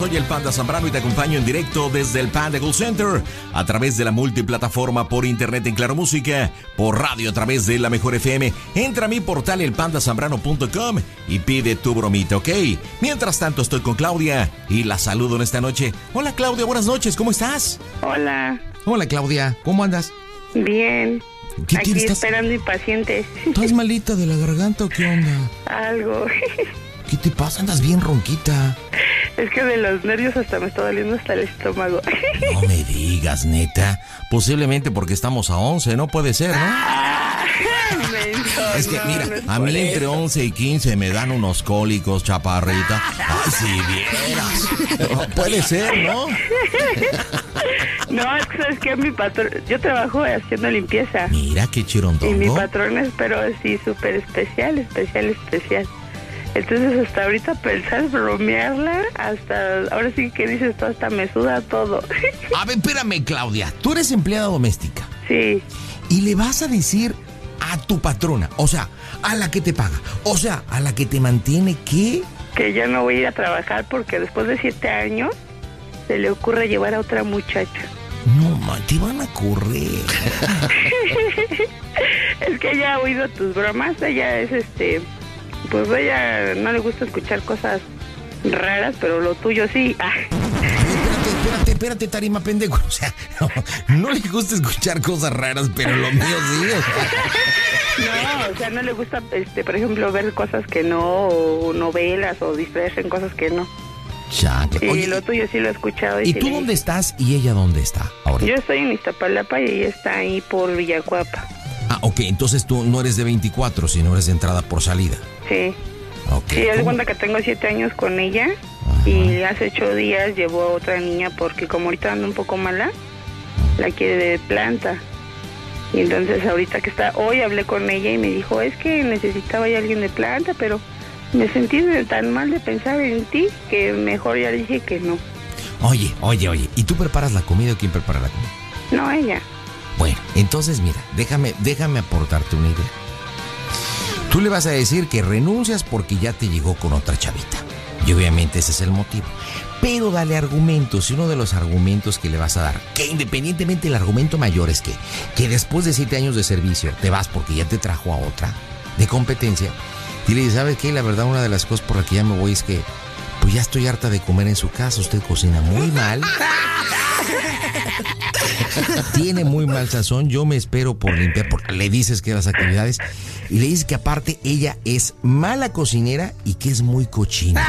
Soy el Panda Zambrano y te acompaño en directo desde el Panda Gold Center a través de la multiplataforma por internet en Claro Música, por radio a través de la Mejor FM. Entra a mi portal elpandazambrano.com y pide tu bromita, ¿ok? Mientras tanto estoy con Claudia y la saludo en esta noche. Hola Claudia, buenas noches, ¿cómo estás? Hola. Hola Claudia, ¿cómo andas? Bien. ¿Qué Aquí tienes? ¿Estás- esperando impaciente. ¿Estás malita de la garganta o qué onda? Algo. ¿Qué te pasa? Andas bien ronquita. Es que de los nervios hasta me está doliendo hasta el estómago. No me digas, neta. Posiblemente porque estamos a 11, no puede ser, ¿no? Es que, no, mira, no a mí eso. entre 11 y 15 me dan unos cólicos, chaparrita. Ay, si vieras. Puede ser, ¿no? No, es que sabes que mi patrón, yo trabajo haciendo limpieza. Mira qué Y mi chirondongo. patrón es, pero sí, súper especial, especial, especial. Entonces, hasta ahorita pensar bromearla, hasta ahora sí que dices tú, hasta me suda todo. A ver, espérame, Claudia. Tú eres empleada doméstica sí, y le vas a decir a tu patrona, o sea, a la que te paga, o sea, a la que te mantiene que... que ya no voy a ir a trabajar porque después de siete años se le ocurre llevar a otra muchacha. No, man, te van a correr. Es que ella ha oído tus bromas, ella es este, pues ella no le gusta escuchar cosas raras, pero lo tuyo sí. Ah, Espérate, espérate, espérate, tarima pendejo. O sea, no, no le gusta escuchar cosas raras, pero lo mío sí. o sea. no, o sea, no le gusta, este, por ejemplo, ver cosas que no, o novelas, o distraerse en cosas que no. Chacle. Y Oye, lo tuyo sí lo he escuchado. ¿y tú le- dónde estás y ella dónde está ahora? Yo estoy en Iztapalapa y ella está ahí por Villacuapa. Ah, ok, entonces tú no eres de 24, sino eres de entrada por salida. Sí. Ok. Sí, ¿cómo? cuenta que tengo siete años con ella y hace ocho días llevó a otra niña porque como ahorita anda un poco mala, la quiere de planta. Y entonces ahorita que está, hoy hablé con ella y me dijo, es que necesitaba ya alguien de planta, pero me sentí tan mal de pensar en ti que mejor ya dije que no. Oye, oye, oye, ¿y tú preparas la comida o quién prepara la comida? No, ella. Bueno, entonces mira, déjame, déjame aportarte una idea. Tú le vas a decir que renuncias porque ya te llegó con otra chavita. Y obviamente ese es el motivo. Pero dale argumentos y uno de los argumentos que le vas a dar, que independientemente el argumento mayor es que, que después de siete años de servicio te vas porque ya te trajo a otra de competencia. Y le dices, ¿sabes qué? La verdad una de las cosas por las que ya me voy es que pues ya estoy harta de comer en su casa. Usted cocina muy mal. Tiene muy mal sazón. Yo me espero por limpiar. Porque le dices que las actividades. Y le dices que aparte ella es mala cocinera y que es muy cochina.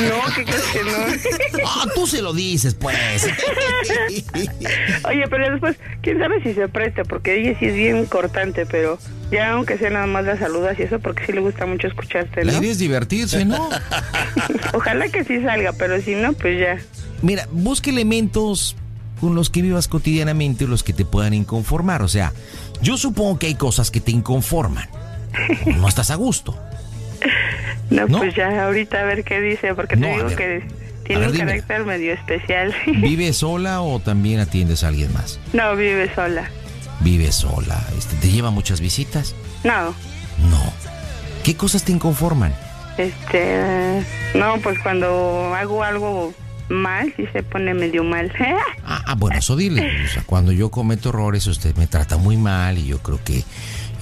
No, ¿qué crees que no? Ah, tú se lo dices, pues. Oye, pero después, quién sabe si se presta, porque ella sí es bien cortante, pero ya aunque sea nada más la saludas y eso, porque sí le gusta mucho escucharte, La ¿no? idea es divertirse, ¿no? Ojalá que sí salga, pero si no, pues ya. Mira, busca elementos con los que vivas cotidianamente o los que te puedan inconformar. O sea, yo supongo que hay cosas que te inconforman. No estás a gusto. No, ¿No? pues ya ahorita a ver qué dice, porque te digo ver. que tiene ver, un dime. carácter medio especial. ¿Vives sola o también atiendes a alguien más? no, vive sola. Vives sola. Este, ¿Te lleva muchas visitas? No, No. ¿Qué cosas te inconforman? este... No, pues cuando hago algo mal, sí se pone medio mal. Ah, ah, bueno, eso dile. O sea, cuando yo cometo errores, usted me trata muy mal y yo creo que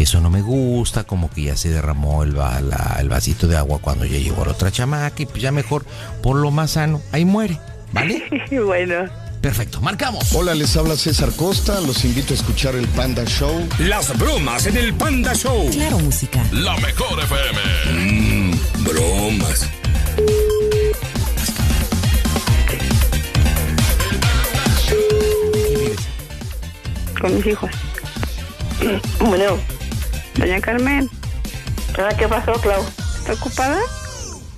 eso no me gusta, como que ya se derramó el, la- el vasito de agua cuando ya llegó la otra chamaca y pues ya mejor, por lo más sano, ahí muere, ¿vale? bueno, Perfecto, marcamos. Hola, les habla César Costa. Los invito a escuchar el Panda Show. Las bromas en el Panda Show. Claro, música. La mejor FM. Mmm, bromas. con mis hijos. Bueno, doña Carmen, Ah, ¿Qué pasó, Clau? ¿está ocupada?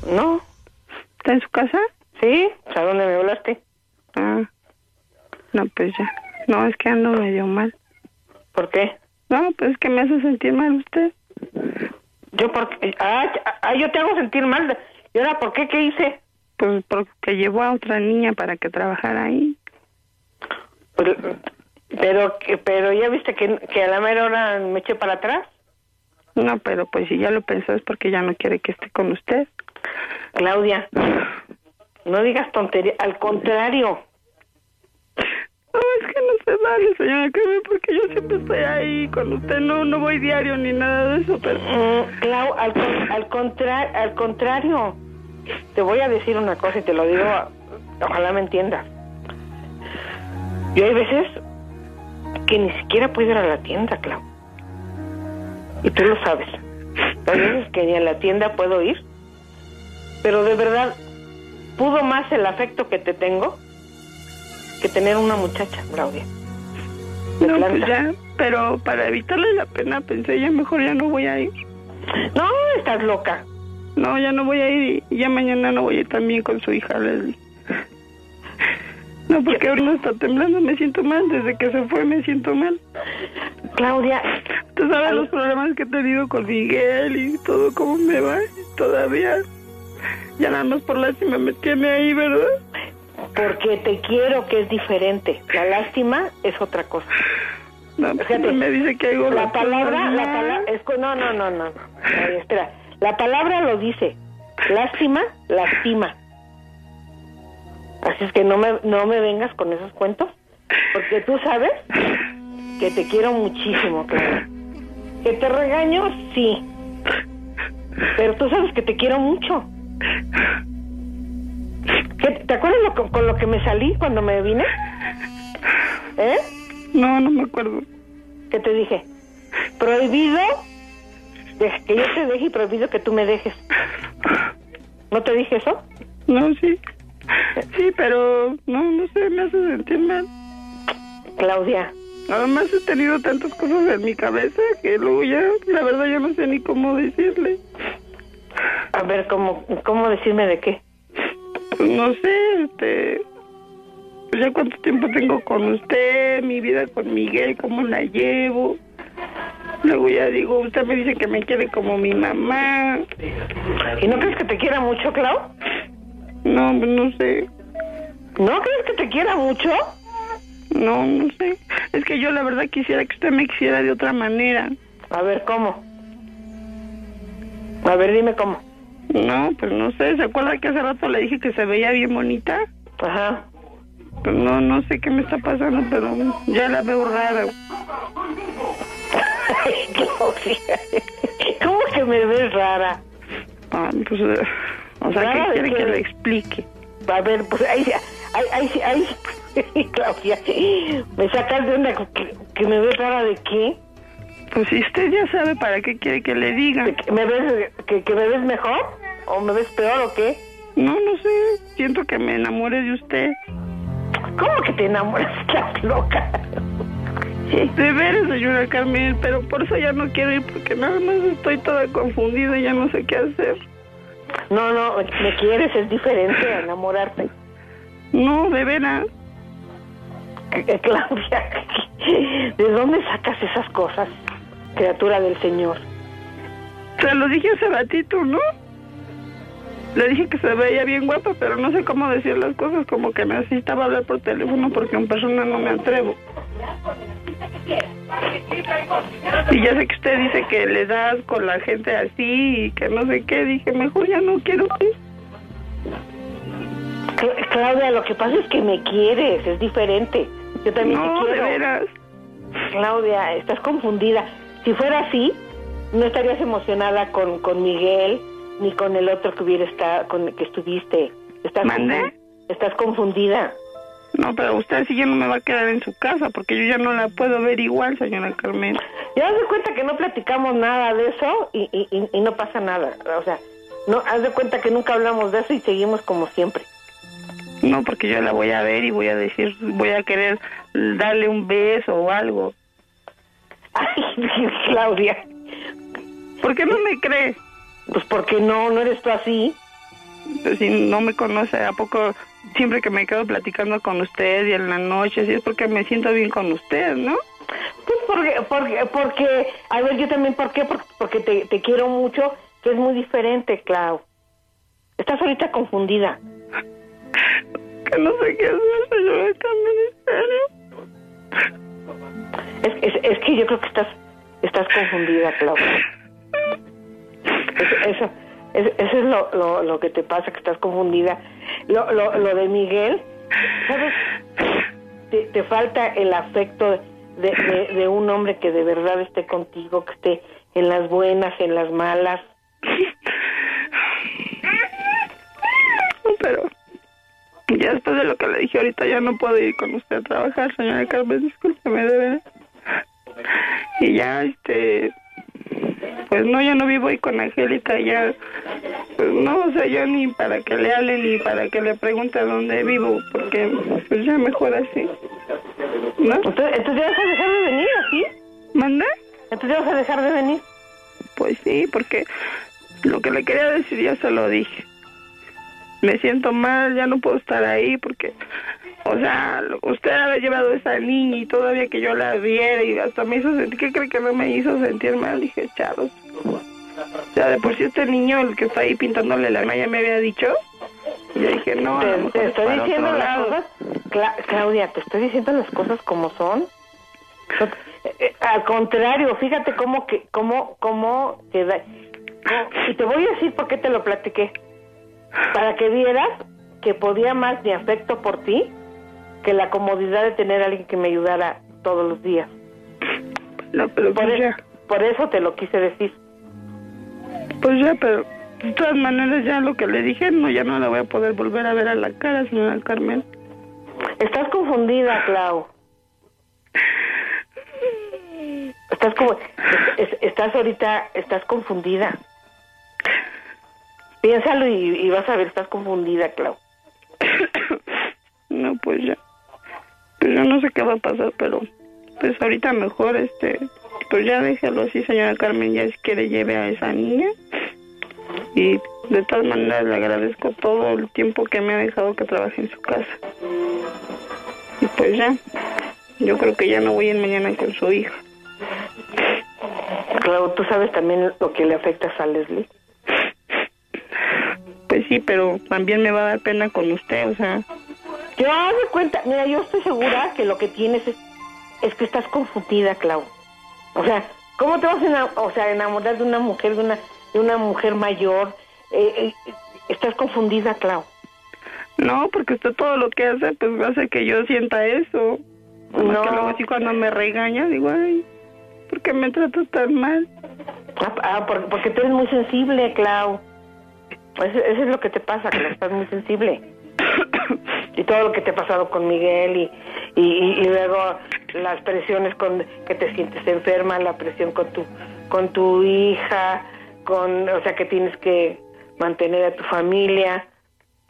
¿No? ¿Está en su casa? ¿Sí? ¿A dónde me hablaste? Ah, no, pues ya. No, es que ando medio mal. ¿Por qué? No, pues es que me hace sentir mal usted. Yo porque... Ah, ah, yo te hago sentir mal. ¿Y ahora por qué? ¿Qué hice? Pues porque llevó a otra niña para que trabajara ahí. Pero, pero, que- pero ya viste que, que a la mera hora me eché para atrás. No, pero pues si ya lo pensó es porque ya no quiere que esté con usted. Claudia, No digas tontería, al contrario. No, es que no se vale, señora Carmen, porque yo siempre estoy ahí con usted. No, no voy diario ni nada de eso, pero... Mm, Clau, al, al, contra- al contrario. Te voy a decir una cosa y te lo digo, ojalá me entiendas. Yo hay veces que ni siquiera puedo ir a la tienda, Clau. Y tú lo sabes. Hay veces que ni a la tienda puedo ir. Pero de verdad, pudo más el afecto que te tengo que tener una muchacha, Claudia. No, pues ya, pero para evitarle la pena pensé, ya mejor ya no voy a ir. No, estás loca. No, ya no voy a ir y ya mañana no voy a ir también con su hija Leslie. No, porque ahora no está temblando, me siento mal. Desde que se fue me siento mal. Claudia, Tú sabes los problemas que he tenido con Miguel y todo cómo me va. Todavía. Ya nada más por lástima me tiene ahí, ¿verdad? porque te quiero que es diferente. La lástima es otra cosa. No, pues Fíjate, me dice que hago La palabra, la palabra, no, no, no, no, espera, la palabra lo dice. Lástima, lastima. Así es que no me, no me vengas con esos cuentos, porque tú sabes que te quiero muchísimo, Clara. Que te regaño, sí. Pero tú sabes que te quiero mucho. ¿Qué- ¿Te acuerdas lo, con, con lo que me salí cuando me vine? ¿Eh? No, no me acuerdo. ¿Qué te dije? Prohibido que yo te deje y prohibido que tú me dejes. ¿No te dije eso? No, sí. Sí, pero no, no sé, me hace sentir mal. Claudia, Además he tenido tantas cosas en mi cabeza que luego ya, la verdad, ya no sé ni cómo decirle. a ver, ¿cómo, cómo decirme de qué? Pues no sé, este... Pues ya cuánto tiempo tengo con usted, mi vida con Miguel, cómo la llevo. Luego ya digo, usted me dice que me quiere como mi mamá. ¿Y no crees que te quiera mucho, Clau? No, pues no sé. ¿No crees que te quiera mucho? No, no sé. Es que yo la verdad quisiera que usted me quisiera de otra manera. A ver, ¿cómo? A ver, dime cómo. No, pues no sé. ¿Se acuerda que hace rato le dije que se veía bien bonita? Ajá. Pues no, no sé qué me está pasando, pero ya la veo rara. ¿Cómo que me ves rara? Ah, pues, eh, o sea, ¿qué de quiere que le explique? A ver, pues ahí, ahí, ahí, ahí, Claudia, me sacas de una que, que me ves rara de qué? Pues si usted ya sabe para qué quiere que le diga. ¿De que ¿Me ves, que, que me ves mejor? ¿O me ves peor o qué? No, no sé. Siento que me enamoré de usted. ¿Cómo que te enamoras? Estás loca. De veras, señora Carmen, pero por eso ya no quiero ir porque nada más estoy toda confundida y ya no sé qué hacer. No, no, me quieres, es diferente a enamorarte. No, de veras. Eh, Claudia, ¿de dónde sacas esas cosas, criatura del Señor? Se lo dije hace ratito, ¿no? Le dije que se veía bien guapa, pero no sé cómo decir las cosas, como que necesitaba hablar por teléfono porque en persona no me atrevo. Y ya sé que usted dice que le das con la gente así y que no sé qué, dije, mejor ya no quiero ir. Cla- Claudia, lo que pasa es que me quieres, es diferente. Yo también No, te de quiero. veras. Claudia, estás confundida. Si fuera así, no estarías emocionada con, con Miguel ni con el otro que hubiera estado, con el que estuviste. Estás, estás confundida. No, pero usted sí ya no me va a quedar en su casa porque yo ya no la puedo ver igual, señora Carmen. Ya haz de cuenta que no platicamos nada de eso y, y, y- y no pasa nada. O sea, no haz de cuenta que nunca hablamos de eso y seguimos como siempre. No, porque yo la voy a ver y voy a decir, voy a querer darle un beso o algo. Ay, Claudia, ¿Por qué no me cree? pues porque no, no eres tú así. Si no me conoce, ¿a poco siempre que me quedo platicando con usted y en la noche, sí es porque me siento bien con usted, ¿no? Pues porque, porque, porque, a ver, yo también, ¿por qué? Porque, porque te, te quiero mucho, que es muy diferente, Clau. Estás ahorita confundida. Que no sé qué hacer, Carmen, en serio. Es, es, es que yo creo que estás, estás confundida, Clau. Eso, eso, es- eso es lo, lo, lo que te pasa, que estás confundida. Lo, lo, lo de Miguel, ¿sabes? Te, te falta el afecto de, de, un hombre que de verdad esté contigo, que esté en las buenas, en las malas. Pero ya después de lo que le dije ahorita ya no puedo ir con usted a trabajar, señora Carmen, discúlpeme de verdad. Y ya, este, pues no, ya no vivo ahí con Angélica, ya, pues no, o sea, yo ni para que le hable ni para que le pregunte dónde vivo, porque pues ya mejor así. ¿No? Entonces, entonces ya vas a dejar de venir, ¿así? ¿Manda? Entonces ya vas a dejar de venir. Pues sí, porque lo que le quería decir ya se lo dije. Me siento mal, ya no puedo estar ahí porque, o sea, usted había llevado a esa niña y todavía que yo la viera y hasta me hizo sentir, ¿qué cree que no me hizo sentir mal? Dije, chavos. O sea, de por sí este niño, el que está ahí pintándole la ya me había dicho. Y yo dije, no, Te, te es estoy diciendo las cosas, Cla- Claudia, te estoy diciendo las cosas como son. No eh, eh, al contrario, fíjate cómo que, cómo, cómo te da. cómo- y te voy a decir por qué te lo platiqué. Para que vieras que podía más mi afecto por ti que la comodidad de tener a alguien que me ayudara todos los días. No, pero Por, pues e- por eso te lo quise decir. pues ya, pero de todas maneras ya lo que le dije, no, ya no la voy a poder volver a ver a la cara, señora Carmen. Estás confundida, Clau. Estás como, es- es- estás ahorita, estás confundida. Piénsalo y, y vas a ver, estás confundida, Clau. No, pues ya. Pues yo no sé qué va a pasar, pero pues ahorita mejor, este, pues ya déjalo así, señora Carmen, ya si quiere lleve a esa niña. Y de todas maneras le agradezco todo el tiempo que me ha dejado que trabaje en su casa. Y pues ya, yo creo que ya no voy a ir mañana con su hija. Clau, tú sabes también lo que le afecta a Leslie. Pues sí, pero también me va a dar pena con usted, o sea, Yo de cuenta, mira, yo estoy segura que lo que tienes es, es que estás confundida, Clau. O sea, ¿cómo te vas a o sea, enamorar de una mujer, de una, de una mujer mayor? Eh, eh, estás confundida, Clau. no, porque usted todo lo que hace, pues hace que yo sienta eso. No. que luego así cuando me regaña, digo, ay, ¿por qué me tratas tan mal? Ah, ah, por- porque tú eres muy sensible, Clau. Eso, eso es lo que te pasa, Clau, estás muy sensible. Y todo lo que te ha pasado con Miguel y, y- y luego las presiones con que te sientes enferma, la presión con tu con tu hija, con, o sea, que tienes que mantener a tu familia.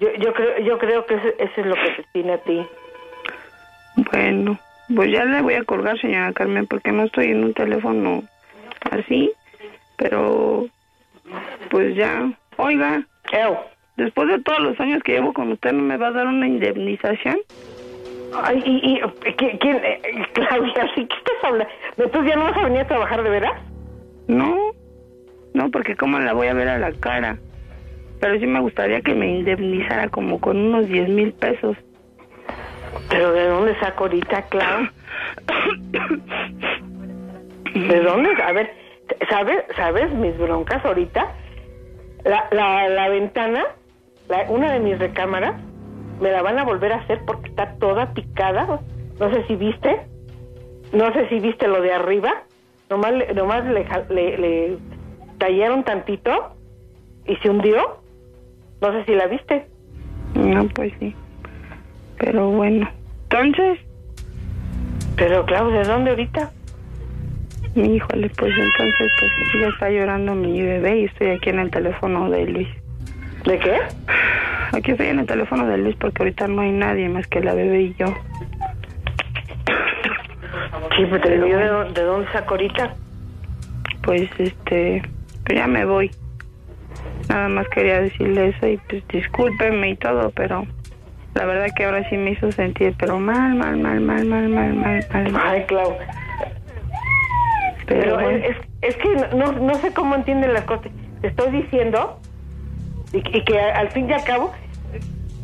Yo, yo creo yo creo que eso, eso es lo que te tiene a ti. Bueno, pues ya le voy a colgar, señora Carmen, porque no estoy en un teléfono así, pero pues ya. Oiga, Ew. después de todos los años que llevo con usted, ¿no me va a dar una indemnización? Ay, y, y, ¿qui- ¿quién? eh, eh, Claudia, ¿sí? ¿qué estás hablando? ¿Entonces ya no vas a venir a trabajar de veras? No, no, porque cómo la voy a ver a la cara. Pero sí me gustaría que me indemnizara como con unos 10 mil pesos. ¿Pero de dónde saco ahorita, Clau? ¿De dónde? A ver, ¿sabes, sabes mis broncas ahorita? La, la, la ventana, la, una de mis recámaras, me la van a volver a hacer porque está toda picada. No sé si viste, no sé si viste lo de arriba. Nomás, le- nomás le, le, le tallaron tantito y se hundió. No sé si la viste. No, pues sí. Pero bueno. Entonces, Pero, Clau, ¿de dónde ahorita? Híjole, pues entonces pues ya está llorando mi bebé y estoy aquí en el teléfono de Luis. ¿De qué? Aquí estoy en el teléfono de Luis porque ahorita no hay nadie más que la bebé y yo. Sí, pero te digo de, dó- de dónde saco ahorita. Pues este, pues ya me voy. Nada más quería decirle eso y pues discúlpenme y todo, pero la verdad que ahora sí me hizo sentir, pero mal, mal, mal, mal, mal, mal, mal, mal. mal. Ay, Clau. Pero es, es que no, no sé cómo entienden las cosas. Te estoy diciendo y, y que al fin y al cabo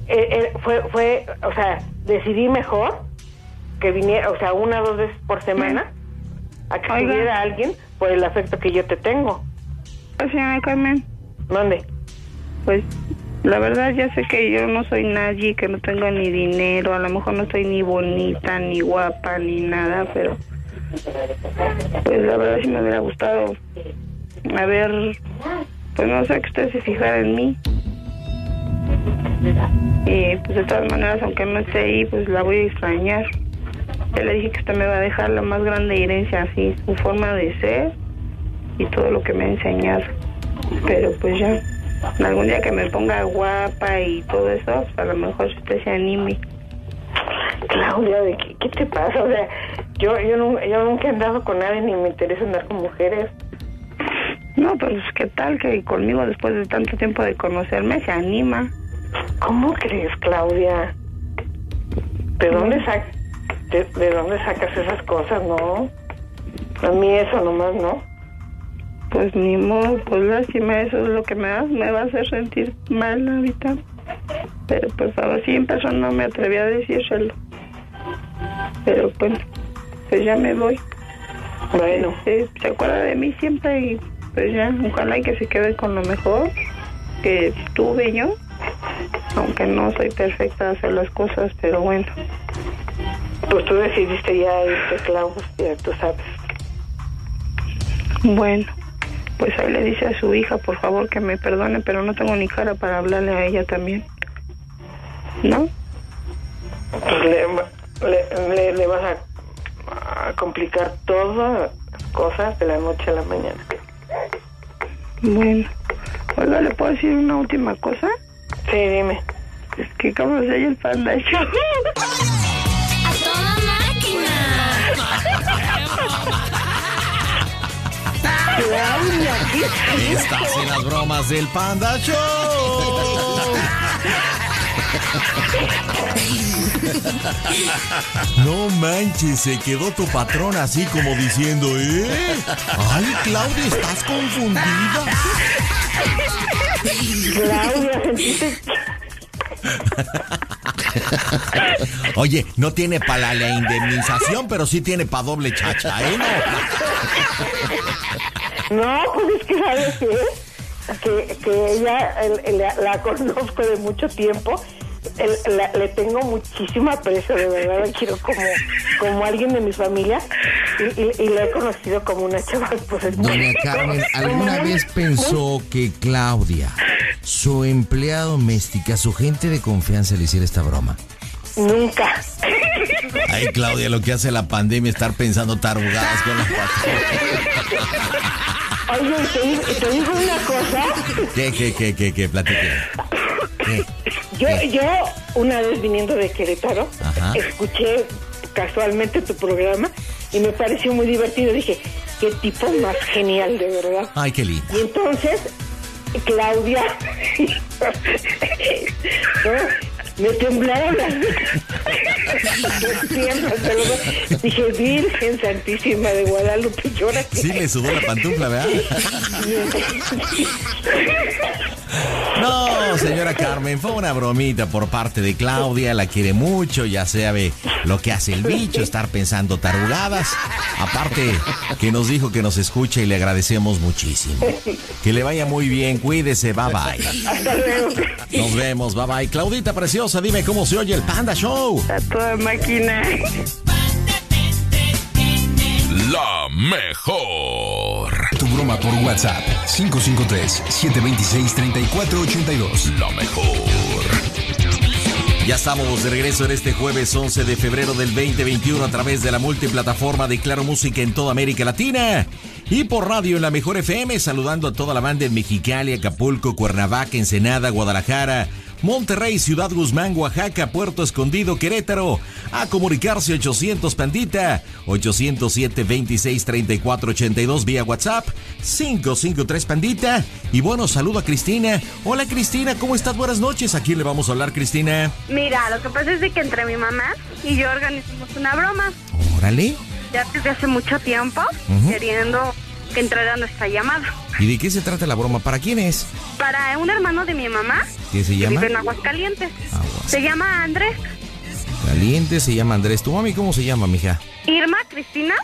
eh, eh, fue, fue, o sea, decidí mejor que viniera, o sea, una o dos veces por semana a que Oiga. estuviera alguien por el afecto que yo te tengo. Pues, señora Carmen, ¿Dónde? pues La verdad ya sé que yo no soy nadie, que no tengo ni dinero, a lo mejor no soy ni bonita, ni guapa, ni nada, pero pues la verdad sí me hubiera gustado a pues no sé que usted se fijara en mí. Y pues de todas maneras, aunque no esté ahí, pues la voy a extrañar. Ya le dije que usted me va a dejar la más grande herencia, así, su forma de ser y todo lo que me ha enseñado. Pero pues ya, algún día que me ponga guapa y todo eso, pues a lo mejor usted se anime. Claudia, ¿de qué, qué te pasa? O sea, yo, yo, nu- yo nunca he andado con nadie ni me interesa andar con mujeres. No, pues qué tal que conmigo después de tanto tiempo de conocerme se anima. ¿Cómo crees, Claudia? ¿De dónde, sac de, de dónde sacas esas cosas, no? A mí eso nomás, ¿no? Pues ni modo, pues lástima, eso es lo que me, va- me va a hacer sentir mal ahorita. Pero pues así en persona no me atreví a decírselo. Pero bueno, pues ya me voy. Bueno, Sí, se acuerda de mí siempre y pues ya, ojalá y que se quede con lo mejor que tuve yo. Aunque no soy perfecta a hacer las cosas, pero bueno. pues tú decidiste ya irte, Clau, ya tú sabes. Bueno, pues ahí le dice a su hija, por favor, que me perdone, pero no tengo ni cara para hablarle a ella también. ¿No? Pues le, le, le- le vas a, a complicar todas las cosas de la noche a la mañana. Bueno. Oiga, ¿le puedo decir una última cosa? Sí, dime. Es que como el panda show. Estás en las bromas del Panda Show. No manches, se quedó tu patrón así como diciendo, ¿eh? Ay, Claudia, estás confundida. Claudia. Oye, no tiene para la indemnización, pero sí tiene para doble chacha, ¿eh? No. No, pues es que sabes qué? que, que ella el- el- la, la conozco de mucho tiempo. El- la- le tengo muchísimo aprecio, de verdad, la quiero como, como alguien de mi familia y, y- y la he conocido como una chava. Pues, Doña Carmen, ¿alguna vez pensó que Claudia, su empleada doméstica, su gente de confianza le hiciera esta broma? Nunca. Ay, Claudia, lo que hace la pandemia es estar pensando tarugadas con la Oye, te, te digo una cosa. ¿Qué, qué, qué, qué, qué? Platique. ¿Qué? Yo, yo una vez viniendo de Querétaro, Ajá. escuché casualmente tu programa y me pareció muy divertido. Dije, qué tipo más genial, de verdad. Ay, qué lindo. Y entonces, Claudia, ¿no? Me temblaron las las piernas. te lo juro. Dije, Virgen Santísima de Guadalupe, llora. Sí le sudó la pantufla, ¿verdad? No, señora Carmen, fue una bromita por parte de Claudia, la quiere mucho, ya sabe lo que hace el bicho, estar pensando tarugadas. Aparte, que nos dijo que nos escucha y le agradecemos muchísimo. Que le vaya muy bien, cuídese, bye bye. Nos vemos, bye bye. Claudita preciosa, dime cómo se oye el Panda Show. A toda máquina. La mejor. Por WhatsApp 553-726-3482. La mejor. Ya estamos de regreso en este jueves 11 de febrero del 2021 a través de la multiplataforma de Claro Música en toda América Latina y por radio en la Mejor FM, saludando a toda la banda en Mexicali, Acapulco, Cuernavaca, Ensenada, Guadalajara, Monterrey, Ciudad Guzmán, Oaxaca, Puerto Escondido, Querétaro. A comunicarse 800 Pandita, 807-263482 vía WhatsApp, 553 Pandita. Y bueno, saludo a Cristina. Hola Cristina, ¿cómo estás? Buenas noches. ¿A quién le vamos a hablar, Cristina? Mira, lo que pasa es de que entre mi mamá y yo organizamos una broma Órale. ya desde hace mucho tiempo, queriendo que entrara nuestra llamada. ¿Y de qué se trata la broma? ¿Para quién es? Para un hermano de mi mamá, ¿Qué se que llama? vive en Aguascalientes. Aguas- Se llama Andrés. Caliente, se llama Andrés. ¿Tu mami cómo se llama, mija? Irma, Cristina.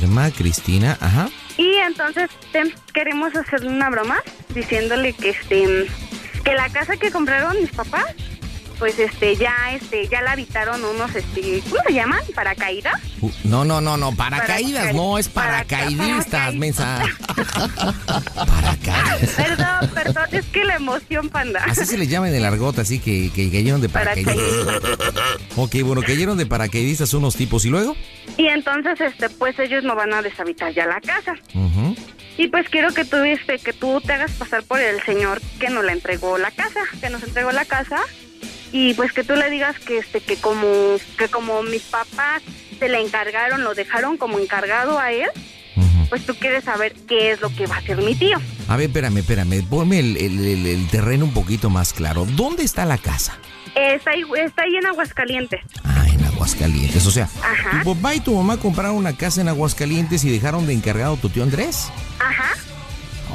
Irma, Cristina, ajá. Y entonces te- queremos hacerle una broma diciéndole que este que la casa que compraron mis papás, pues este ya este ya la habitaron unos este, ¿cómo se llaman? Paracaídas. Uh, no, no, no, no, paracaídas, Paraca- no, es paraca- paracaidistas, paracaid- mensa. Paracaídas. Perdón, perdón, es que la emoción, panda. Así se les llama en el argot, así que, que cayeron de paracaidistas. Ok, bueno, cayeron de paracaidistas unos tipos, ¿y luego? Y entonces este pues ellos no van a deshabitar ya la casa. Y pues quiero que tú este que tú te hagas pasar por el señor que nos la entregó la casa, que nos entregó la casa y pues que tú le digas que este que como que como mis papás se le encargaron, lo dejaron como encargado a él, pues tú quieres saber qué es lo que va a hacer mi tío. A ver, espérame, espérame, ponme el, el- el- el terreno un poquito más claro. ¿Dónde está la casa? Está ahí, está ahí en Aguascalientes. Ah, en Aguascalientes. O sea, Ajá. tu papá y tu mamá compraron una casa en Aguascalientes y dejaron de encargado a tu tío Andrés. Ajá.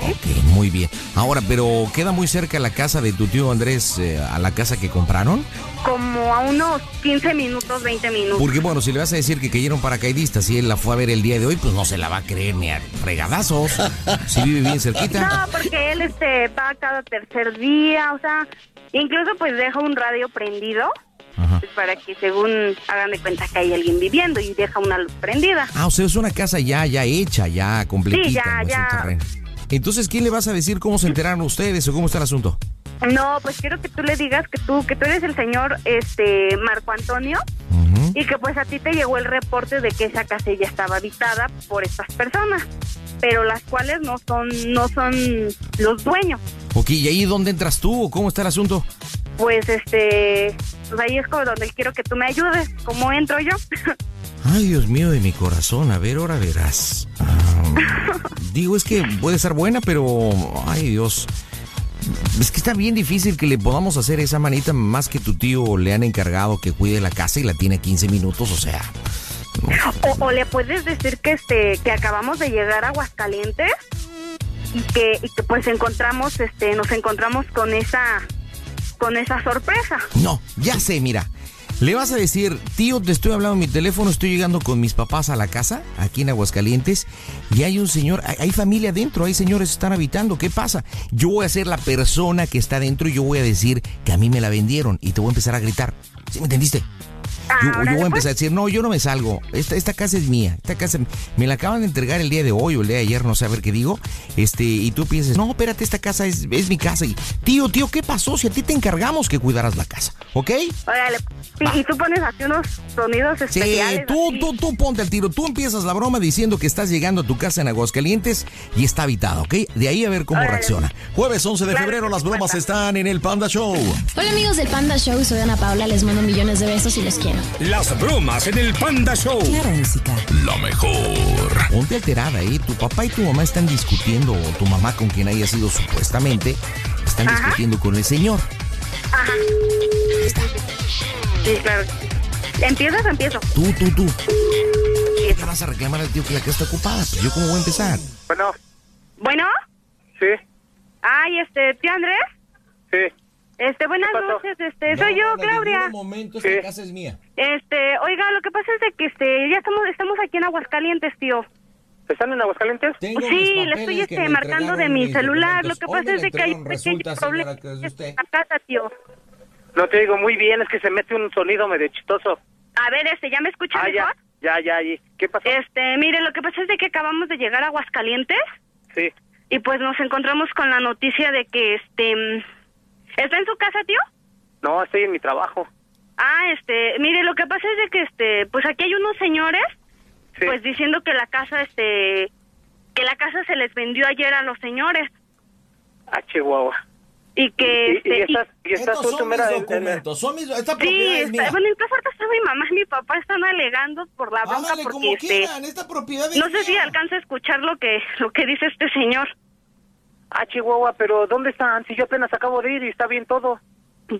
Ok, muy bien. Ahora, pero ¿queda muy cerca la casa de tu tío Andrés eh, a la casa que compraron? Como a unos 15 minutos, 20 minutos. Porque bueno, si le vas a decir que cayeron paracaidistas y él la fue a ver el día de hoy, pues no se la va a creer ni a fregadazos. Si vive bien cerquita. No, porque él este va cada tercer día, o sea, incluso pues deja un radio prendido pues, para que según hagan de cuenta que hay alguien viviendo y deja una luz prendida. Ah, o sea, es una casa ya, ya hecha, ya completita. Sí, ya, no es un ya. Entonces, ¿quién le vas a decir cómo se enteraron ustedes o cómo está el asunto? No, pues quiero que tú le digas que tú que tú eres el señor este Marco Antonio y que pues a ti te llegó el reporte de que esa casa ya estaba habitada por estas personas, pero las cuales no son no son los dueños. Ok, ¿y ahí dónde entras tú o cómo está el asunto? Pues este, pues ahí es como donde quiero que tú me ayudes. ¿Cómo entro yo? Ay, Dios mío de mi corazón, a ver, ahora verás. Ah, digo, es que puede ser buena, pero... Ay, Dios. Es que está bien difícil que le podamos hacer esa manita más que tu tío le han encargado que cuide la casa y la tiene 15 minutos, o sea... O, o le puedes decir que este que acabamos de llegar a Aguascalientes y que, y que pues encontramos este nos encontramos con esa con esa sorpresa. No, ya sé, mira. Le vas a decir, tío, te estoy hablando en mi teléfono, estoy llegando con mis papás a la casa, aquí en Aguascalientes, y hay un señor, hay, familia adentro, hay señores que están habitando, ¿qué pasa? Yo voy a ser la persona que está adentro y yo voy a decir que a mí me la vendieron y te voy a empezar a gritar. ¿Sí me entendiste? Yo, yo voy a empezar a decir, no, yo no me salgo. Esta, esta casa es mía. Esta casa me la acaban de entregar el día de hoy o el día de ayer, no sé a ver qué digo. Este, y tú piensas, no, espérate, esta casa es, es mi casa. Y, tío, tío, ¿qué pasó? Si a ti te encargamos que cuidaras la casa, ¿ok? Órale, sí, y tú pones así unos sonidos Sí, especiales. tú, así. tú, tú ponte al tiro. Tú empiezas la broma diciendo que estás llegando a tu casa en Aguascalientes y está habitada, ¿ok? De ahí a ver cómo Órale. reacciona. Jueves 11 de Claro febrero, las sí bromas cuenta. están en el Panda Show. Hola amigos del Panda Show, soy Ana Paula, les mando millones de besos y los quiero. Las bromas en el Panda Show. música. La mejor. Ponte alterada, ¿eh? Tu papá y tu mamá están discutiendo, o tu mamá con quien haya sido supuestamente, están Ajá. discutiendo con el señor. Ajá. Sí, claro. ¿Empiezas o empiezo? Tú, tú, tú. ¿Qué le vas a reclamar al tío que la casa está ocupada? Pues yo cómo voy a empezar. Bueno, Bueno, sí, ay, este, tío Andrés, sí. este, buenas noches, este, soy yo, Claudia. momento, esta casa es mía. Este, oiga, lo que pasa es de que este, ya estamos, estamos aquí en Aguascalientes, tío. ¿Están en Aguascalientes? sí, le estoy este, marcando de mi celular. Lo que pasa es de que hay un pequeño problema en la casa, tío. No te digo muy bien, es que se mete un sonido medio chistoso. A ver, este, ¿ya me escucha Ah, mejor? ya, ya, ya. ¿y ¿Qué pasó? Este, mire, lo que pasa es de que acabamos de llegar a Aguascalientes Sí. y pues nos encontramos con la noticia de que, este, ¿está en su casa, tío? No, estoy en mi trabajo. Ah, este, mire, lo que pasa es de que, este, pues aquí hay unos señores, Sí. pues diciendo que la casa, este, que la casa se les vendió ayer a los señores Ah, Chihuahua. y que, ¿Y, y este, y- estás, y en- en- son mis, esta Sí, está- bueno, incluso ahorita está mi mamá y mi papá están alegando por la bronca porque como este, quieran, esta propiedad es no sé si mía. alcanza a escuchar lo que lo que dice este señor. Ah, Chihuahua, pero ¿dónde están? Si yo apenas acabo de ir y está bien todo.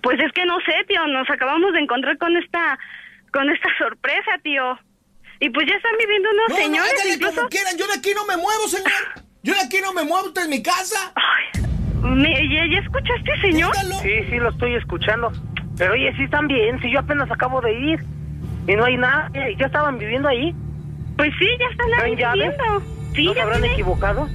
Pues es que no sé, tío, nos acabamos de encontrar con esta con esta sorpresa, tío. Y pues ya están viviendo unos No, no, señores incluso. como quieran. Yo de aquí no me muevo, señor. Yo de aquí no me muevo. Esta es mi casa. Ay, me- ¿ya, ya escuchaste, señor? Dígalo. Sí, sí, lo estoy escuchando. Pero oye, sí están bien, si yo apenas acabo de ir y no hay nada. Eh, ¿Ya estaban viviendo ahí? Pues sí, ya están ahí viviendo. Sí, ¿No se ya habrán equivocado?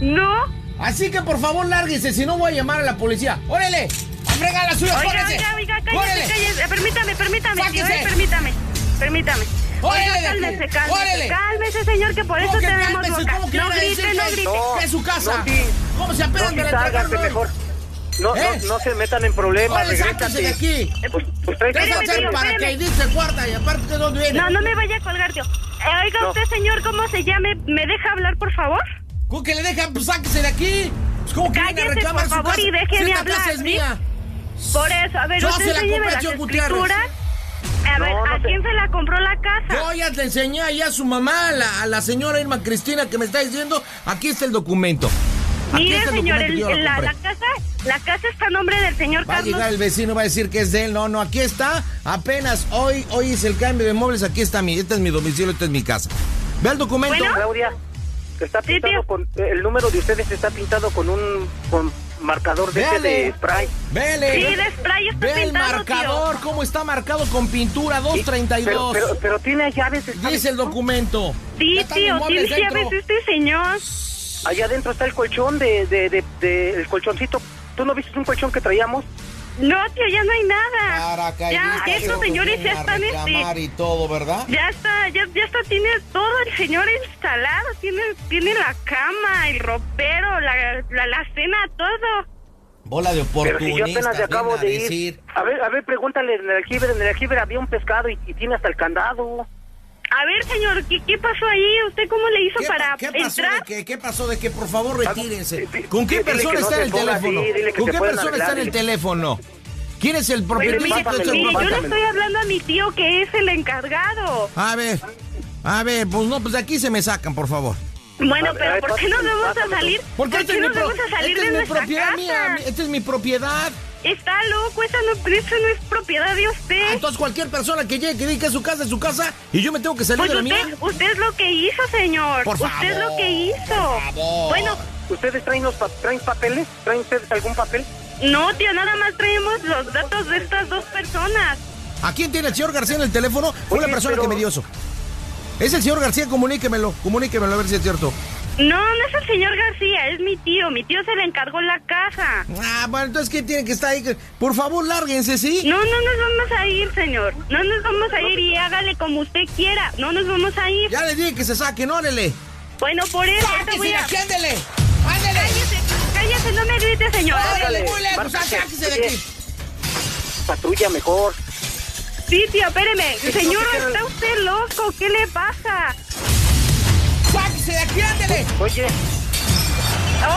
No, Así que por favor lárguese, si no voy a llamar a la policía. ¡Órale! ¡A fregar la suya! Oiga, ¡Córrese! oiga, oiga, cállese, cállese. Permítame, permítame, tío, eh, permítame. Permítame. ¡Órale cálmese, cálmese. ¡Órale! Cálmese, señor, que por eso ¿Cómo que tenemos cálmese? boca. ¿Cómo que no grite, no que- grite. No. que es su casa? No, sí. ¿Cómo se No, apelan sí, de la mejor. No, ¿Eh? no, no se metan en problemas, ¡Órale, sáquense de aquí! Pues, pues trae Tres tus Espéreme, hacer tío, papeles. para que espéreme. dice cuarta y aparte de dónde viene. No, no me vaya a colgar, tío. Eh, oiga, No. usted, señor, ¿cómo se llame? ¿Me deja hablar, por favor? ¿Cómo que le dejan? Pues sáquese de aquí. Pues, ¿Cómo que viene a Cállese, reclamar por su favor, casa? y deje Si esta hablar, casa es ¿sí? mía. Por eso, a ver, Yo usted se la compré a Gutiérrez. A ver, No, no ¿a quién se la compró la casa? Yo ya le enseñé ahí a su mamá, a la, a la señora Irma Cristina, que me está diciendo, aquí está el documento. Aquí Mire, el señor, el- la la, compré. la casa, la casa está a nombre del señor Va a Carlos. llegar el vecino, va a decir que es de él. No, no, aquí está. Apenas hoy, hoy hice el cambio de muebles. Aquí está mi, este es mi domicilio, esta es mi casa. Ve el documento. Bueno. Claudia, está pintado con... El número de ustedes está pintado con un con marcador de ese Véale. de spray. Vele. Sí, de spray está Ve el marcador, cómo está marcado con pintura Pero, 232. pero, pero tiene llaves. Dice el documento. Sí, tío, tiene dentro. llaves este señor. Allá adentro está el colchón de, de, de, de- el colchoncito. ¿Tú no viste un colchón que traíamos? No, tío, ya no hay nada. Ya, estos señores ya están, este, y todo, ¿verdad? ya está, ya, ya está, tiene todo el señor instalado, tiene, tiene la cama, el ropero, la, la, la cena, todo. Bola de Pero si yo apenas acabo de ir. decir. A ver, a ver, pregúntale en el aljibe. En el aljibe había un pescado y, y tiene hasta el candado. A ver, señor, ¿qué, qué pasó ahí? ¿Usted cómo le hizo ¿Qué, para qué pasó entrar? de que, ¿Qué pasó de que por favor retírense? Ah, di- ¿Con qué persona está en el teléfono? ¿Con qué persona está en el teléfono? ¿Quién es el propietario? mire, ¿Quién es el mire, yo le estoy hablando a mi tío que es el encargado. A ver, a ver, pues no, pues de aquí se me sacan, por favor. Bueno, ver, pero ¿por qué nos vamos a salir? ¿Por esta qué nos vamos a salir esta de es mi nuestra propiedad casa? mía, esta es mi propiedad. Está loco, esa no, eso no es propiedad de usted. Ah, Entonces cualquier persona que llegue que diga que es su casa es su casa y yo me tengo que salir Pues de la usted, mía. usted es lo que hizo, señor. Por usted es lo que hizo. por favor. Bueno, ¿Ustedes traen, los pa- traen papeles? ¿Traen ustedes algún papel? no, tío, nada más traemos los datos de estas dos personas. ¿A quién tiene el señor García en el teléfono? Fue la persona pero- que me dio eso. Es el señor García, comuníquemelo, comuníquemelo a ver si es cierto. No, no es el señor García, es mi tío. Mi tío se le encargó la casa. Ah, bueno, entonces ¿quién tiene que estar ahí? Por favor, lárguense, ¿sí? No, no nos vamos a ir, señor. No nos vamos a ir y hágale como usted quiera. No nos vamos a ir. Ya les dije que se saquen, órale. Bueno, por eso. ¡Sáquese voy a- ándele! Cállese, cállese, no me grite, señor. ¡Órale, muy lejos! ¡Sáquese de aquí! Patrulla mejor. Sí, tío, espéreme. Señor, qué- está usted loco. ¿Qué le pasa? ¡Sáquese de aquí, ándele! Oye,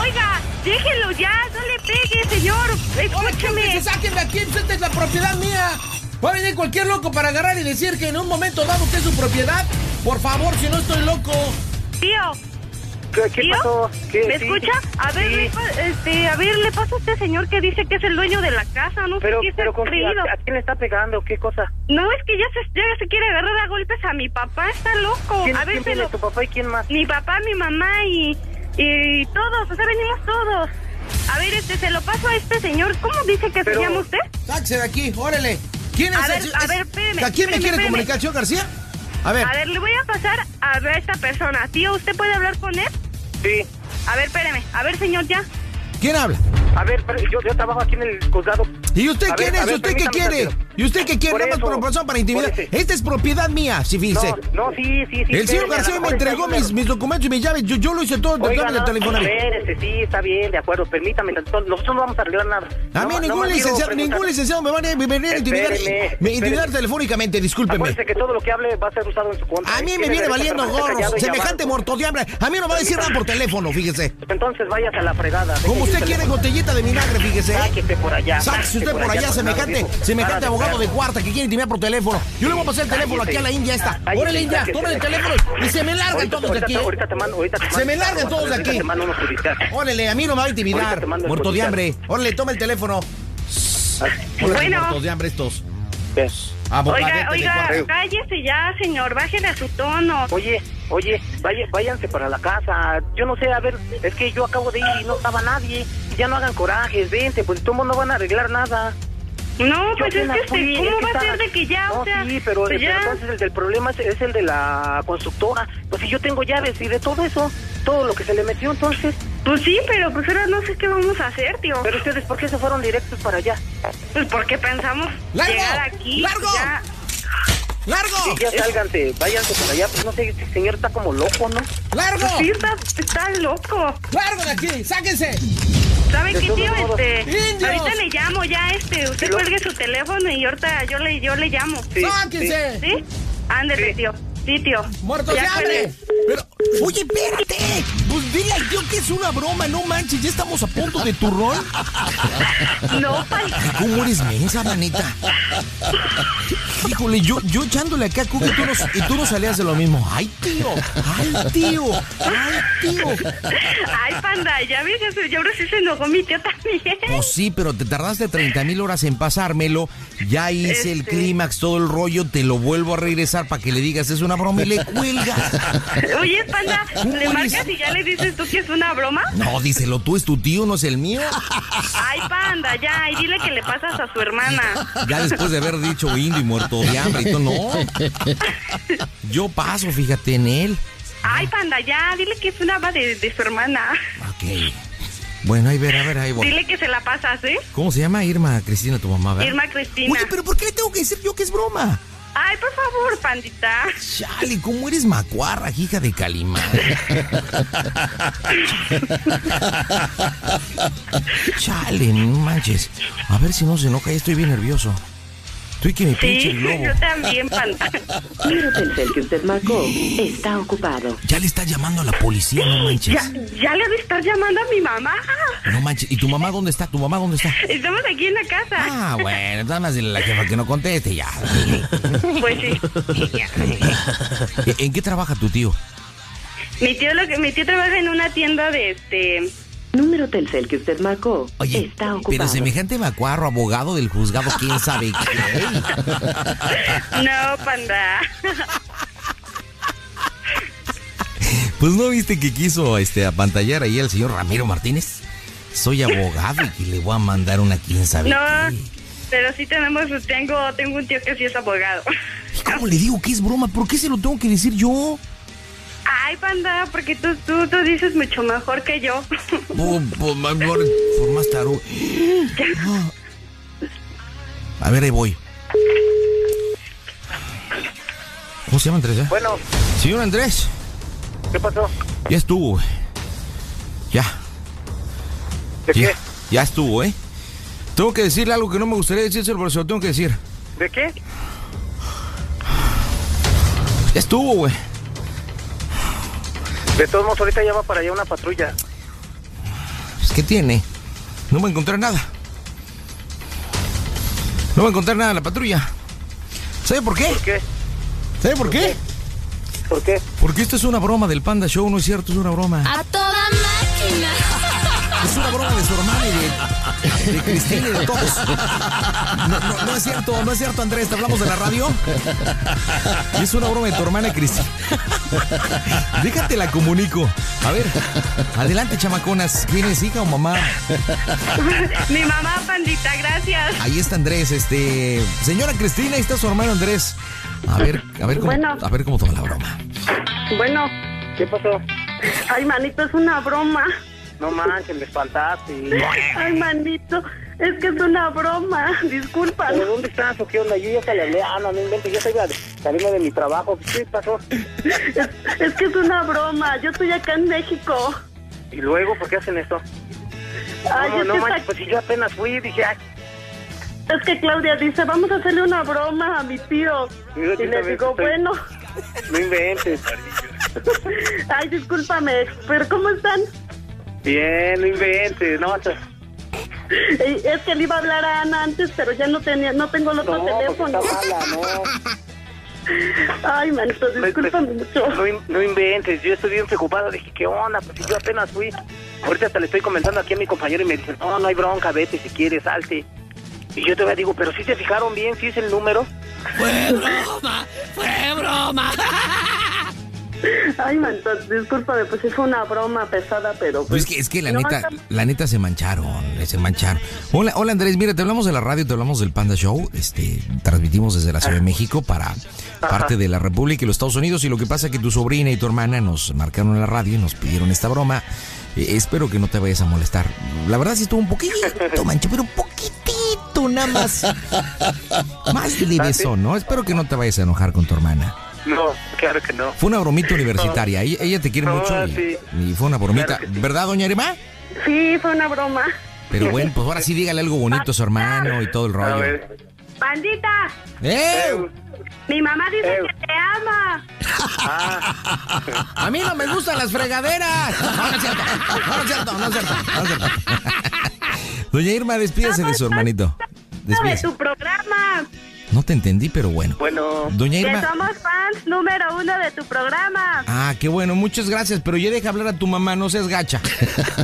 Oiga, déjenlo ya. No le pegue, señor. ¡Que Escúcheme. se saquen de aquí! ¡Esta es la propiedad mía! Va a venir cualquier loco para agarrar y decir que en un momento dado que es su propiedad. Por favor, si no estoy loco. Tío, ¿qué, qué ¿tío? pasó? ¿Qué, ¿Me sí? escucha? A ver, Sí. le pa- este, a ver, le pasa a este señor que dice que es el dueño de la casa. No Pero, sé qué se pero ha ¿con qué- creído. a, a quién le está pegando? ¿Qué cosa? No, es que ya se, ya se quiere agarrar a golpes a mi papá. Está loco. ¿Quién, a ver, quién lo... ¿Tu papá y quién más? Mi papá, mi mamá y, y todos, o sea, venimos todos. A ver, este, se lo paso a este señor. ¿Cómo dice que Pero- se llama usted? Sáquese de aquí, órale. ¿Quién es A ver, el- a ver, espéreme, ¿A quién me quiere espéreme. comunicar, señor García? A ver, A ver, le voy a pasar a ver a esta persona. Tío, ¿usted puede hablar con él? Sí. A ver, espéreme. A ver, señor, ya. ¿Quién habla? A ver, yo, yo trabajo aquí en el juzgado. ¿Y usted A quién ver, es? ver, ¿Usted qué quiere? ¿Y usted qué quiere? Por Nada más por razón para intimidar. Esta es propiedad mía, sí, fíjese. No, no, sí, sí, sí. el señor García me entregó mis, documentos y mis llaves. Yo, yo lo hice todo Oiga, no, telefónico. espérese, sí, está bien, de acuerdo, permítame. Nosotros no vamos a arreglar nada. A mí no ningún, licenciado, ningún licenciado me va a venir a intimidar, Espéreme, me intimidar telefónicamente, discúlpeme. Acuérdese que todo lo que hable va a ser usado en su contra. A mí me viene valiendo gorros, semejante muerto de hambre. A mí no va a decir nada por teléfono, fíjese. Entonces vayas a la fregada. el usted quiere botellita de vinagre, fíjese. Sáquese por allá. Sáquese usted por allá, semejante, semejante abogado de cuarta que quiere intimidar por teléfono. Yo le voy a pasar el teléfono aquí a la India esta. Órale, India, toma el teléfono y se me largan todos de aquí. ¿eh? Ahorita te mando, ahorita te Se mando- me largan todos de aquí. Órale, a mí no me va a intimidar. Muerto de hambre. Órale, toma el teléfono. Bueno. Muertos de hambre estos. Ves. Abogadetes Oiga, oiga, cállese ya, señor. Bájele a su tono. Oye, oye, vaya, váyanse para la casa. Yo no sé, a ver, es que yo acabo de ir y no estaba nadie. Ya no hagan corajes, vente, pues todos no van a arreglar nada. No, Yo pues es que fui, este, ¿cómo es que va a ser de que ya, No, o sea, sí, pero, pues pero ya? entonces el del problema es, es el de la constructora. Pues si yo tengo llaves y de todo eso, todo lo que se le metió, entonces, Pues sí, pero pues ahora no sé qué vamos a hacer, tío. Pero ustedes, ¿por qué se fueron directos para allá? Pues porque pensamos ¡Largo! llegar aquí. ¡Largo! ya. ¡Largo! Sí, ya sálganse, váyanse para allá. Pues no sé, este señor está como loco, ¿no? ¡Largo! Sí, está, está loco. ¡Largo de aquí! ¡Sáquense! ¿Sabe De qué, tío? Este, ¡Indios! ahorita le llamo ya, este, usted ¿Y lo- cuelgue su teléfono y ahorita yo le, yo le llamo. Sí, ¡Sáquense! ¿Sí? Ándele, Sí. tío. Sí, tío. ¡Muertos de Ya hambre! Pero, oye, espérate. Pues dile al tío que es una broma, no manches, ya estamos a punto de turrón. No, pal. ¿Cómo eres mensa, manita? Híjole, yo, yo echándole acá a Cuca y tú, no, y tú no salías de lo mismo. ¡Ay, tío! ¡Ay, tío! ¡Ay, tío! Ay, panda, ya ves, ya ahora sí se enojó mi tío también. Pues sí, pero te tardaste 30 mil horas en pasármelo. Ya hice el Este. clímax, todo el rollo, te lo vuelvo a regresar para que le digas es una broma y le cuelgas. Oye, panda, ¿Cómo ¿le eres? marcas y ya le dices tú que es una broma? No, díselo tú, es tu tío, no es el mío. Ay, panda, ya, y dile que le pasas a su hermana. Ya después de haber dicho indio y muerto de hambre y todo, no. Yo paso, fíjate en él. Ay, panda, ya, dile que es una va de, de su hermana. Ok. Bueno, ahí ver, a ver, ahí voy. Dile que se la pasas, ¿eh? ¿Cómo se llama Irma Cristina, tu mamá? ¿verdad? Irma Cristina. Oye, pero ¿por qué le tengo que decir yo que es broma? Ay, por favor, pandita. Chale, ¿cómo eres macuarra, hija de Calimán? Chale, no manches. A ver si no se enoja, ya estoy bien nervioso. Estoy que me pinche Sí, el globo. yo también, panda. Número Telcel que usted marcó está ocupado. Ya le está llamando a la policía, no manches. Ya, ya le de estar llamando a mi mamá. No manches. ¿Y tu mamá dónde está? ¿Tu mamá dónde está? Estamos aquí en la casa. Ah, bueno, nada más dile a la jefa que no conteste ya. Pues sí. ¿En qué trabaja tu tío? Mi tío, lo que, mi tío trabaja en una tienda de este. Número Telcel que usted marcó Oye, está ocupado. pero semejante macuarro, abogado del juzgado, quién sabe qué. No, panda. Pues no viste que quiso este apantallar ahí al señor Ramiro Martínez. Soy abogado y que le voy a mandar una quién sabe No, qué. pero sí tenemos, tengo, tengo un tío que sí es abogado. ¿Y ¿Cómo le digo que es broma? ¿Por qué se lo tengo que decir yo? Ay, panda, porque tú, tú, tú dices mucho mejor que yo. Por, por- por- por más taro. A ver, ahí voy. ¿Cómo se llama Andrés? eh? Bueno, Señor Andrés, ¿qué pasó? ya estuvo, güey. Ya, ¿De ya, qué? ya estuvo, ¿eh? Tengo que decirle algo que no me gustaría decírselo, pero se lo tengo que decir. ¿De qué? Ya estuvo, güey. De todos modos, ahorita ya va para allá una patrulla. Pues, ¿Qué tiene? No va a encontrar nada. No va a encontrar nada en la patrulla. ¿Sabe por qué? ¿Por qué? ¿Sabe por qué? ¿Por qué? Porque esto es una broma del Panda Show, no es cierto, es una broma. A toda máquina. Es una broma de su hermana y de, de Cristina y de todos. No, no, no es cierto, no es cierto, Andrés, ¿te hablamos de la radio? Y es una broma de tu hermana Cristina. Déjate la comunico. A ver, adelante, chamaconas. ¿Quién es, hija o mamá? Mi mamá, pandita, gracias. Ahí está Andrés, este. Señora Cristina, ahí está su hermano Andrés. A ver, a ver cómo, Bueno. a ver cómo toma la broma. Bueno, ¿Qué pasó? ay, manito, es una broma. No manches, me espantaste. Ay, manito, es que es una broma. Disculpa. ¿Pero dónde estás o qué onda? Yo ya te le hablé, ah, no, no inventes, yo estoy saliendo de mi trabajo. ¿Qué pasó? Es, es que es una broma. Yo estoy acá en México. ¿Y luego por qué hacen esto? Ay, no, es no que manches, pues si yo apenas fui, dije, ay, Es que Claudia dice, vamos a hacerle una broma a mi tío. Yo Y le digo, estoy- bueno. no inventes. Ay, discúlpame, pero ¿cómo están? Bien, no inventes, no, Es que le iba a hablar a Ana antes, pero ya no tenía, no tengo el otro no, teléfono. está mala, no. Ay, manito, discúlpame mucho. No, in- no inventes, yo estoy bien preocupado, dije, ¿qué onda? Pues si yo apenas fui. Ahorita hasta le estoy comentando aquí a mi compañero y me dice, no, no hay bronca, vete si quieres, salte. Y yo todavía digo, pero si se fijaron bien, si es el número. Fue broma, fue broma. Ay, manto, discúlpame, pues sí fue una broma pesada, pero Pues pues... es que, es que la no, neta, la neta se mancharon, eh, se mancharon. Hola, hola Andrés, mira, te hablamos de la radio, te hablamos del Panda Show, este, transmitimos desde la Ciudad de México para parte de la República y los Estados Unidos y lo que pasa es que tu sobrina y tu hermana nos marcaron en la radio y nos pidieron esta broma. Eh, espero que no te vayas a molestar. La verdad sí estuvo un poquitito mancho, pero un poquitito nada más. Más levesón, ¿no? Espero que no te vayas a enojar con tu hermana. No, claro que no. Fue una bromita universitaria, ella, ella te quiere No, mucho y, sí. y fue una bromita. Claro que sí. ¿Verdad, doña Irma? Sí, fue una broma. Pero bueno, pues ahora sí dígale algo bonito a su hermano y todo el A rollo. ver. ¡Bandita! ¡Eh! Mi mamá dice Eh. que te ama. A mí no me gustan las fregaderas. No, no es cierto. No, es cierto, no es cierto. no es cierto. Doña Irma, despídase de su hermanito. De Despídase. tu programa. No te entendí, pero bueno. Bueno, Doña Que Irma. somos fans número uno de tu programa. Ah, qué bueno, muchas gracias, pero ya deja hablar a tu mamá, no seas gacha.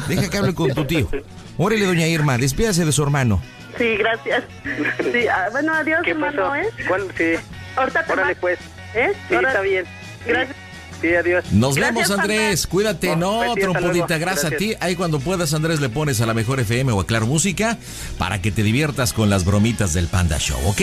Deja que hable con tu tío. Órale, doña Irma, despídase de su hermano. Sí, gracias. Sí, ah, bueno, adiós, ¿qué pasó? hermano, ¿eh? Sí, Ahorita te órale pues. ¿eh? Sí, está bien. Gracias. Sí, adiós. Nos Gracias, vemos, Andrés. Cuídate. No, trompudita. Gracias a ti. Ahí cuando puedas, Andrés, le pones a la mejor FM o a Claro Música para que te diviertas con las bromitas del Panda Show, ¿ok?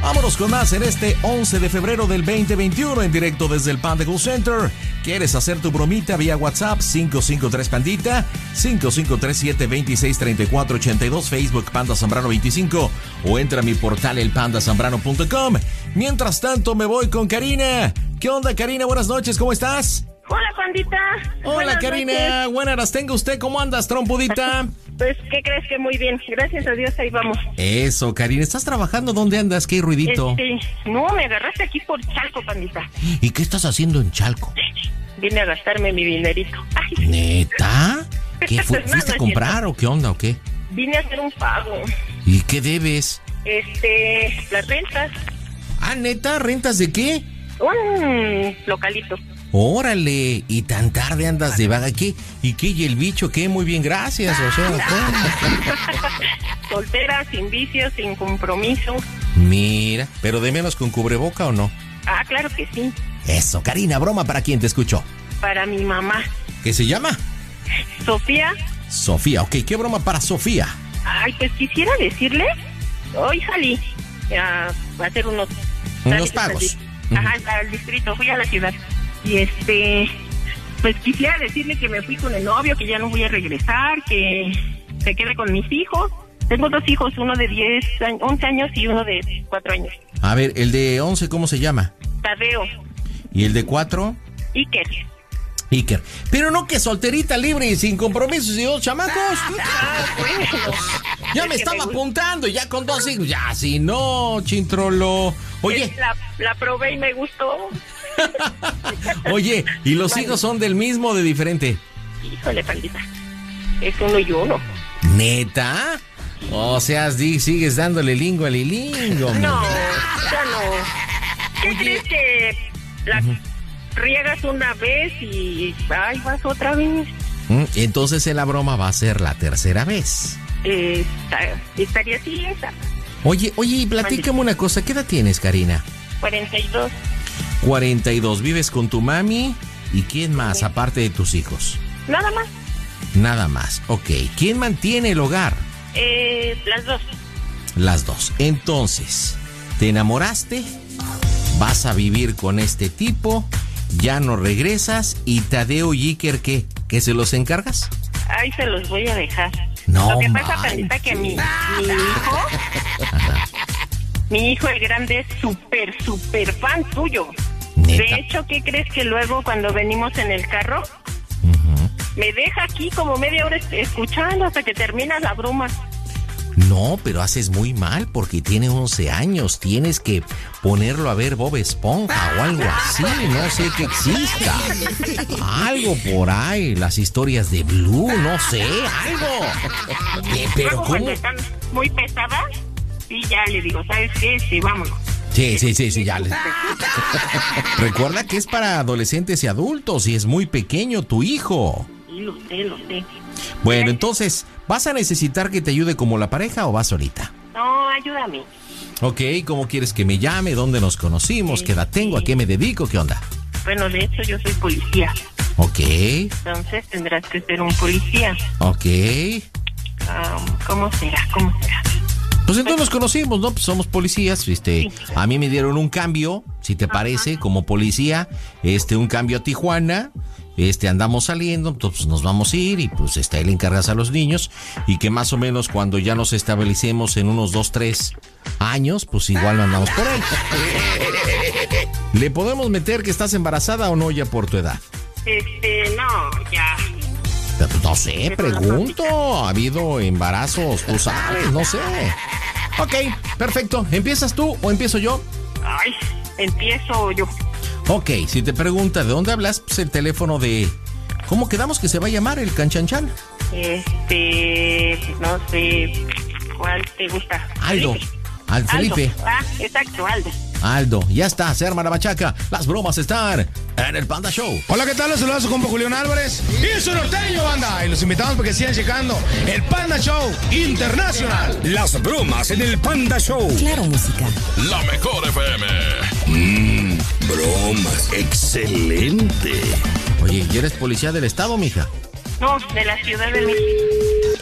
Vámonos con más en este 11 de febrero del 2021 en directo desde el Panda Cool Center. ¿Quieres hacer tu bromita vía WhatsApp 553 Pandita 5537263482 Facebook Panda Zambrano 25 o entra a mi portal elpandazambrano.com. Mientras tanto me voy con Karina. ¿Qué onda Karina? Buenas noches, ¿cómo estás? Hola, pandita. Hola Buenas Karina, buenas las tenga usted, ¿cómo andas, trompudita? Pues, ¿qué crees que muy bien? Gracias a Dios, ahí vamos. Eso, Karina, ¿estás trabajando? ¿Dónde andas? ¿Qué ruidito? Este, no, me agarraste aquí por Chalco, pandita. ¿Y qué estás haciendo en Chalco? Vine a gastarme mi dinerito. Ay, ¿Neta? ¿Qué no fuiste a comprar o qué onda o qué? vine a hacer un pago. ¿Y qué debes? Este, las rentas. Ah, neta, ¿rentas de qué? Un localito. Órale, y tan tarde andas de vaga, ¿qué? ¿Y qué? ¿Y el bicho qué? Muy bien, gracias, o sea. Soltera, sin vicios, sin compromiso. Mira, pero de menos con cubreboca o no? Ah, claro que sí. Eso, Karina, broma para quien te escuchó. Para mi mamá. ¿Qué se llama? Sofía. Sofía, ok, ¿qué broma para Sofía? Ay, pues quisiera decirle. Hoy salí a hacer unos... Unos pagos. Ajá, al distrito. Fui a la ciudad. Y este... Pues quisiera decirle que me fui con el novio, que ya no voy a regresar, que se quede con mis hijos. Tengo dos hijos, uno de 10, años- 11 años y uno de 4 años. A ver, el de 11, ¿cómo se llama? Tadeo, ¿Y el de 4? Iker. Iker. Pero no que solterita, libre y sin compromisos y dos chamacos. Ah, bueno. Ya me estaba apuntando, ya con dos hijos. Ya, si no, chintrolo. Oye, La, la probé y me gustó. oye, ¿y los hijos son del mismo o de diferente? Híjole, pandita. Es uno y uno. ¿Neta? O sea, sigues dándole lingo al lilingo. No, ya no. ¿Qué crees que la riegas una vez y ay, vas otra vez? Mm, Entonces en la broma va a ser la tercera vez. Eh, esta- estaría así esa. Oye, oye, y platícame una cosa. ¿Qué edad tienes, Karina? 42. 42. ¿Vives con tu mami? ¿Y quién más, aparte de tus hijos? Nada más. Nada más. Ok. ¿Quién mantiene el hogar? Eh, las dos. Las dos. Entonces, ¿te enamoraste? ¿Vas a vivir con este tipo? ¿Ya no regresas? ¿Y Tadeo y Iker qué? ¿Que se los encargas? Ahí se los voy a dejar. No Lo que pasa, pandita, que mi, mi hijo, mi hijo el grande es súper, súper fan tuyo. ¿Neta? De hecho, ¿qué crees que luego cuando venimos en el carro, me deja aquí como media hora es- escuchando hasta que termina la broma? No, pero haces muy mal porque tiene 11 años. Tienes que ponerlo a ver Bob Esponja o algo así. No sé qué exista. Algo por ahí. Las historias de Blue, no sé. Algo. Eh, pero ¿cómo? están muy pesadas, y ya le digo, ¿sabes qué? Sí, vámonos. Sí, sí, sí, sí, ya. Recuerda que es para adolescentes y adultos y es muy pequeño tu hijo. Sí, lo sé, lo sé. Bueno, entonces, ¿vas a necesitar que te ayude como la pareja o vas solita? No, ayúdame. Ok, ¿cómo quieres que me llame? ¿Dónde nos conocimos? ¿Qué edad tengo? ¿A qué me dedico? ¿Qué onda? Bueno, de hecho yo soy policía. Ok, Entonces tendrás que ser un policía. ok. ¿Cómo será? ¿Cómo será? Pues entonces nos conocimos, ¿no? Pues somos policías, este, a mí me dieron un cambio, si te parece, como policía, este, un cambio a Tijuana, este, andamos saliendo, entonces nos vamos a ir y pues ahí le encargas a los niños y que más o menos cuando ya nos establecemos en unos dos, tres años, pues igual no andamos por ahí. ¿Le podemos meter que estás embarazada o no ya por tu edad? Este, no, ya. No sé, pregunto. ¿Ha habido embarazos? Tú sabes, no sé. Ok, perfecto. ¿Empiezas tú o empiezo yo? Ay, empiezo yo. Ok, si te pregunta de dónde hablas, pues el teléfono de... ¿Cómo quedamos que se va a llamar el canchanchan? Este, no sé, ¿cuál te gusta? Aldo. Al Felipe. Aldo. Ah, exacto, Aldo. Aldo, ya está, se arma la machaca. Las bromas están en el Panda Show. Hola, ¿qué tal? Los saludos a su compa Julián Álvarez y su norteño, banda. Y los invitamos para que sigan checando el Panda Show Internacional. Las bromas en el Panda Show. Claro, música. La mejor FM. Mmm, bromas. Excelente. Oye, ¿y eres policía del estado, mija? No, de la Ciudad de México.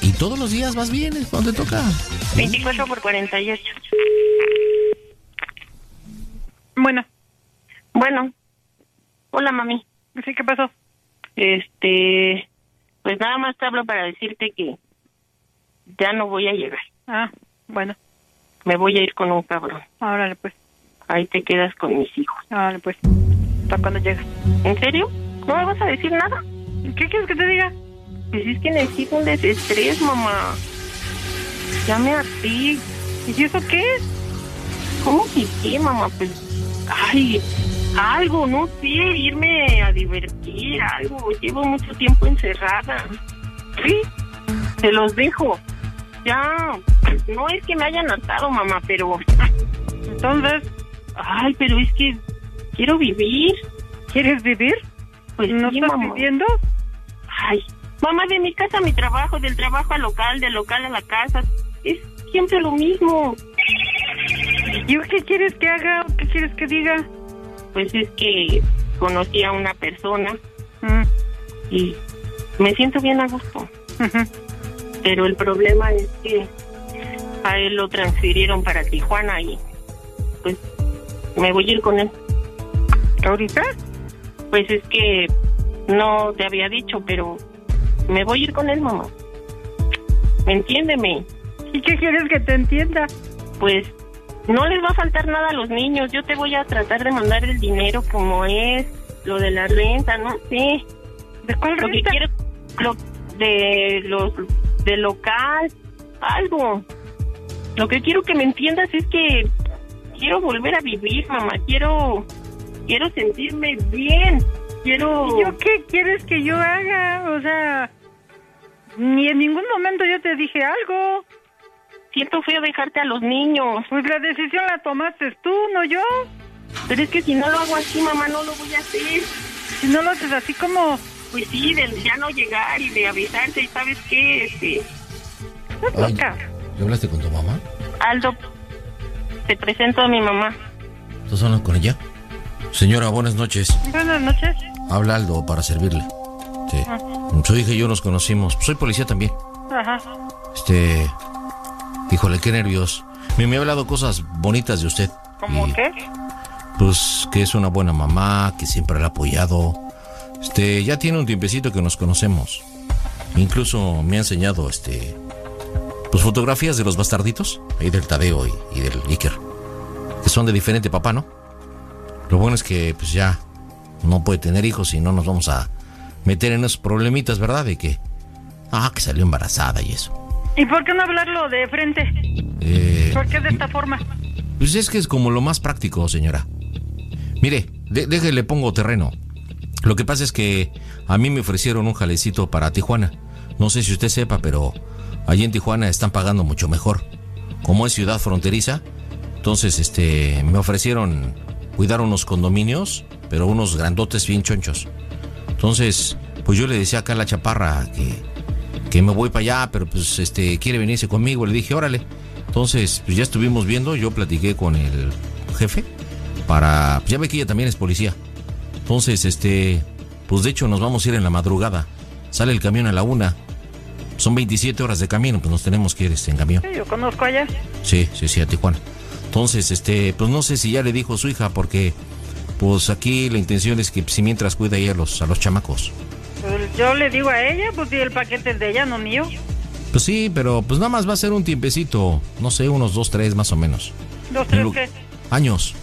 ¿Y todos los días vas bien? ¿Es cuando te toca? 24 por 48. Bueno. Bueno. Hola, mami. Sí, ¿qué pasó? Este, pues nada más te hablo para decirte que ya no voy a llegar. Ah, bueno. Me voy a ir con un cabrón. Órale, pues. Ahí te quedas con mis hijos. Órale, pues. ¿Para cuándo llegas? ¿En serio? ¿No me vas a decir nada? ¿Qué quieres que te diga? Pues es que necesito un desestrés, mamá. Ya me harté. ¿Y eso qué es? ¿Cómo que qué, mamá? Pues, ay, algo, no sé, irme a divertir, algo. Llevo mucho tiempo encerrada. Sí, te los dejo. Ya, no es que me hayan hartado, mamá, pero... Entonces, Ay, pero es que quiero vivir. ¿quieres vivir? Pues ¿No sí, estás mamá. viviendo? Ay, mamá, de mi casa a mi trabajo, del trabajo al local, del local a la casa. Es siempre lo mismo. ¿Y qué quieres que haga o qué quieres que diga? Pues es que conocí a una persona Mm, y me siento bien a gusto. Pero el problema es que a él lo transfirieron para Tijuana y pues me voy a ir con él. ¿Ahorita? Pues es que no te había dicho, pero me voy a ir con él, mamá. Entiéndeme. ¿Y qué quieres que te entienda? Pues no les va a faltar nada a los niños. Yo te voy a tratar de mandar el dinero como es, lo de la renta, no sé. ¿De cuál Lo que quiero, lo de los de local, algo. Lo que quiero que me entiendas es que quiero volver a vivir, mamá. Quiero quiero sentirme bien. Quiero ¿Y yo qué quieres que yo haga? O sea, ni en ningún momento yo te dije algo. Siento feo dejarte a los niños. Pues la decisión la tomaste tú, no yo. Pero es que si no lo hago así, mamá, no lo voy a hacer. Si no lo haces así como... Pues sí, de ya no llegar y de avisarte, ¿sabes qué? Este, Estás Ay. ¿Ya hablaste con tu mamá? Aldo, te presento a mi mamá. ¿Estás hablando con ella? Señora, buenas noches. Buenas noches. Habla Aldo para servirle. Sí. Ah. Su hija y yo nos conocimos. Soy policía también. Ajá. Este. Híjole, qué nervios. Me, me ha hablado cosas bonitas de usted. ¿Cómo Y, qué? Pues que es una buena mamá, que siempre la ha apoyado. Este, ya tiene un tiempecito que nos conocemos. Incluso me ha enseñado, este. Pues fotografías de los bastarditos. Ahí del Tadeo y, y del Iker. Que son de diferente papá, ¿no? Lo bueno es que, pues ya. No puede tener hijos y no nos vamos a meter en esos problemitas, ¿verdad? De que. Ah, que salió embarazada y eso. ¿Y por qué no hablarlo de frente? Eh, ¿Por qué de esta forma? Pues es que es como lo más práctico, señora. Mire, de- déjele pongo terreno. Lo que pasa es que a mí me ofrecieron un jalecito para Tijuana. No sé si usted sepa, pero allí en Tijuana están pagando mucho mejor. Como es ciudad fronteriza, entonces este me ofrecieron cuidar unos condominios, pero unos grandotes bien chonchos. Entonces, pues yo le decía acá a la chaparra que, que me voy para allá, pero pues este quiere venirse conmigo. Le dije, órale. Entonces, pues ya estuvimos viendo, yo platiqué con el jefe para... pues, ya ve que ella también es policía. Entonces, este, pues de hecho nos vamos a ir en la madrugada. Sale el camión a la una. Son 27 horas de camino, pues nos tenemos que ir este, en camión. Sí, yo conozco allá. Sí, sí, sí, a Tijuana. Entonces, este, pues no sé si ya le dijo a su hija, porque pues aquí la intención es que si mientras cuida ahí a los, a los chamacos. Pues yo le digo a ella, pues si el paquete es de ella, no mío. Pues sí, pero pues nada más va a ser un tiempecito, no sé, unos dos, tres más o menos. ¿Dos, tres lo- qué? Años.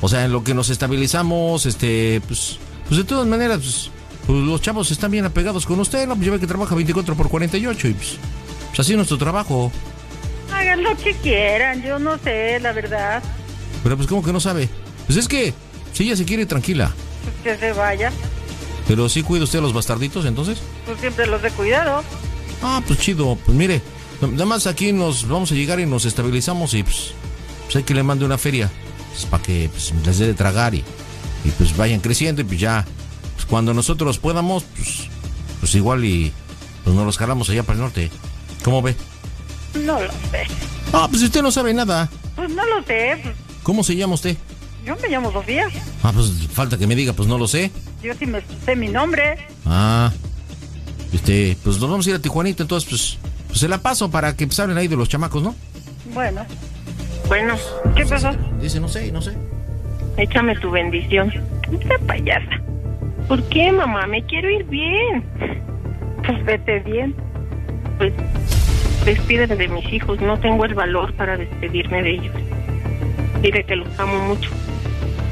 O sea, en lo que nos estabilizamos, este, pues, pues de todas maneras, pues, pues, los chavos están bien apegados con usted, ¿no? Pues yo veo que trabaja 24 por 48 y pues, pues así es nuestro trabajo. Hagan lo que quieran, yo no sé, la verdad. Pero pues como que no sabe. Pues es que, si ella se quiere tranquila. Pues que se vaya. Pero sí cuida usted a los bastarditos, entonces. Pues siempre los de cuidado. Ah, pues chido. Pues mire, nada más aquí nos vamos a llegar y nos estabilizamos y pues, pues hay que le mande una feria. Pues, para que pues, les dé de tragar y, y, pues vayan creciendo y pues ya. Pues cuando nosotros podamos, pues, pues igual y pues nos los jalamos allá para el norte. ¿Cómo ve? No lo sé. Ah, pues usted no sabe nada. Pues no lo sé. pues, ¿Cómo se llama usted? Yo me llamo Sofía. Ah, pues falta que me diga, pues no lo sé. Yo sí me sé mi nombre. Ah, este, pues nos vamos a ir a Tijuanita, entonces pues, pues se la paso para que pues, hablen ahí de los chamacos, ¿no? Bueno. Bueno, ¿Qué pasó? Dice, no sé, no sé. échame tu bendición. Esta payasa. ¿Por qué, mamá? Me quiero ir bien. Pues vete bien. Pues despídete de mis hijos. No tengo el valor para despedirme de ellos. Dile que los amo mucho.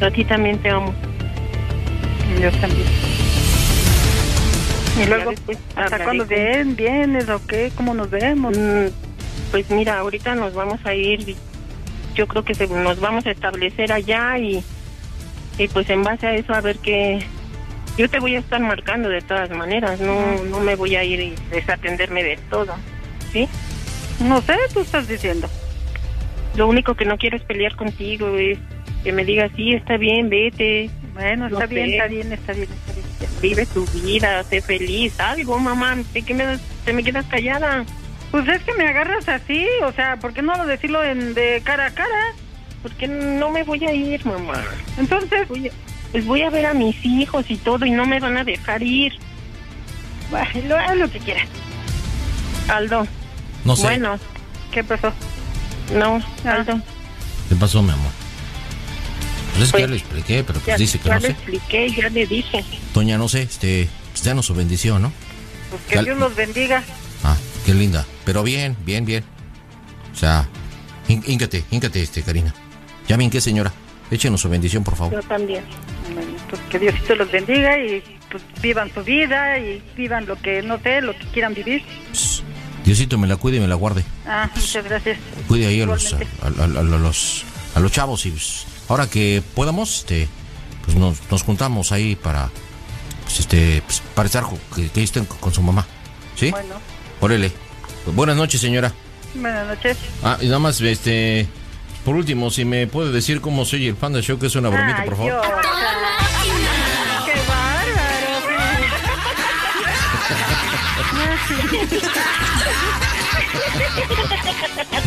A ti también te amo. Yo también. Y luego, después ¿hasta hablaré cuándo ven? ¿Vienes o qué? ¿Cómo nos vemos? Mm, Pues mira, ahorita nos vamos a ir. Yo creo que se- nos vamos a establecer allá y, y pues en base a eso a ver qué. Yo te voy a estar marcando de todas maneras. No, no me voy a ir y desatenderme de todo. ¿Sí? No sé, tú estás diciendo. Lo único que no quiero es pelear contigo, es que me digas, sí, está bien, vete. Bueno, No está bien, está bien, está bien, está bien. Vive tu vida, sé feliz, algo, mamá. ¿De qué me, te me quedas callada? Pues es que me agarras así, o sea, ¿por qué no decirlo en, de cara a cara? Porque no me voy a ir, mamá. Entonces, Voy a- pues voy a ver a mis hijos y todo y no me van a dejar ir. bueno, haz lo que quieras. Aldo. No sé. Bueno, ¿Qué pasó? no, Ah. Aldo. ¿Qué pasó, mi amor? Pues es que Pues, ya le expliqué, pero Ya, pues dice que ya no le sé. expliqué, ya le dije. Doña, no sé, este, pues danos su bendición, ¿no? Pues que Ya- Dios los bendiga. Ah, qué linda. Pero bien, bien, bien. O sea, hín- híncate, híncate, este, Karina. Ya bien, ¿qué, señora? Échenos su bendición, por favor. Yo también. Bueno, pues que Diosito los bendiga y pues vivan su vida y vivan lo que, no sé, lo que quieran vivir. Diosito me la cuide y me la guarde. Ah, muchas gracias. Cuide ahí a los, a los, a los chavos y pues, ahora que podamos, este, pues nos, nos juntamos ahí para, pues, este, pues, para estar, que, que estén con, su mamá. ¿Sí? Bueno, Órale. Pues, buenas noches, señora. buenas noches. Ah, y nada más, este, por último, si me puede decir cómo se oye el Panda Show, que es una bromita, Ay, por favor. Dios, ¡Qué bárbaro!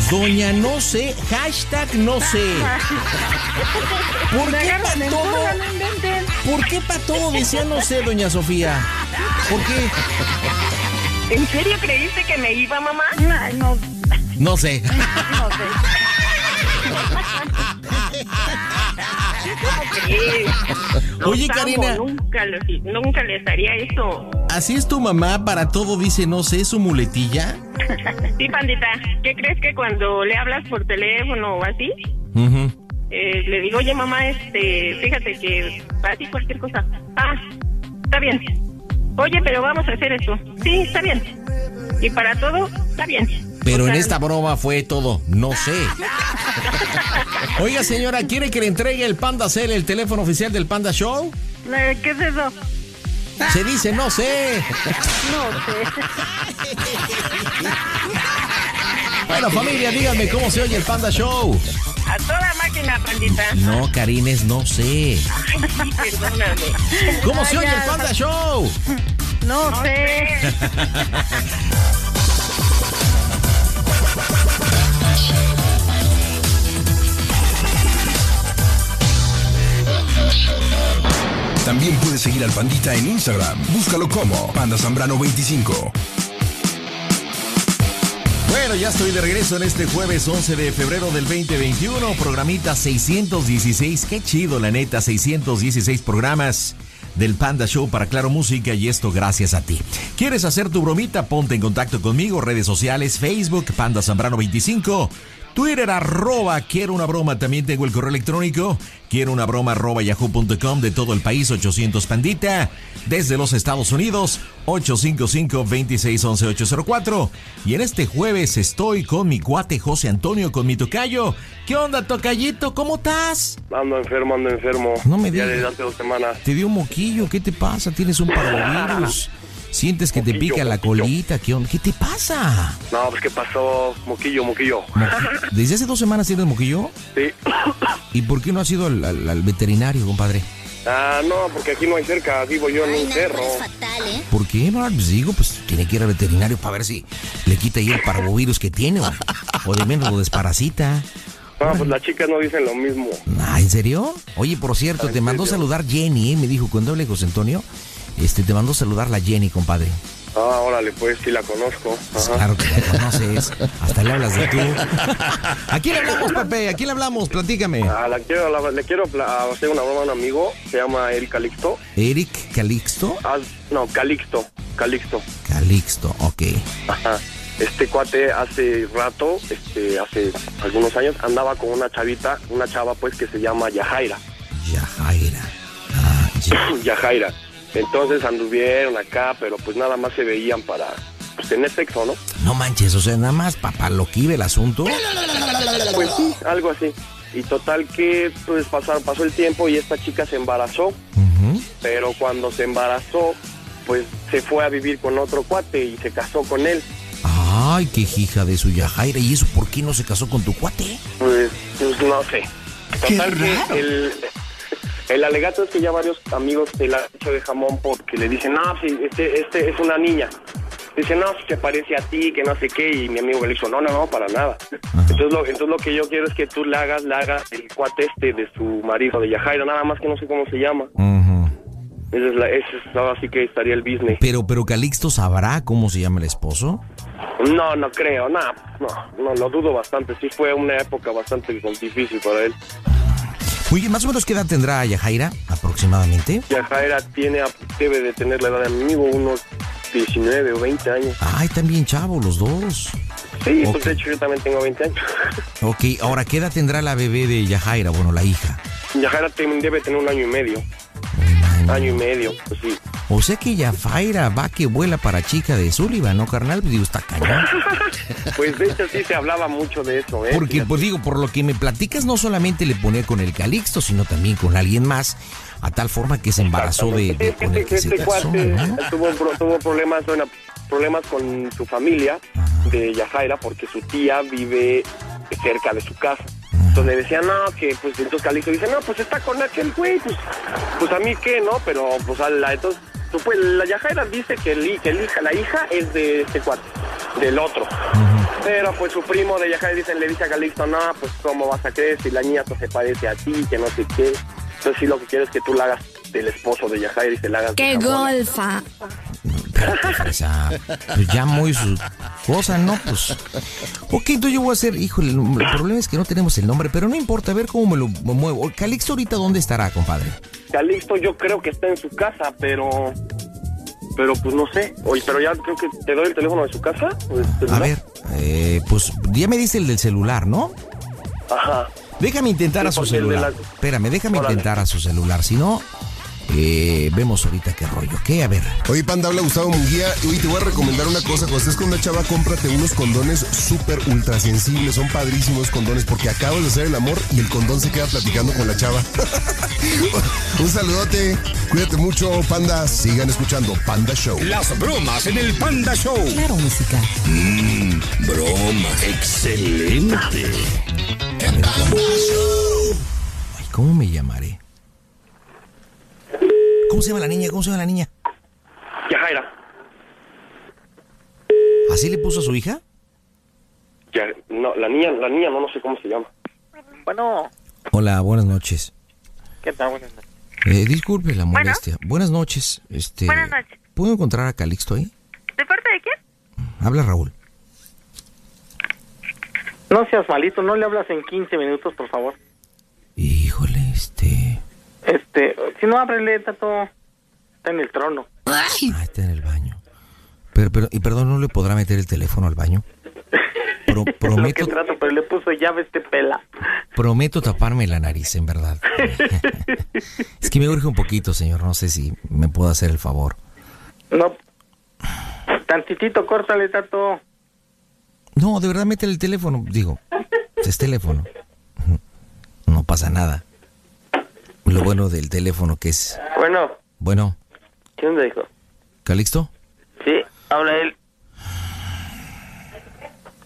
Doña no sé, hashtag no sé. ¿Por qué para todo? no. ¿Por qué para todo decía no sé, doña Sofía? ¿Por qué? ¿En serio creíste que me iba, mamá? Ay, no, No sé. no sé. Oye, amo, Karina. Nunca, los- nunca les haría eso. ¿Así es tu mamá para todo dice no sé, su muletilla? Sí, pandita, ¿qué crees que cuando le hablas por teléfono o así, Ujú. eh, le digo, oye mamá, este, fíjate que así cualquier cosa. Ah, está bien. Oye, pero vamos a hacer esto. Sí, está bien. Y para todo, está bien. Pero en esta broma fue todo, no sé. Oiga, señora, ¿quiere que le entregue el Panda Cell, el teléfono oficial del Panda Show? ¿Qué es eso? Se dice no sé. No sé. Bueno, familia, díganme cómo se oye el Panda Show. A toda máquina, pandita. No, Karines, no sé. Ay, perdóname. ¿Cómo se oye ya. el Panda Show? No sé. También puedes seguir al Pandita en Instagram. Búscalo como Panda Zambrano 25. Bueno, ya estoy de regreso en este jueves 11 de febrero del 2021, programita 616. Qué chido, la neta, 616 programas del Panda Show para Claro Música y esto gracias a ti. ¿Quieres hacer tu bromita? Ponte en contacto conmigo, redes sociales, Facebook, Panda Zambrano 25. Twitter arroba quiero una broma. También tengo el correo electrónico quiero una broma arroba yahoo.com de todo el país 800 pandita. Desde los Estados Unidos 855-2611-804. Y en este jueves estoy con mi cuate José Antonio, con mi tocayo. ¿Qué onda, tocayito? ¿Cómo estás? Ando enfermo, ando enfermo. No me Ya digas. desde hace dos semanas. Te dio un moquillo, ¿qué te pasa? ¿Tienes un parvovirus? ¿Sientes que te Moquillo, pica la moquillo. colita? ¿Qué, onda? ¿Qué te pasa? No, pues ¿qué pasó? Moquillo, moquillo. ¿Desde hace dos semanas tienes moquillo? Sí. ¿Y por qué no has ido al, al- al veterinario, compadre? Ah, no, porque aquí no hay cerca, vivo yo en un cerro. ¿Por qué? No, pues digo, pues tiene que ir al veterinario para ver si le quita ahí el parvovirus que tiene o, o de menos lo desparasita. No, pues las chicas no dicen lo mismo. Ah, ¿en serio? Oye, por cierto, te mandó saludar Jenny, ¿eh? me dijo cuando hablé José Antonio, este, te mandó saludar la Jenny, compadre. Ah, órale, pues sí la conozco. Pues Ajá. claro que la conoces, hasta le hablas de tú. ¿A quién le hablamos, Pepe? ¿A quién le hablamos? Platícame. Ah, la quiero, la- le quiero hacer una broma a un amigo, se llama Eric Calixto. Eric Calixto. Ah, no, Calixto, Calixto. Calixto, ok. Ajá. Este cuate hace rato, este, hace algunos años, andaba con una chavita, una chava pues que se llama Yajaira. Yajaira. Yajaira. Entonces anduvieron acá, pero pues nada más se veían para pues, tener sexo, ¿no? No manches, o sea, nada más papá lo que iba el asunto. Pues sí, algo así. Y total que pues pasar, pasó el tiempo y esta chica se embarazó, pero cuando se embarazó, pues se fue a vivir con otro cuate y se casó con él. Ay, qué hija de su Yajaira. ¿Y eso por qué no se casó con tu cuate? Pues, pues no sé. Total que el, el alegato es que ya varios amigos se la han hecho de jamón porque le dicen, no, sí, este, este es una niña. Dice, no, si se parece a ti, que no sé qué, y mi amigo le dijo, no, no, no, para nada. Entonces lo, entonces lo que yo quiero es que tú le hagas, le hagas el cuate este de su marido, de Yajaira, nada más que no sé cómo se llama. Esa es la, esa es, ahora sí que estaría el business. Pero, pero Calixto sabrá cómo se llama el esposo. No, no creo, no, no, no, lo dudo bastante. Sí fue una época bastante difícil para él. Muy bien, más o menos qué edad tendrá Yajaira aproximadamente. Yajaira tiene, debe de tener la edad de mi amigo, unos 19 o 20 años. Ay, también chavo, los dos. Sí, pues de hecho yo también tengo 20 años. Ok, ahora qué edad tendrá la bebé de Yajaira, bueno, la hija. Yajaira debe tener un año y medio. Año y medio, pues sí. O sea que Yajaira va que vuela para chica de Sullivan, ¿no, carnal? Digo, está cañón. Pues de hecho sí se hablaba mucho de eso, ¿eh? Porque, pues digo, por lo que me platicas, no solamente le ponía con el Calixto, sino también con alguien más, a tal forma que se embarazó de, de- con el que se este casó, cuate ¿no? tuvo, pro- tuvo problemas, bueno, problemas con su familia de Yajaira porque su tía vive cerca de su casa. Entonces le decían, no, que pues entonces Calixto dice, no, pues está con aquel güey, pues, pues a mí qué, ¿no? Pero pues a la, entonces, pues, la Yajaira dice que, el, hi- que el hija, la hija es de este cuate, del otro. Pero pues su primo de Yajaira dice, le dice a Calixto, no, pues cómo vas a creer si la niña pues, se parece a ti, que no sé qué. Entonces sí lo que quiero es que tú la hagas del esposo de Yajaira y se la hagas ¡Qué jamón. golfa! O sea, pues ya muy su cosa, ¿no? Pues. Ok, entonces yo voy a hacer, híjole, el el problema es que no tenemos el nombre, pero no importa, a ver cómo me lo muevo. Calixto ahorita, ¿dónde estará, compadre? Calixto yo creo que está en su casa, pero... Pero pues no sé. Oye, pero ya creo que te doy el teléfono de su casa. o del A ver, eh, pues ya me dice el del celular, ¿no? Ajá. Déjame intentar Sí, a su celular. la- Espérame, déjame Órale. intentar a su celular. Si no, eh, vemos ahorita qué rollo. ¿Qué? A ver. Oye, Panda, habla Gustavo Munguía. Y hoy te voy a recomendar una cosa. Cuando estés con una chava, cómprate unos condones súper ultra sensibles. Son padrísimos condones porque acabas de hacer el amor y el condón se queda platicando con la chava. Un saludote. Cuídate mucho, Panda. Sigan escuchando Panda Show. Las bromas en el Panda Show. Claro, música. Mmm, broma. Excelente. Ay, ¿cómo me llamaré? ¿Cómo se llama la niña? ¿Cómo se llama la niña? Yajaira. ¿Así le puso a su hija? Ya, no, la niña, la niña no, no sé cómo se llama. Bueno, Hola, buenas noches. ¿qué tal? Buenas noches. Eh, disculpe la molestia. Buenas noches. Este, Buenas noches. ¿Puedo encontrar a Calixto ahí? ¿De parte de quién? Habla Raúl. No seas malito, no le hablas en 15 minutos, por favor. Híjole, este... Este, si no, ábrele, Tato. Está en el trono. Ah, está en el baño. Pero, pero, y perdón, ¿no le podrá meter el teléfono al baño? Pro- Lo prometo, que trato, pero le puso llave este pela. prometo taparme la nariz, en verdad. es que me urge un poquito, señor. No sé si me puedo hacer el favor. No. Tantitito, córtale, Tato. No, de verdad, métele el teléfono. Digo, es teléfono. No pasa nada. Lo bueno del teléfono que es... Bueno, Bueno, ¿qué onda, hijo? ¿Calixto? Sí, habla él.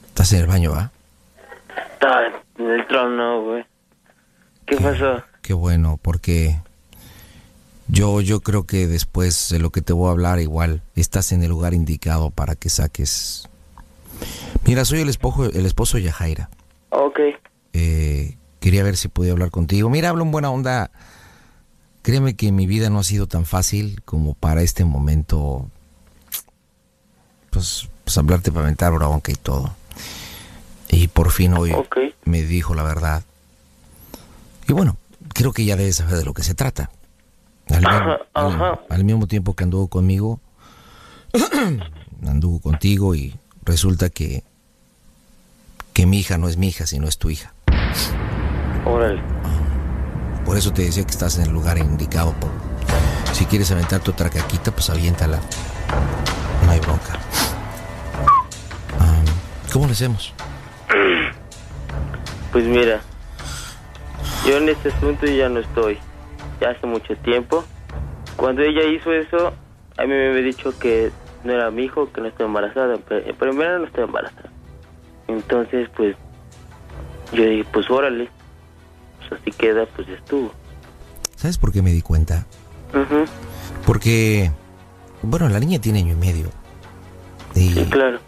¿Estás en el baño, va? Está en el trono, güey. ¿Qué pasó? Qué bueno, porque yo, yo creo que después de lo que te voy a hablar, igual estás en el lugar indicado para que saques. Mira, soy el esposo, el esposo de Yajaira. Ok. Eh, quería ver si podía hablar contigo. Mira, hablo en buena onda. Créeme que mi vida no ha sido tan fácil como para este momento. Pues, pues hablarte para aventar bronca y todo. Y por fin hoy me dijo la verdad. Y bueno, creo que ya debes saber de lo que se trata. Al, al mismo tiempo que anduvo conmigo, anduvo contigo y resulta que que mi hija no es mi hija, sino es tu hija. Órale. Por eso te decía que estás en el lugar indicado. Por, si quieres aventar tu otra caquita, pues aviéntala. No hay bronca. ¿Cómo lo hacemos? Pues mira, yo en este asunto ya no estoy. Ya hace mucho tiempo. Cuando ella hizo eso, a mí me había dicho que no era mi hijo, que no estaba embarazada. Pero primero no estaba embarazada. Entonces, pues, yo dije, pues órale. Así queda, pues ya estuvo. ¿Sabes por qué me di cuenta? Porque, bueno, la niña tiene año y medio. Y, claro.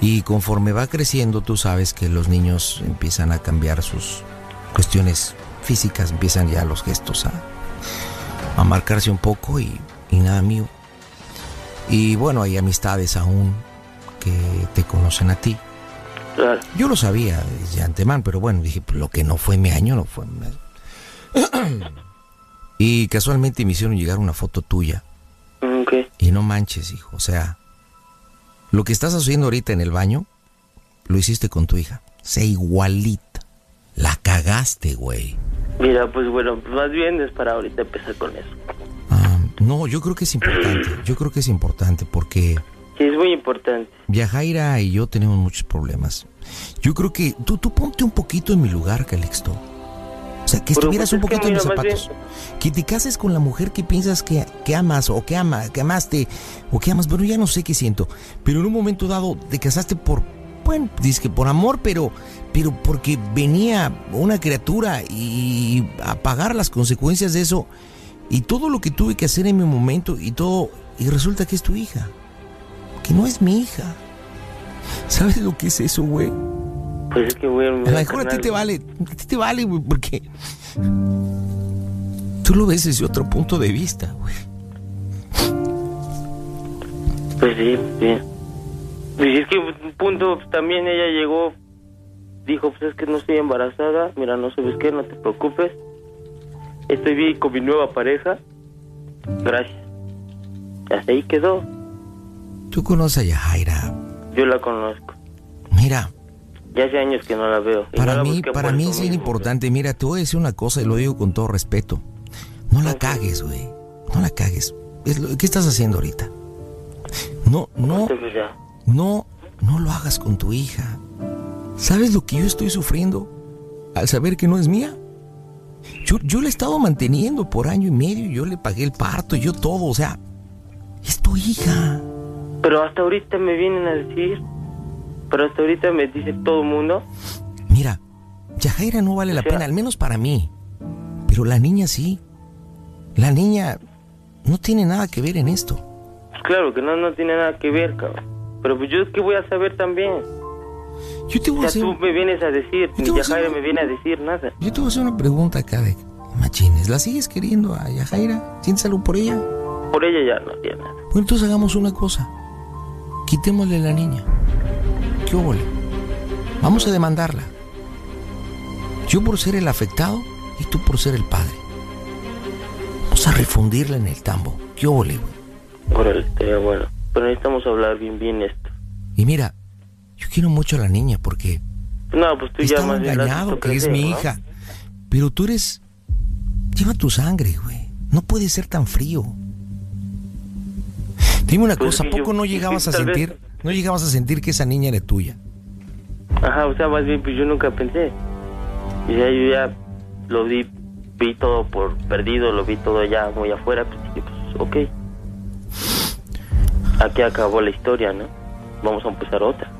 Y conforme va creciendo, tú sabes que los niños empiezan a cambiar sus cuestiones físicas, empiezan ya los gestos a, a marcarse un poco y, y nada mío. Y bueno, hay amistades aún que te conocen a ti. Claro. Yo lo sabía de antemano, pero bueno, dije, pues, lo que no fue mi año, no fue mi Y casualmente me hicieron llegar una foto tuya. Ok. Y no manches, hijo. O sea, lo que estás haciendo ahorita en el baño, lo hiciste con tu hija. Sé igualita. La cagaste, güey. Mira, pues bueno, más bien es para ahorita empezar con eso. No, yo creo que es importante. Yo creo que es importante porque Sí, es muy importante. Yajaira y yo tenemos muchos problemas. Yo creo que tú, tú ponte un poquito en mi lugar, Calixto. O sea, que Pero, estuvieras un poquito en mis más bien- zapatos. Que te cases con la mujer que piensas que, que amas o que ama, que amaste o que amas. Bueno, ya no sé qué siento. Pero en un momento dado te casaste por, bueno, dices que por amor, pero, pero porque venía una criatura y a pagar las consecuencias de eso. Y todo lo que tuve que hacer en mi momento y todo, y resulta que es tu hija. Que no es mi hija. ¿Sabes lo que es eso, güey? Pues es que, güey, A lo mejor a ti te vale, a ti te vale, güey, porque tú lo ves desde otro punto de vista, güey. Pues sí, bien. Y es que un punto también ella llegó, dijo, pues es que no estoy embarazada, mira, no sabes qué, no te preocupes. Estoy bien con mi nueva pareja. Gracias. Hasta ahí quedó. Tú conoces a Yajaira. Yo la conozco. Mira, Ya hace años que no la veo. No para mí, para mí es bien importante. Mira, te voy a decir una cosa y lo digo con todo respeto. No la cagues, güey. No la cagues. ¿Qué estás haciendo ahorita? No, no, ya. no, no lo hagas con tu hija. ¿Sabes lo que yo estoy sufriendo al saber que no es mía? Yo, yo la he estado manteniendo por año y medio. Yo le pagué el parto, yo todo. O sea, es tu hija. Pero hasta ahorita me vienen a decir, pero hasta ahorita me dice todo el mundo. Mira, Yajaira no vale la pena, al menos para mí. Pero la niña sí. La niña no tiene nada que ver en esto. Claro que no, no tiene nada que ver, cabrón. Pero pues yo qué voy a saber también. Yo te voy o a sea, hacer- tú me vienes a decir, ni a hacer Yajaira me viene a decir nada. Yo te voy a hacer una pregunta acá de... Machines, ¿la sigues queriendo a Yajaira? ¿Sientes algo por ella? Por ella ya no tiene nada. Bueno, entonces hagamos una cosa. Quitémosle la niña. ¿Qué óvole? Vamos a demandarla. Yo por ser el afectado y tú por ser el padre. Vamos a refundirla en el tambo. ¿Qué óvole, güey? Órale, estaría bueno. Pero necesitamos hablar bien bien esto. Y mira, yo quiero mucho a la niña porque No, pues tú ya más engañado que es mi ¿no? hija. Pero tú eres... Lleva tu sangre, güey. No puedes ser tan frío. Dime una Pues cosa, ¿a sí, yo- poco no llegabas a tal vez- sentir, no llegabas a sentir que esa niña era tuya? Ajá, o sea, más bien, pues yo nunca pensé. Y ya yo ya lo vi, vi todo por perdido, lo vi todo ya muy afuera, pues dije, pues, ok. Aquí acabó la historia, ¿no? Vamos a empezar otra.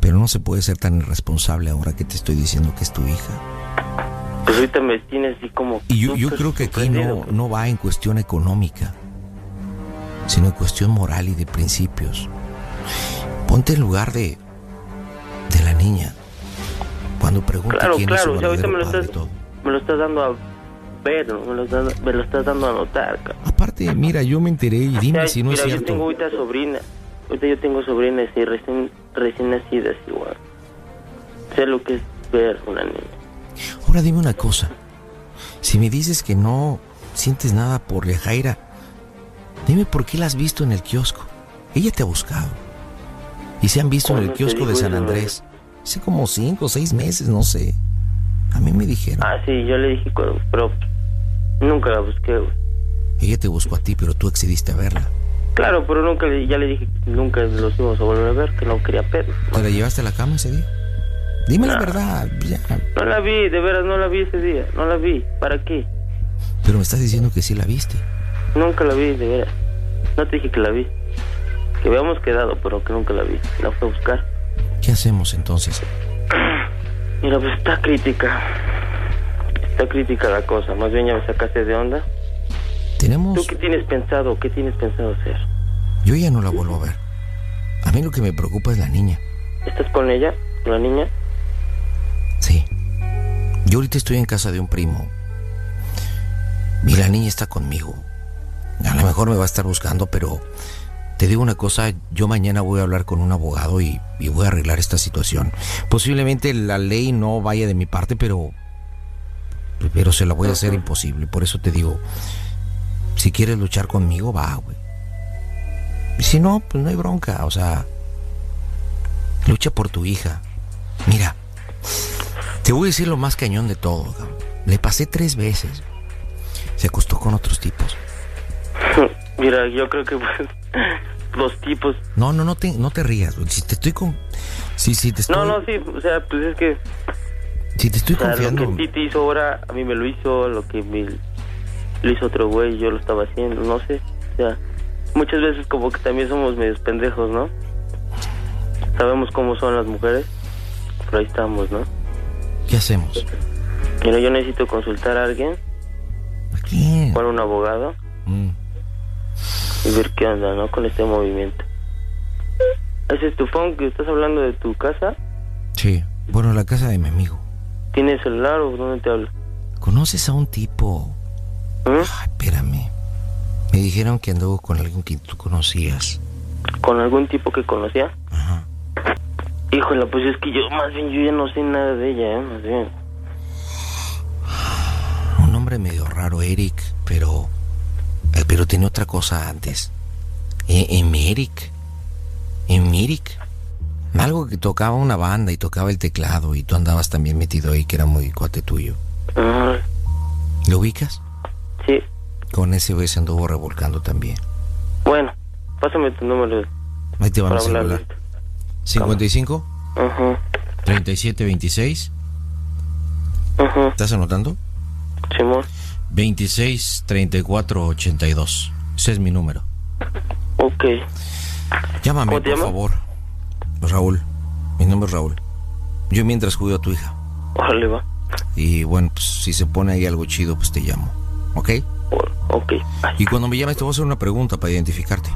Pero no se puede ser tan irresponsable ahora que te estoy diciendo que es tu hija. Pues ahorita me tienes así como... Y yo, yo súper creo que aquí no, no va en cuestión económica, sino cuestión moral y de principios. Ponte en lugar de, de la niña. Cuando pregunta Claro, quién claro, es o su sea, ahorita me lo, verdadero estás, padre, todo. me lo estás dando a ver, me, lo estás, me lo estás dando a notar. cabrón. Aparte, mira, yo me enteré y dime Ya, si no mira, es yo tengo cierto. ahorita sobrinas. Ahorita yo tengo sobrinas y recién, recién nacidas igual. Sé lo que es ver una niña. Ahora dime una cosa. Si me dices que no sientes nada por Yajaira, dime por qué la has visto en el kiosco. Ella te ha buscado. Y se han visto en el ¿Cuándo te kiosco de San Andrés. Hace como cinco o seis meses, no sé. A mí me dijeron. Ah, sí, yo le dije, pero nunca la busqué, güey. Ella te buscó a ti, pero tú accediste a verla. Claro, pero nunca, le- ya le dije nunca los íbamos a volver a ver, que no quería pedo. ¿Te la llevaste a la cama ese día? Dime la verdad, ya. No la vi, de veras, no la vi ese día, no la vi. ¿Para qué? Pero me estás diciendo que sí la viste. Nunca la vi, de veras. No te dije que la vi. Que habíamos quedado, pero que nunca la vi. La fui a buscar. ¿Qué hacemos entonces? Mira, pues está crítica. Está crítica la cosa. Más bien ya me sacaste de onda. Tenemos... ¿Tú qué tienes pensado? ¿Qué tienes pensado hacer? Yo ya no la vuelvo a ver. A mí lo que me preocupa es la niña. ¿Estás con ella? ¿Con la niña? Sí. Yo ahorita estoy en casa de un primo. Y la niña está conmigo. A lo mejor me va a estar buscando, pero te digo una cosa, yo mañana voy a hablar con un abogado y, y voy a arreglar esta situación. Posiblemente la ley no vaya de mi parte, pero pero se la voy a hacer imposible. Por eso te digo, si quieres luchar conmigo, va, güey. Y si no, pues no hay bronca, o sea, lucha por tu hija. Mira, te voy a decir lo más cañón de todo. Le pasé tres veces. Se acostó con otros tipos. Mira, yo creo que pues, los tipos... No, no, no te, no te rías. Si te estoy con... Si, si te estoy... No, no, sí, o sea, pues es que... Si te estoy o sea, confiando... Lo que te hizo ahora, a mí me lo hizo, lo que me lo hizo otro güey, yo lo estaba haciendo, no sé. O sea, muchas veces como que también somos medios pendejos, ¿no? Sabemos cómo son las mujeres, pero ahí estamos, ¿no? ¿Qué hacemos? Mira, yo necesito consultar a alguien, ¿A quién? con un abogado, Mm. Y ver qué onda, ¿no? Con este movimiento. ¿Ese es tu phone que estás hablando de tu casa? Sí. Bueno, la casa de mi amigo. ¿Tienes celular o dónde te hablo? ¿Conoces a un tipo? ¿Mm? Ay, espérame. Me dijeron que anduvo con alguien que tú conocías. ¿Con algún tipo que conocía? Ajá. Híjole, pues es que yo, más bien, yo ya no sé nada de ella, ¿eh? Más bien. Un hombre medio raro, Eric, pero... eh, pero tiene otra cosa antes. E- Emeric. Emeric. Algo que tocaba una banda y tocaba el teclado y tú andabas también metido ahí que era muy cuate tuyo. ¿Lo ubicas? sí. Con ese güey se anduvo revolcando también. Bueno, pásame tu número. Ahí te va mi Para hablar celular. 55 Ajá, 37 26. ajá. ¿Estás anotando? Simón. 26 34 82. Ese es mi número. Ok. Llámame, ¿Cómo te por favor. Raúl. Mi nombre es Raúl. Yo mientras cuido a tu hija. Órale, va. Y bueno, pues si se pone ahí algo chido, pues te llamo. ¿Ok? Ok. Y cuando me llames te voy a hacer una pregunta para identificarte.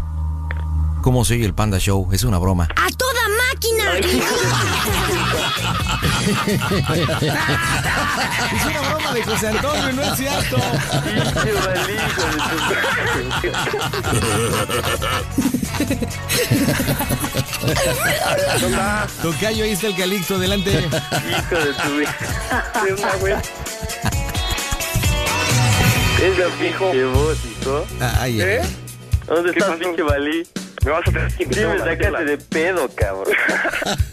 ¿Cómo se oye el Panda Show? Es una broma. ¡A toda máquina! es una broma de José Antonio, no es cierto. Tocayo, ahí está el calixto, adelante. Hijo de tu vida. Es una güey. Es la pinche voz, hijo. Ay, ¿Eh? ¿Dónde ¿Qué estás, pasó? pinche Balí? Me vas a tener que Sí, invitar me unas sacaste de pedo, cabrón.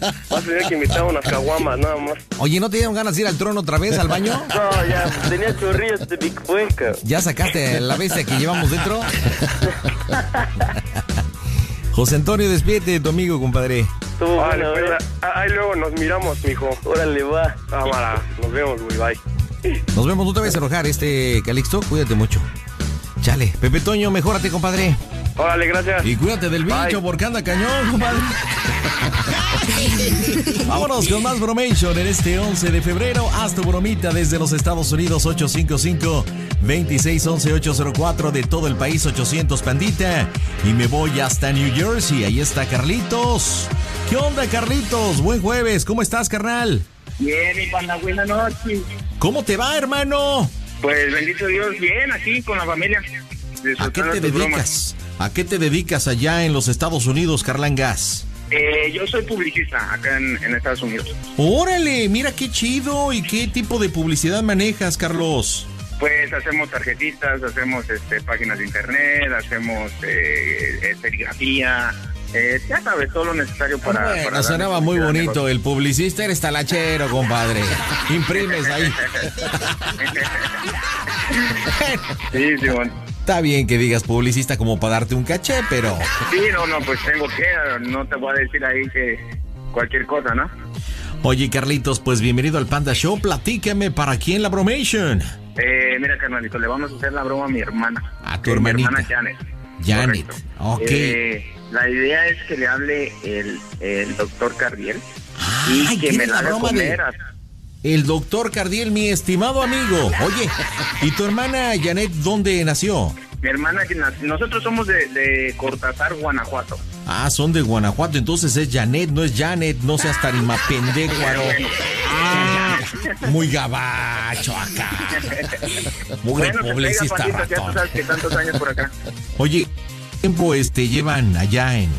Vas a tener que invitar unas caguamas, nada más. Oye, ¿no te dieron ganas de ir al trono otra vez, al baño? No, ya, tenía chorrillos de Big Cuenca. ¿Ya sacaste la bestia que llevamos dentro? José Antonio, despídete de tu amigo, compadre. Vale, pues, ah, ahí luego nos miramos, mijo. Órale, va. Cámara, nos vemos, güey, bye. Nos vemos, no te vayas a enojar, este Calixto, cuídate mucho. Chale, Pepe Toño, mejórate, compadre. Órale, gracias. Y cuídate del bicho porque anda cañón, compadre. Vámonos con más Bromation en este 11 de febrero. Haz tu bromita desde los Estados Unidos 855-2611-804 de todo el país 800 pandita. Y me voy hasta New Jersey. Ahí está Carlitos. ¿Qué onda, Carlitos? Buen jueves. ¿Cómo estás, carnal? Bien, mi panda, buenas noches. ¿Cómo te va, hermano? Pues bendito Dios, bien, aquí con la familia. ¿A qué te bromas. ¿A qué te dedicas allá en los Estados Unidos, Carlán Gas? Eh, yo soy publicista acá en, en Estados Unidos. Órale, mira qué chido y qué tipo de publicidad manejas, Carlos. Pues hacemos tarjetitas, hacemos este, páginas de internet, hacemos eh, eh, serigrafía, eh, ya sabes, todo lo necesario para... Bueno, para sonaba muy bonito. El publicista eres talachero, compadre. Imprimes ahí. Sí, sí, bueno. Está bien que digas publicista como para darte un caché, pero. Sí, no, no, pues tengo que, no te voy a decir ahí que cualquier cosa, ¿no? Oye, Carlitos, pues bienvenido al Panda Show. Platícame para quién la bromation. Eh, mira, carnalito, le vamos a hacer la broma a mi hermana. A tu Eh, hermanita. Mi hermana Janet. Janet. Correcto. Ok. Eh, la idea es que le hable el, el doctor Cardiel y Ay, que me ¿quieres la la haga de- comer. a- El doctor Cardiel, mi estimado amigo. Oye, ¿y tu hermana Janet dónde nació? Mi hermana, nosotros somos de, de Cortázar, Guanajuato. Ah, son de Guanajuato, entonces es Janet, no es Janet, no seas tarima pendejo. Ah, muy gabacho acá. Muy bueno, que publicista traiga pandita, ya tú ratón. sabes que tantos años por acá. Oye, ¿qué tiempo este llevan allá en,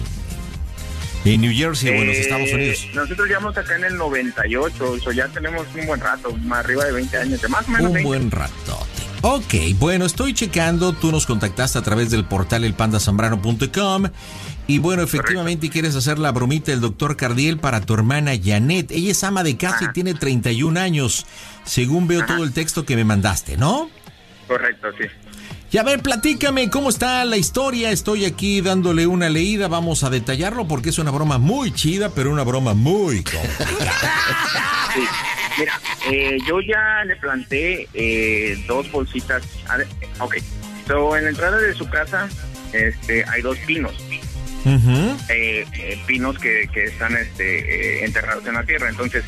en New Jersey o en los Eh, Estados Unidos? Nosotros llevamos acá en el 98, o sea, ya tenemos un buen rato, más arriba de 20 años, de más o menos Un 20. buen ratote. Ok, bueno, estoy checando. Tú nos contactaste a través del portal elpandasambrano.com. Y bueno, efectivamente quieres hacer la bromita del doctor Cardiel para tu hermana Janet. Ella es ama de casa y tiene 31 años, según veo todo el texto que me mandaste, ¿no? Correcto, sí. Y a ver, platícame cómo está la historia. Estoy aquí dándole una leída. Vamos a detallarlo porque es una broma muy chida, pero una broma muy complicada. Sí. Mira, eh, yo ya le planté eh, dos bolsitas. Ok. So, en la entrada de su casa este, hay dos pinos. Eh, eh, pinos que, que están este, eh, enterrados en la tierra. Entonces,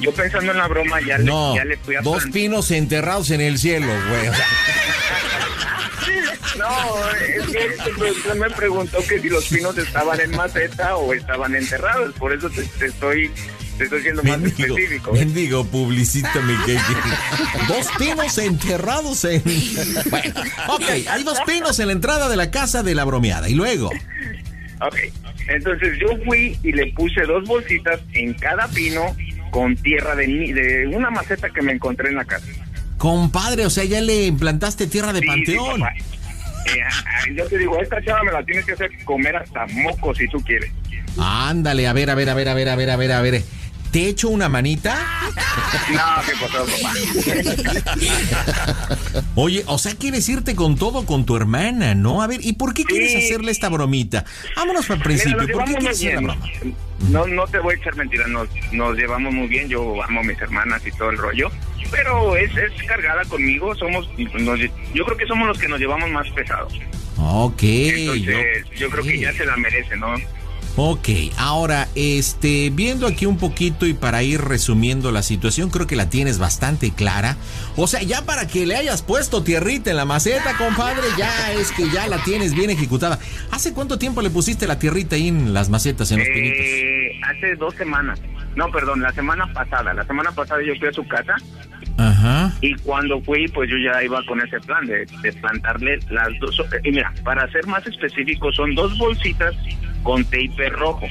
yo pensando en la broma, ya, No, le, ya le fui a dos pinos enterrados en el cielo, güey. No, es que productor me preguntó que si los pinos estaban en maceta o estaban enterrados. Por eso te, te estoy, te estoy siendo más Mendigo, específico. mendigo, publicítame que, que- dos pinos enterrados en. Bueno, ok, hay dos pinos en la entrada de la casa de la bromeada. Y luego. Ok, entonces yo fui y le puse dos bolsitas en cada pino con tierra de, de una maceta que me encontré en la casa. Compadre, o sea, ya le implantaste tierra de Sí, panteón. Eh, yo te digo, esta chava me la tienes que hacer comer hasta moco si tú quieres. Ándale, a ver, a ver, a ver, a ver, a ver, a ver, a ver. ¿Te echo una manita? No, qué pasó, papá. Oye, o sea, quieres irte con todo con tu hermana, ¿no? A ver, ¿y por qué quieres Sí. hacerle esta bromita? Vámonos para el principio. Mira, ¿Por qué quieres hacer la broma? No, no te voy a echar mentiras, nos, nos llevamos muy bien, yo amo a mis hermanas y todo el rollo, pero es, es cargada conmigo, somos, nos- yo creo que somos los que nos llevamos más pesados. Ok. Entonces, yo creo que ya se la merece, ¿no? Ok, ahora, este, viendo aquí un poquito y para ir resumiendo la situación, creo que la tienes bastante clara. O sea, ya para que le hayas puesto tierrita en la maceta, compadre, ya es que ya la tienes bien ejecutada. ¿Hace cuánto tiempo le pusiste la tierrita ahí en las macetas, en los pinitos? Eh, hace dos semanas. No, perdón, la semana pasada. La semana pasada yo fui a su casa Ajá. y cuando fui, pues yo ya iba con ese plan de, de plantarle las dos. Y mira, para ser más específico, son dos bolsitas con tape rojo.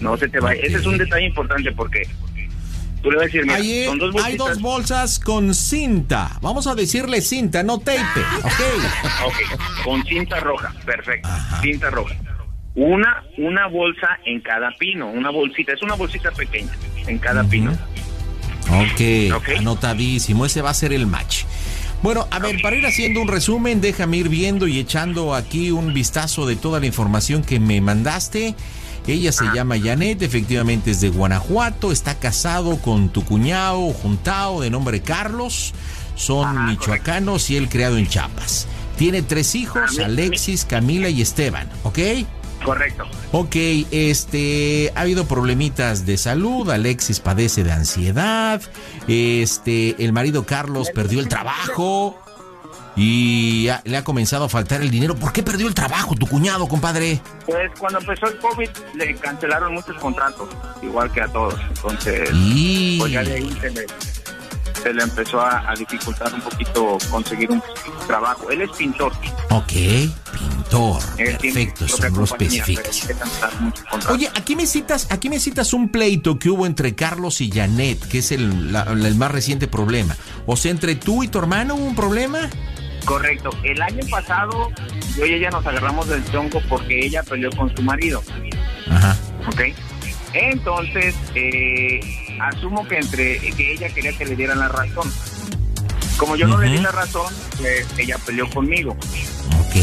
No se te vaya. Ese es un detalle importante porque tú le vas a decir, mira, Hay, son dos hay bolsitas. dos bolsas con cinta. Vamos a decirle cinta, no tape. Ok. Ok, con cinta roja, perfecto. Cinta roja. Una, una bolsa en cada pino, una bolsita, es una bolsita pequeña en cada pino. Ok, anotadísimo. Ese va a ser el match. Bueno, a ver, para ir haciendo un resumen, déjame ir viendo y echando aquí un vistazo de toda la información que me mandaste. Ella se llama Janet, efectivamente es de Guanajuato, está casado con tu cuñado juntao de nombre Carlos, son michoacanos y él creado en Chiapas. Tiene tres hijos, Alexis, Camila y Esteban, ¿ok? Correcto. Ok, este, ha habido problemitas de salud, Alexis padece de ansiedad, este, el marido Carlos perdió el trabajo y ha- le ha comenzado a faltar el dinero. ¿Por qué perdió el trabajo tu cuñado, compadre? Pues cuando empezó el COVID le cancelaron muchos contratos, igual que a todos. Entonces, Y- pues ya de ahí se le, se le empezó a, a dificultar un poquito conseguir un trabajo. Él es pintor. Ok, pintor, Él perfecto, eso propia lo especificas. Oye, aquí me citas, aquí me citas un pleito que hubo entre Carlos y Janet, que es el, la- el más reciente problema. O sea, entre tú y tu hermano hubo un problema. Correcto. El año pasado yo y ella nos agarramos del tronco porque ella peleó con su marido. Ajá. ¿Ok? Entonces, eh, asumo que entre que ella quería que le dieran la razón. Como yo no le di la razón, pues, ella peleó conmigo. Ok.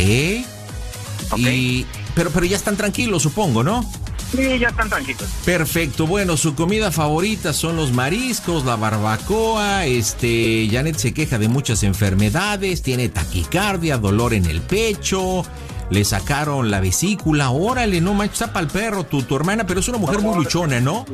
Y, pero, pero ya están tranquilos, supongo, ¿no? Sí, ya están tranquilos. Perfecto, bueno, su comida favorita son los mariscos, la barbacoa, este, Janet se queja de muchas enfermedades, tiene taquicardia, dolor en el pecho, le sacaron la vesícula, órale, no manches, está el perro tu, tu hermana, pero es una mujer muy luchona, ¿no?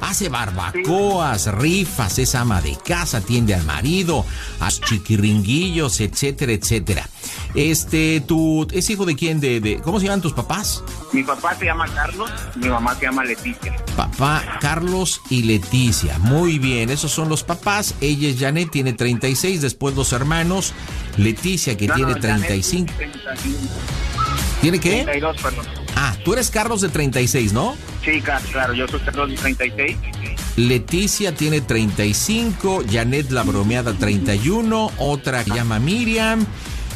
Hace barbacoas, rifas, es ama de casa, atiende al marido, a chiquiringuillos, etcétera, etcétera. Este, tú, ¿es hijo de quién? De, de, ¿Cómo se llaman tus papás? Mi papá se llama Carlos, mi mamá se llama Leticia. Papá Carlos y Leticia. Muy bien, esos son los papás. Ella es Janet, tiene 36, después dos hermanos. Leticia, que No, tiene no, Janet 35. Tiene 31. ¿Tiene qué? 32, perdón. Ah, tú eres Carlos de 36, ¿no? Sí, claro, claro, yo soy Carlos de 36. Leticia tiene 35, Janet la bromeada 31, otra que llama Miriam.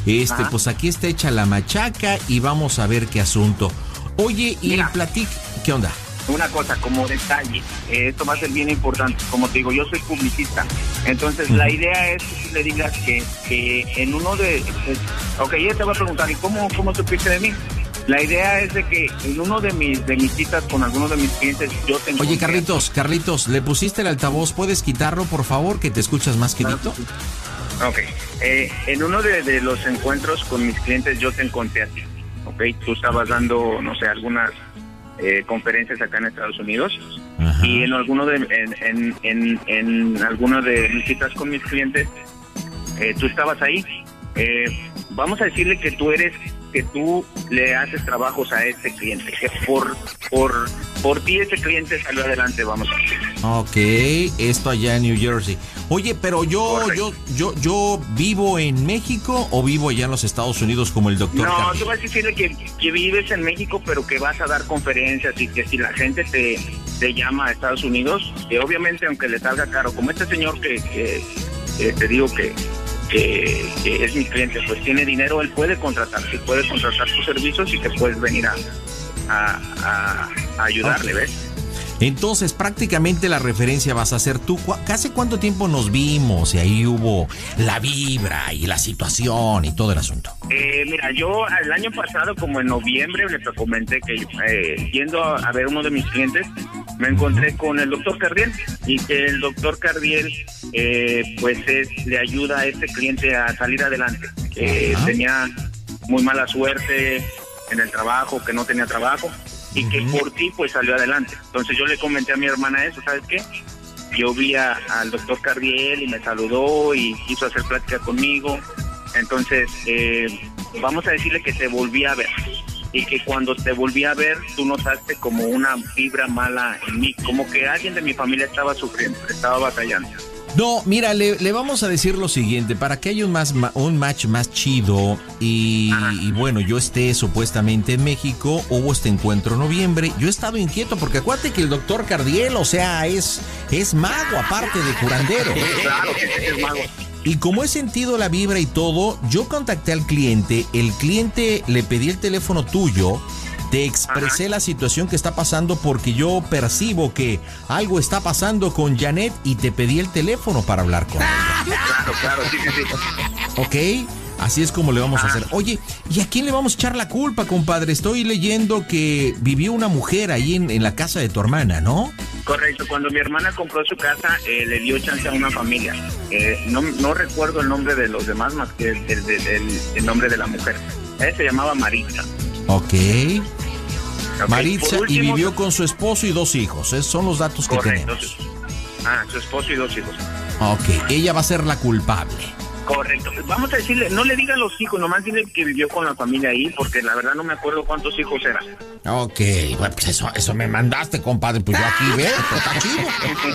Este, Ajá. pues aquí está hecha la machaca y vamos a ver qué asunto. Oye, y platic, ¿qué onda? Una cosa, como detalle, eh, esto va a ser bien importante. Como te digo, yo soy publicista. Entonces, la idea es que le digas que, que en uno de. eh, ok, ella te va a preguntar, ¿y cómo, cómo supiste de mí? La idea es de que en uno de mis, de mis citas con algunos de mis clientes, yo tengo. Oye, Carlitos, Carlitos, le pusiste el altavoz, ¿puedes quitarlo, por favor, que te escuchas más quedito? Ok. Eh, en uno de, de los encuentros con mis clientes yo te encontré a ti. Ok. Tú estabas dando, no sé, algunas eh, conferencias acá en Estados Unidos. Y en alguno de, en, en, en, en alguno de mis citas con mis clientes, eh, tú estabas ahí. Eh, vamos a decirle que tú eres, que tú le haces trabajos a este cliente, que por, por, por ti ese cliente salió adelante, vamos a decir. Ok, esto allá en New Jersey. Oye, pero yo, yo, yo, yo vivo en México o vivo allá en los Estados Unidos como el doctor No, Carlitos? tú vas a decirle que, que vives en México, pero que vas a dar conferencias y que si la gente te, te llama a Estados Unidos, que obviamente aunque le salga caro, como este señor que, que, que te digo que, que, que es mi cliente, pues tiene dinero, él puede contratar, sí puede contratar tus servicios y te puedes venir a, a, a- a ayudarle, ¿ves? Entonces, prácticamente la referencia vas a ser tú. ¿Cu- ¿Hace cuánto tiempo nos vimos? Y ahí hubo la vibra y la situación y todo el asunto. Eh, mira, yo el año pasado, como en noviembre, le comenté que eh, yendo a, ver uno de mis clientes, me encontré con el doctor Cardiel y que el doctor Cardiel, eh, pues es, le ayuda a este cliente a salir adelante, que tenía muy mala suerte en el trabajo, que no tenía trabajo y que por ti pues salió adelante. Entonces yo le comenté a mi hermana eso, ¿sabes qué? Yo vi a- al doctor Cardiel y me saludó y quiso hacer plática conmigo. Entonces, eh, vamos a decirle que te volví a ver. y que cuando te volví a ver tú notaste como una vibra mala en mí, como que alguien de mi familia estaba sufriendo, estaba batallando. No, mira, le, le vamos a decir lo siguiente, para que haya un, más, un match más chido y, y bueno, yo esté supuestamente en México, hubo este encuentro en noviembre, yo he estado inquieto porque acuérdate que el doctor Cardiel, o sea, es, es mago aparte de curandero. Claro es mago. Y como he sentido la vibra y todo, yo contacté al cliente, el cliente le pedí el teléfono tuyo, te expresé la situación que está pasando porque yo percibo que algo está pasando con Janet y te pedí el teléfono para hablar con ella. Claro, claro, sí, sí, sí. ¿Ok? Así es como le vamos a hacer. Oye, ¿y a quién le vamos a echar la culpa, compadre? Estoy leyendo que vivió una mujer ahí en, en la casa de tu hermana, ¿no? Correcto, cuando mi hermana compró su casa, eh, le dio chance a una familia. Eh, no, no recuerdo el nombre de los demás más que el, el- el- el- el nombre de la mujer. Ella se llamaba Maritza. Ok. Maritza y vivió con su esposo y dos hijos. Esos son los datos que tenemos. Ah, su esposo y dos hijos. Ok, ella va a ser la culpable. Correcto. Vamos a decirle, no le diga a los hijos, nomás dile que vivió con la familia ahí, porque la verdad no me acuerdo cuántos hijos eran. Ok, bueno, pues eso, eso me mandaste, compadre. Pues yo aquí veo, está chido.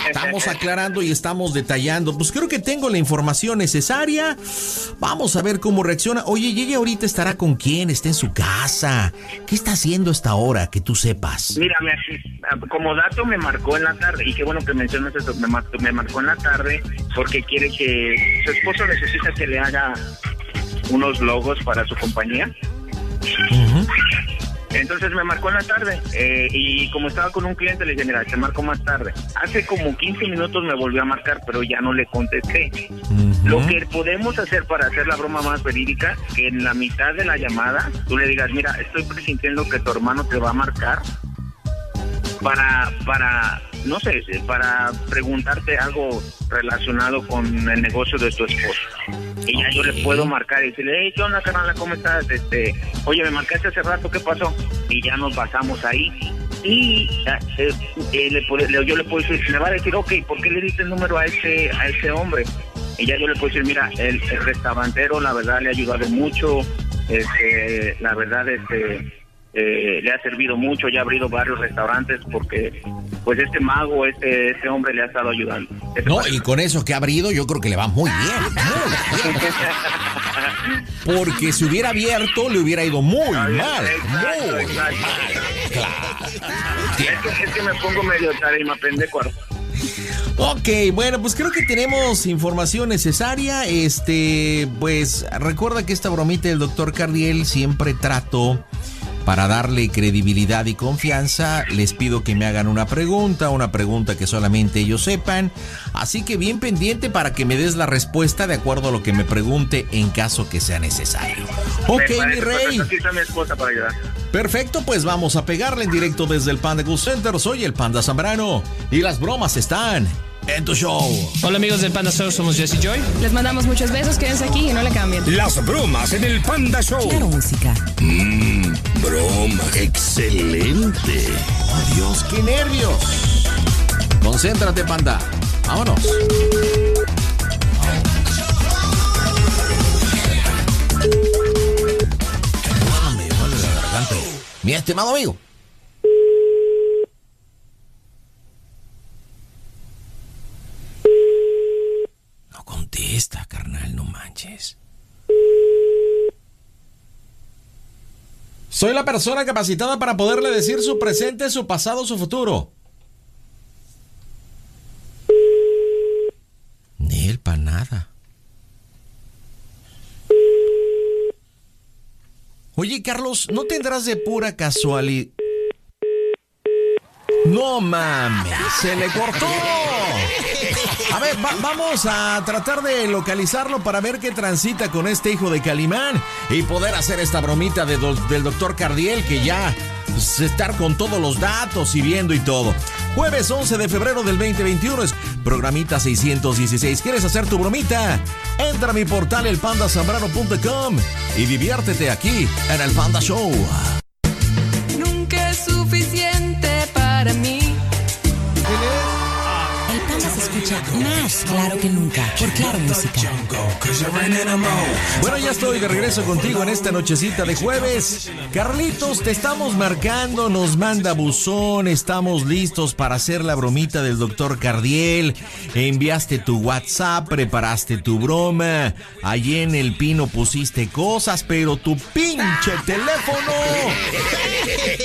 Estamos aclarando y estamos detallando. Pues creo que tengo la información necesaria. Vamos a ver cómo reacciona. Oye, ¿y ella ahorita estará con quién? ¿Está en su casa? ¿Qué está haciendo hasta ahora? Que tú sepas. Mira, me- como dato me marcó en la tarde, y qué bueno que mencionas eso, me, mar- me marcó en la tarde porque quiere que su esposo necesita que le haga unos logos para su compañía. Entonces me marcó en la tarde eh, y como estaba con un cliente le dije, mira, te marco más tarde. Hace como 15 minutos me volvió a marcar, pero ya no le contesté. Lo que podemos hacer para hacer la broma más verídica, que en la mitad de la llamada tú le digas, mira, estoy presintiendo que tu hermano te va a marcar para, para, no sé, para preguntarte algo relacionado con el negocio de tu esposo. Y ya yo le puedo marcar y decirle, hey, ¿qué onda, carnal? ¿Cómo estás? Este, oye, me marcaste hace rato, ¿qué pasó? Y ya nos basamos ahí. Y ah, eh, eh, le yo le puedo decir, me va a decir, ok, ¿por qué le diste el número a ese, a ese hombre? Y ya yo le puedo decir, mira, el, el restaurantero, la verdad, le ha ayudado mucho. Este, la verdad, este, eh, le ha servido mucho, ya ha abrido varios restaurantes porque pues este mago, este, este hombre le ha estado ayudando. No, y con eso que ha abrido, yo creo que le va muy bien. muy bien. Porque si hubiera abierto, le hubiera ido muy mal. Muy mal. Es que, es que me pongo medio tarima, pendejo. Ok, bueno, pues creo que tenemos información necesaria. Este, pues recuerda que esta bromita del doctor Cardiel siempre trato para darle credibilidad y confianza. Les pido que me hagan una pregunta, una pregunta que solamente ellos sepan. Así que bien pendiente para que me des la respuesta de acuerdo a lo que me pregunte en caso que sea necesario. Ok, mi rey. perfecto, pues vamos a pegarle en directo desde el Panda Cool Center. Soy el Panda Zambrano y las bromas están en tu show. Hola amigos del Panda Show, somos Jesse Joy. Les mandamos muchos besos, quédense aquí y no le cambien. Las bromas en el Panda Show. Claro, música. Mmm, broma. Excelente. Oh Dios, qué nervios. Concéntrate, panda. Vámonos. Ah, me duele la garganta. Mi estimado amigo. No contesta, carnal, no manches. Soy la persona capacitada para poderle decir su presente, su pasado, su futuro. Ni él para nada. Oye, Carlos, ¿no tendrás de pura casualidad? No mames, se le cortó. A ver, va- vamos a tratar de localizarlo para ver qué transita con este hijo de Calimán y poder hacer esta bromita del doctor Cardiel que ya pues, estar con todos los datos y viendo y todo. Jueves 11 de febrero del 2021 es programita 616. ¿Quieres hacer tu bromita? Entra a mi portal elpandasambrano.com y diviértete aquí en el Panda Show. Más claro que nunca por Claro Música. Bueno, ya estoy de regreso contigo en esta nochecita de jueves. Carlitos, te estamos marcando, nos manda buzón, estamos listos para hacer la bromita del doctor Cardiel. Enviaste tu WhatsApp, preparaste tu broma. Allí en el pino pusiste cosas, pero tu pinche teléfono.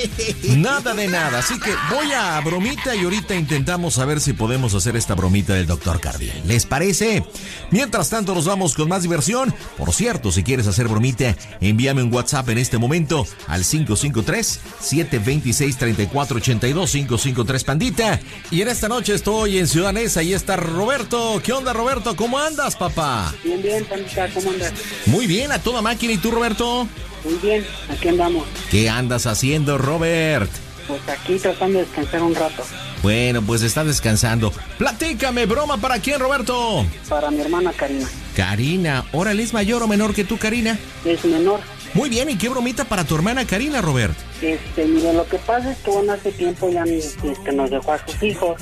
Nada de nada, así que voy a bromita y ahorita intentamos saber si podemos hacer esta bromita del doctor Cardiel. ¿Les parece? Mientras tanto nos vamos con más diversión. Por cierto, si quieres hacer bromita, envíame un WhatsApp en este momento al 553-726-3482, 553 Pandita. Y en esta noche estoy en Ciudad Neza y está Roberto. ¿Qué onda, Roberto? ¿Cómo andas, papá? Bien, bien, Pandita, ¿cómo andas? Muy bien, a toda máquina. ¿Y tú, Roberto? Muy bien, aquí andamos. ¿Qué andas haciendo, Robert? Pues aquí tratando de descansar un rato. Bueno, pues está descansando. Platícame, broma para quién, Roberto. Para mi hermana Karina. Karina, órale, ¿es mayor o menor que tú, Karina? Es menor. Muy bien, ¿y qué bromita para tu hermana Karina, Robert? Este, mire, lo que pasa es que bueno, hace tiempo ya este, nos dejó a sus hijos.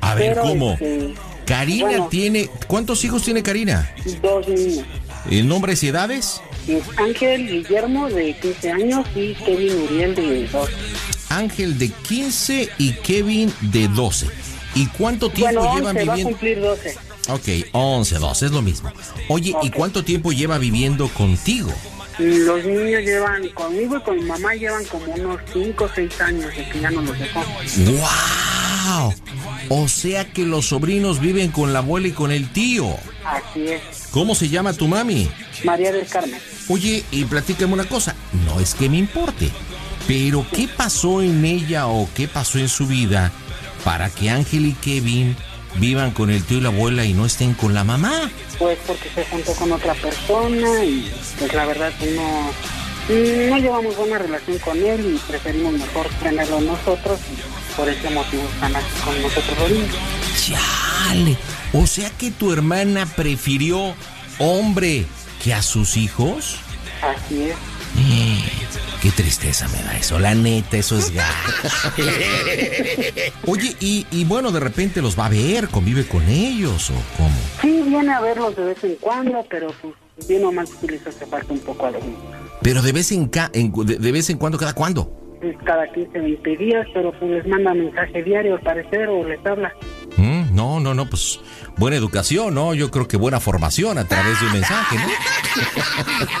A ver, Pero, ¿cómo? este, Karina bueno. tiene... ¿Cuántos hijos tiene Karina? dos niños. ¿En nombres y edades? Ángel Guillermo de 15 años y Kevin Uriel de 2. Ángel de 15 y Kevin de 12. ¿Y cuánto tiempo Bueno, llevan 11, va a viviendo? cumplir 12. Ok, 11, 12, es lo mismo. Oye, ¿y cuánto tiempo lleva viviendo contigo? Los niños llevan conmigo y con mi mamá llevan como unos 5 o 6 años de que ya no los dejó. ¡Wow! O sea que los sobrinos viven con la abuela y con el tío. Así es. ¿Cómo se llama tu mami? María del Carmen. Oye, y platícame una cosa. No es que me importe, pero ¿qué pasó en ella o qué pasó en su vida para que Ángel y Kevin vivan con el tío y la abuela y no estén con la mamá? Pues porque se juntó con otra persona y pues la verdad no, no llevamos buena relación con él y preferimos mejor tenerlo nosotros y por ese motivo están aquí con nosotros los niños. Chale. O sea que tu hermana prefirió hombre que a sus hijos. Así es. Qué tristeza me da eso, la neta, eso es gato. Oye, y, y bueno, de repente los va a ver, convive con ellos o cómo. Sí, viene a verlos de vez en cuando, pero pues bien o mal hace falta un poco a los niños. Pero de vez en, ca- en- de, de vez en cuando, ¿cada cuándo? Cada 15, 20 días, pero pues les manda mensaje diario al parecer o les habla. Mm, no, no, no, pues buena educación, ¿no? Yo creo que buena formación a través de un mensaje, ¿no?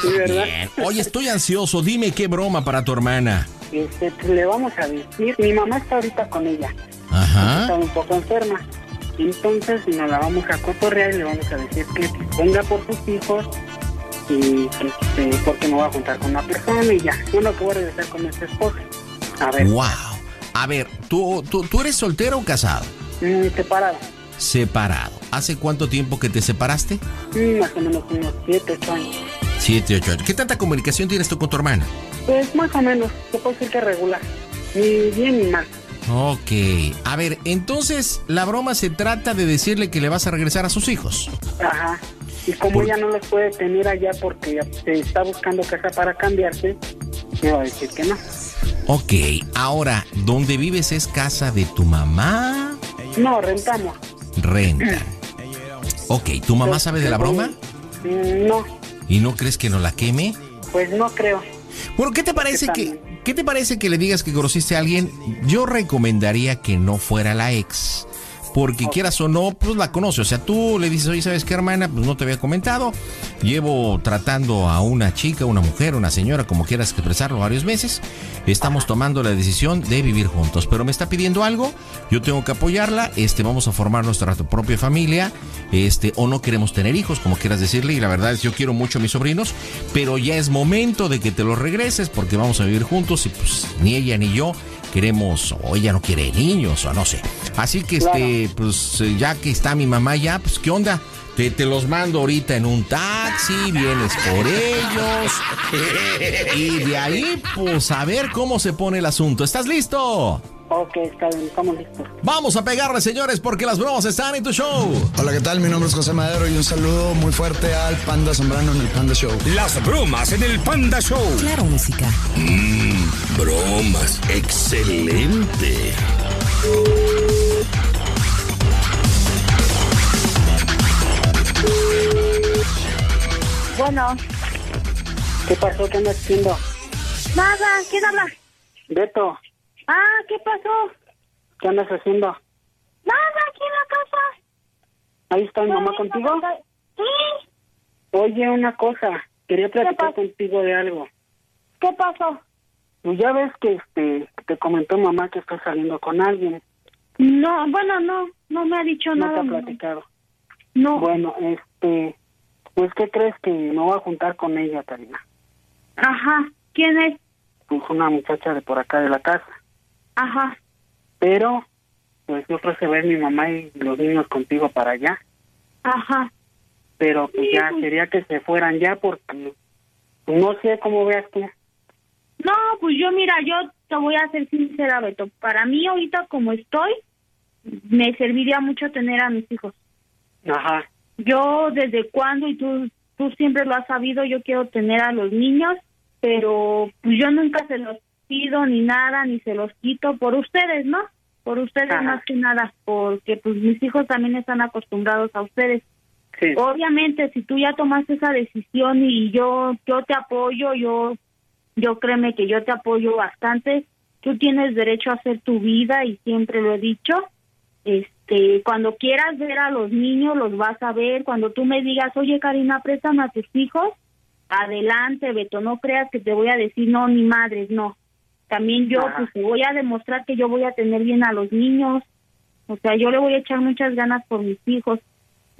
Sí, ¿verdad? Bien. Oye, estoy ansioso, dime qué broma para tu hermana. Este, pues, le vamos a decir, mi mamá está ahorita con ella. Ajá. Está un poco enferma. Entonces nos la vamos a cotorrear y le vamos a decir que venga por sus hijos y este, porque me voy a juntar con una persona y ya. Yo voy a regresar con nuestra esposa. A ver, Wow. A ver, ¿tú, tú, tú eres soltero o casado? mm, separado. Separado. ¿Hace cuánto tiempo que te separaste? Mm, más o menos unos 7, 8 años. Siete, ocho años. ¿Qué tanta comunicación tienes tú con tu hermana? Pues más o menos, se puede decir que regular. Ni bien ni mal. Ok. A ver, entonces la broma se trata de decirle que le vas a regresar a sus hijos. Ajá. Y como ella no los puede tener allá porque se está buscando casa para cambiarse, me va a decir que no. Ok. Ahora, ¿dónde vives es casa de tu mamá? No, rentamos. Renta. Ok, ¿tu mamá sabe de la broma? Mm, No, ¿Y no crees que no la queme? pues no creo. Bueno, ¿qué te parece que, qué te parece que le digas que conociste a alguien? Yo recomendaría que no fuera la ex. Porque quieras o no, pues la conoce. O sea, tú le dices, oye, ¿sabes qué, hermana? Pues no te había comentado. Llevo tratando a una chica, una mujer, una señora, como quieras expresarlo, varios meses. Estamos tomando la decisión de vivir juntos. Pero me está pidiendo algo, yo tengo que apoyarla. Este, vamos a formar nuestra propia familia. Este, o no queremos tener hijos, como quieras decirle. Y la verdad es, yo quiero mucho a mis sobrinos. Pero ya es momento de que te los regreses porque vamos a vivir juntos. Y pues ni ella ni yo queremos, o ella no quiere niños, o no sé. Así que este, pues ya que está mi mamá ya, pues qué onda. Te, te los mando ahorita en un taxi, vienes por ellos. Y de ahí, pues a ver cómo se pone el asunto. ¿Estás listo? Ok, está bien, estamos listos. Vamos a pegarle, señores, porque las bromas están en tu show. Hola, ¿qué tal? Mi nombre es José Madero y un saludo muy fuerte al Panda Zambrano en el Panda Show. Las bromas en el Panda Show. Claro, música. Mmm, bromas. Excelente. Bueno. ¿Qué pasó? ¿Qué andas haciendo? Nada, ¿quién habla? Beto. Ah, ¿qué pasó? ¿qué andas haciendo? Nada, aquí en la casa. ¿Ahí está mi mamá contigo? Sí, Oye, una cosa. Quería platicar contigo de algo. ¿qué pasó? Pues ya ves que este te comentó mamá que estás saliendo con alguien. No, bueno, no, no me ha dicho No te nada. ha platicado. No. Bueno, este, pues ¿qué crees que me voy a juntar con ella, Karina? Ajá, ¿quién es? Pues una muchacha de por acá de la casa. Ajá, Pero, pues yo ofrece ver mi mamá y los niños contigo para allá. ajá. Pero pues Sí, ya pues- quería que se fueran ya porque pues, no sé cómo veas tú. No, pues yo mira, yo te voy a ser sincera, Beto. Para mí ahorita como estoy, me serviría mucho tener a mis hijos. Ajá. Yo desde cuando, y tú, tú siempre lo has sabido, yo quiero tener a los niños, pero pues yo nunca se los pido ni nada, ni se los quito por ustedes, ¿no? Por ustedes Ajá. más que nada, porque pues mis hijos también están acostumbrados a ustedes. Sí. Obviamente, si tú ya tomaste esa decisión y yo yo te apoyo, yo yo créeme que yo te apoyo bastante. Tú tienes derecho a hacer tu vida y siempre lo he dicho. Este, cuando quieras ver a los niños los vas a ver. Cuando tú me digas, oye Karina, préstame a tus hijos, adelante, Beto. No creas que te voy a decir no ni madres, no. También yo Ajá. pues voy a demostrar que yo voy a tener bien a los niños. O sea, yo le voy a echar muchas ganas por mis hijos.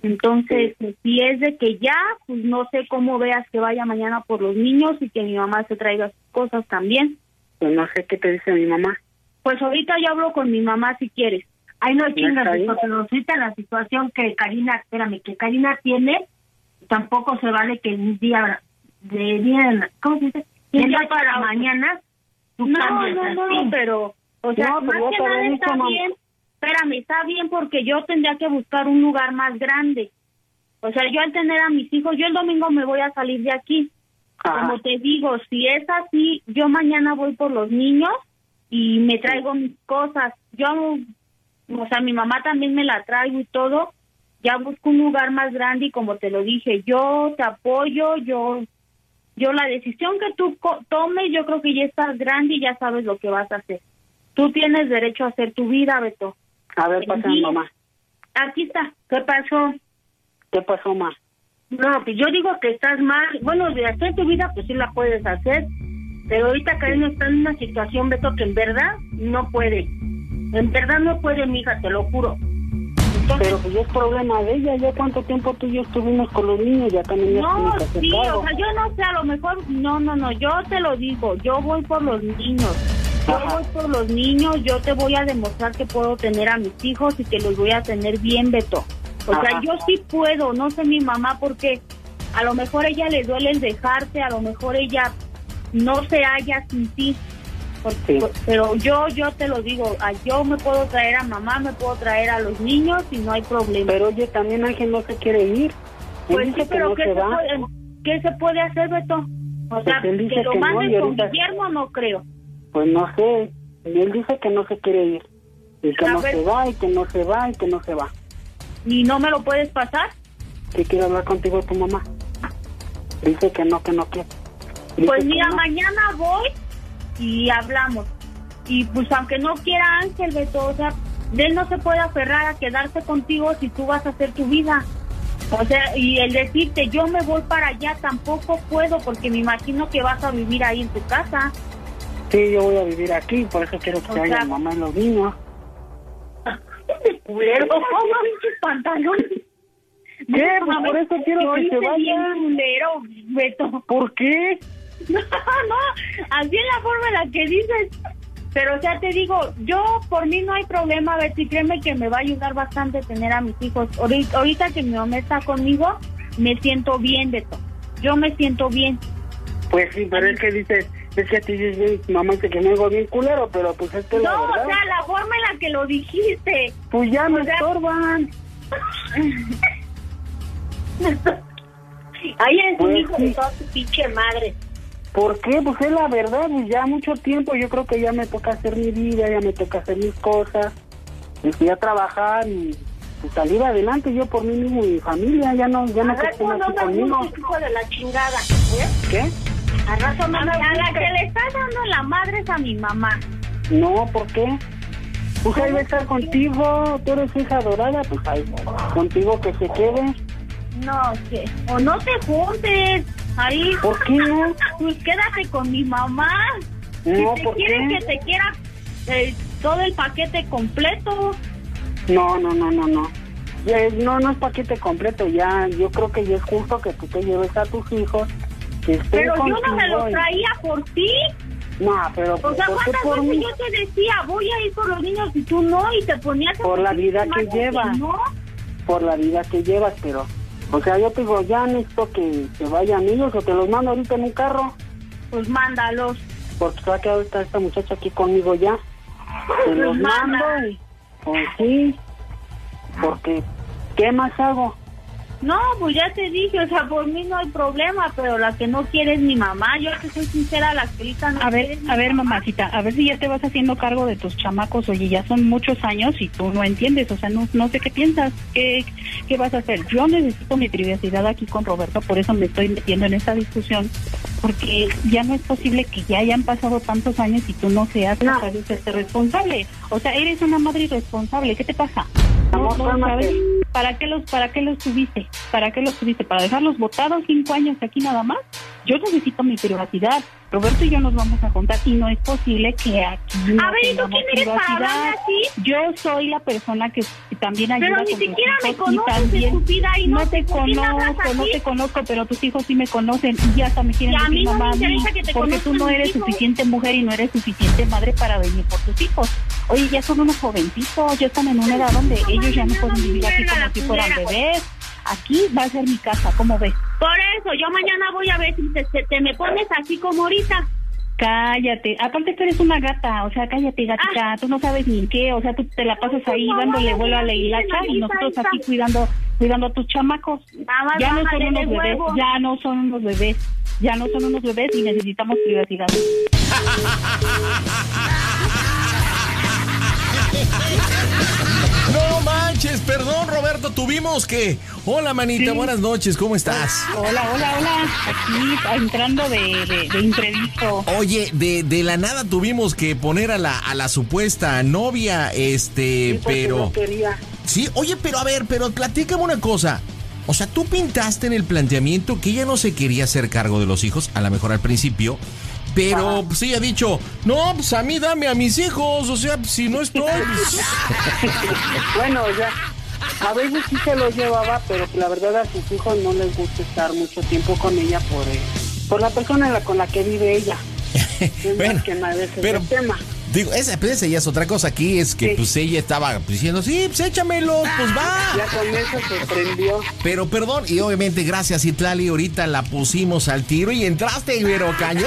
Entonces, si es de que ya, pues no sé cómo veas que vaya mañana por los niños y que mi mamá se traiga sus cosas también. Pues no sé qué te dice mi mamá. Pues ahorita yo hablo con mi mamá si quieres. Ay, no chingas, porque ahorita la situación que Karina, espérame, que Karina tiene, tampoco se vale que un día de día, ¿cómo se dice? Un día para mañana, tú No, cambias no, no, así. pero, o sea, No, pero más que nada está mamá. bien. Espérame, está bien porque yo tendría que buscar un lugar más grande. O sea, yo al tener a mis hijos, yo el domingo me voy a salir de aquí. Ajá. Como te digo, si es así, yo mañana voy por los niños y me traigo mis cosas. Yo, o sea, mi mamá también me la traigo y todo. Ya busco un lugar más grande y como te lo dije, yo te apoyo, yo yo la decisión que tú tomes, yo creo que ya estás grande y ya sabes lo que vas a hacer. Tú tienes derecho a hacer tu vida, Beto. A ver, pasa mamá. Aquí está. ¿Qué pasó? ¿Qué pasó, ma? No, pues yo digo que estás mal. Bueno, de hacer tu vida, pues sí la puedes hacer. Pero ahorita Karina está en una situación, Beto, que en verdad no puede. En verdad no puede, mija, te lo juro. Pero pues es problema de ella. ¿Ya cuánto tiempo tú y yo estuvimos con los niños? Ya también ya No, sí, o sea, yo no sé, a lo mejor, no, no, no, yo te lo digo, yo voy por los niños, yo Ajá. voy por los niños, yo te voy a demostrar que puedo tener a mis hijos y que los voy a tener bien, Beto. O sea, yo sí puedo, no sé mi mamá porque a lo mejor ella le duele el dejarte, a lo mejor ella no se halla sin ti. Sí. Pero yo, yo te lo digo, yo me puedo traer a mamá, me puedo traer a los niños y no hay problema. Pero oye, también Ángel no se quiere ir. Pues sí, que pero no ¿qué se puede, ¿qué se puede hacer, Beto? O sea, Pues dice que lo que manden con ahorita- Guillermo no creo. Pues no sé. Y él dice que no se quiere ir. Y que A no ver. se va, y que no se va, y que no se va. ¿Y no me lo puedes pasar? Que quiere hablar contigo tu mamá. Dice que no, que no quiere. Dice Pues mira, no. mañana voy y hablamos. Y pues aunque no quiera Ángel, Beto, o sea, él no se puede aferrar a quedarse contigo si tú vas a hacer tu vida. O sea, y el decirte yo me voy para allá tampoco puedo porque me imagino que vas a vivir ahí en tu casa. Sí, yo voy a vivir aquí, por eso quiero que O sea- mamá y los niños. Culero, ¿cómo pinches pantalones? ¿Qué? Pues por eso quiero que se vayan. Beto. ¿Por qué? No, no, así es la forma en la que dices. Pero, o sea, te digo, yo por mí no hay problema, Betty, créeme que me va a ayudar bastante tener a mis hijos. Ahorita, ahorita que mi mamá está conmigo, me siento bien, Beto. Yo me siento bien. Pues sí, pero es que dices, es que a ti dices, mamá, que me hago bien culero, pero pues es que la No, verdad. o sea, la forma en la que lo dijiste. Pues ya me O sea- estorban. Ahí es un Pues hijo de toda tu pinche madre. ¿Por qué? Pues es la verdad, pues ya mucho tiempo, yo creo que ya me toca hacer mi vida, ya me toca hacer mis cosas, y fui a trabajar y pues, salir adelante yo por mí mismo y mi familia, ya no, ya no así no me conmigo. hijo de la chingada, ¿eh? ¿Qué? A rato no A, me a la que le estás dando la madre es a mi mamá. No, ¿por qué? Pues ahí va a estar contigo, tú eres hija adorada, pues ahí, contigo que se quede. No, que o no te juntes. Ahí. ¿Por qué no? Pues quédate con mi mamá. No, si te que te quiera eh, todo el paquete completo. No, no, no, no, no. No, no es paquete completo, ya, yo creo que ya es justo que tú te lleves a tus hijos, que estén Pero yo no me contigo lo y- traía por ti. No, pero O sea, ¿por qué ¿cuántas por veces mí? yo te decía, voy a ir por los niños y tú no? Y te ponías a Por la vida que llevas. No, Por la vida que llevas, pero... O sea, yo te digo, ya necesito que se vayan ellos o te los mando ahorita en un carro. Pues mándalos. Porque se va a quedar ahorita esta muchacha aquí conmigo ya. Te Pues los mando y... Pues sí, porque... ¿Qué más hago? No, pues ya te dije, o sea, por mí no hay problema, pero la que no quiere es mi mamá. Yo te soy sincera, la ahorita no A ver, a ver, mamá. mamacita, a ver si ya te vas haciendo cargo de tus chamacos. Oye, ya son muchos años y tú no entiendes, o sea, no, no sé qué piensas, qué, qué vas a hacer. Yo necesito mi privacidad aquí con Roberto, por eso me estoy metiendo en esta discusión, porque ya no es posible que ya hayan pasado tantos años y tú no seas capaz de hacerte responsable. O sea, eres una madre irresponsable, ¿qué te pasa? No, Amor, no, cálmate. ¿sabes? ¿Para qué los, para qué los tuviste? ¿Para qué los tuviste? ¿Para dejarlos botados cinco años aquí nada más? Yo necesito mi privacidad. Roberto y yo nos vamos a juntar y no es posible que aquí no A ver, ¿y tú quién eres para hablarme así? Yo soy la persona que también ayuda Pero ni con siquiera me y conoces, estúpida, y no no te me conozco, no te conozco, pero tus hijos sí me conocen y ya hasta me quieren Y a decir mí no me mamá a mí, que te porque tú no eres hijos. suficiente mujer y no eres suficiente madre para venir por tus hijos. Oye, ya son unos jovencitos, ya están en una edad donde ellos ya no pueden vivir así como si fueran bebés. Aquí va a ser mi casa, ¿cómo ves? Por eso, yo mañana voy a ver si te, te- te me pones así como ahorita. Cállate, aparte tú eres una gata, o sea, cállate gatita, tú no sabes ni qué, o sea, tú te la pasas ahí no, dándole vuelo a la hilacha y no, nosotros no, aquí cuidando cuidando a tus chamacos. Ya no son unos bebés, huevo. ya no son unos bebés, ya no son unos bebés y necesitamos privacidad. No manches, perdón Roberto, tuvimos que... Hola manita, buenas noches, ¿cómo estás? Hola, hola, hola, aquí entrando de, de, de imprevisto. Oye, de, de la nada tuvimos que poner a la, a la supuesta novia, este, pero... Sí, oye, pero a ver, pero platícame una cosa. O sea, tú pintaste en el planteamiento que ella no se quería hacer cargo de los hijos, a lo mejor al principio, pero pues ella ha dicho, no, pues a mí dame a mis hijos, o sea, pues, si no estoy... pues". bueno, ya. A veces sí se los llevaba, pero la verdad a sus hijos no les gusta estar mucho tiempo con ella por, eh, por la persona con la que vive ella. Bueno, que pero- tema. Digo, esa, pues, esa ya es otra cosa. Aquí es que pues ella estaba diciendo, sí, pues échamelo, pues va. Ya con eso se prendió. Pero perdón, y obviamente gracias Itlali, ahorita la pusimos al tiro y entraste, pero cañón.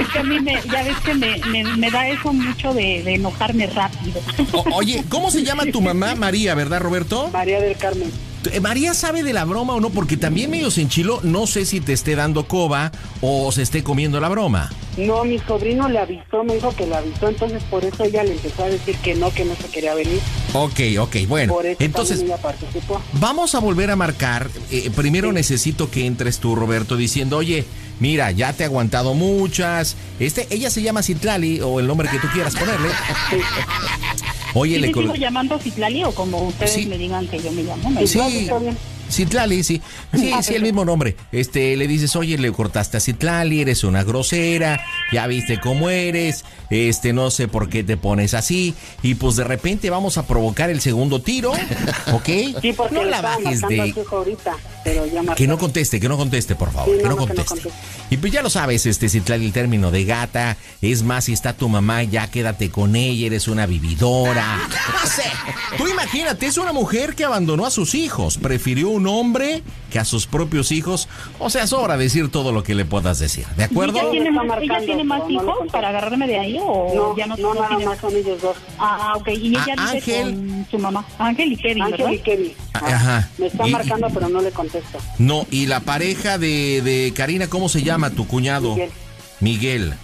Es que a mí me, ya ves que me, me, me da eso mucho de, de enojarme rápido. O- oye, ¿cómo se llama tu mamá? María, ¿verdad, Roberto? María del Carmen. Eh, María sabe de la broma o no, porque también medio se enchiló. No sé si te esté dando coba o se esté comiendo la broma. No, mi sobrino le avisó, me dijo que le avisó, entonces por eso ella le empezó a decir que no, que no se quería venir. Ok, ok, bueno. por eso Entonces, ella participó. Vamos a volver a marcar. Eh, primero necesito que entres tú, Roberto, diciendo, oye, mira, ya te he aguantado muchas. Este, ella se llama Citlali, o el nombre que tú quieras ponerle. Oye, ¿Sí le sigo llamando Citlali o como ustedes Sí. me digan que yo me llamo? Me Sí. Citlali, sí. Sí, Ah, sí, el mismo nombre. Este, le dices, oye, le cortaste a Citlali, eres una grosera, ya viste cómo eres, este, no sé por qué te pones así, y pues de repente vamos a provocar el segundo tiro, ¿ok? Sí, porque no la bajes de... ahorita, pero ya. Que no conteste, que no conteste, por favor, Sí, que no, no no, que no conteste. Y pues ya lo sabes, este Citlali, el término de gata, es más, si está tu mamá, ya quédate con ella, eres una vividora. No sé, tú imagínate, es una mujer que abandonó a sus hijos, prefirió un hombre que a sus propios hijos. O sea, sobra decir todo lo que le puedas decir, ¿de acuerdo? ¿Ella tiene, ¿ella tiene más no hijos para agarrarme de ahí o No, ya no, no, nada tiene? más son ellos dos. Ah, ok. Y ella Ah, vive Ángel. con su mamá. Ángel y Kevin, Ángel ¿verdad? y Kevin. Ajá. Me está Y- y- marcando, pero no le contesto. No, y la pareja de, de Karina, ¿cómo se llama tu cuñado? Miguel. Miguel.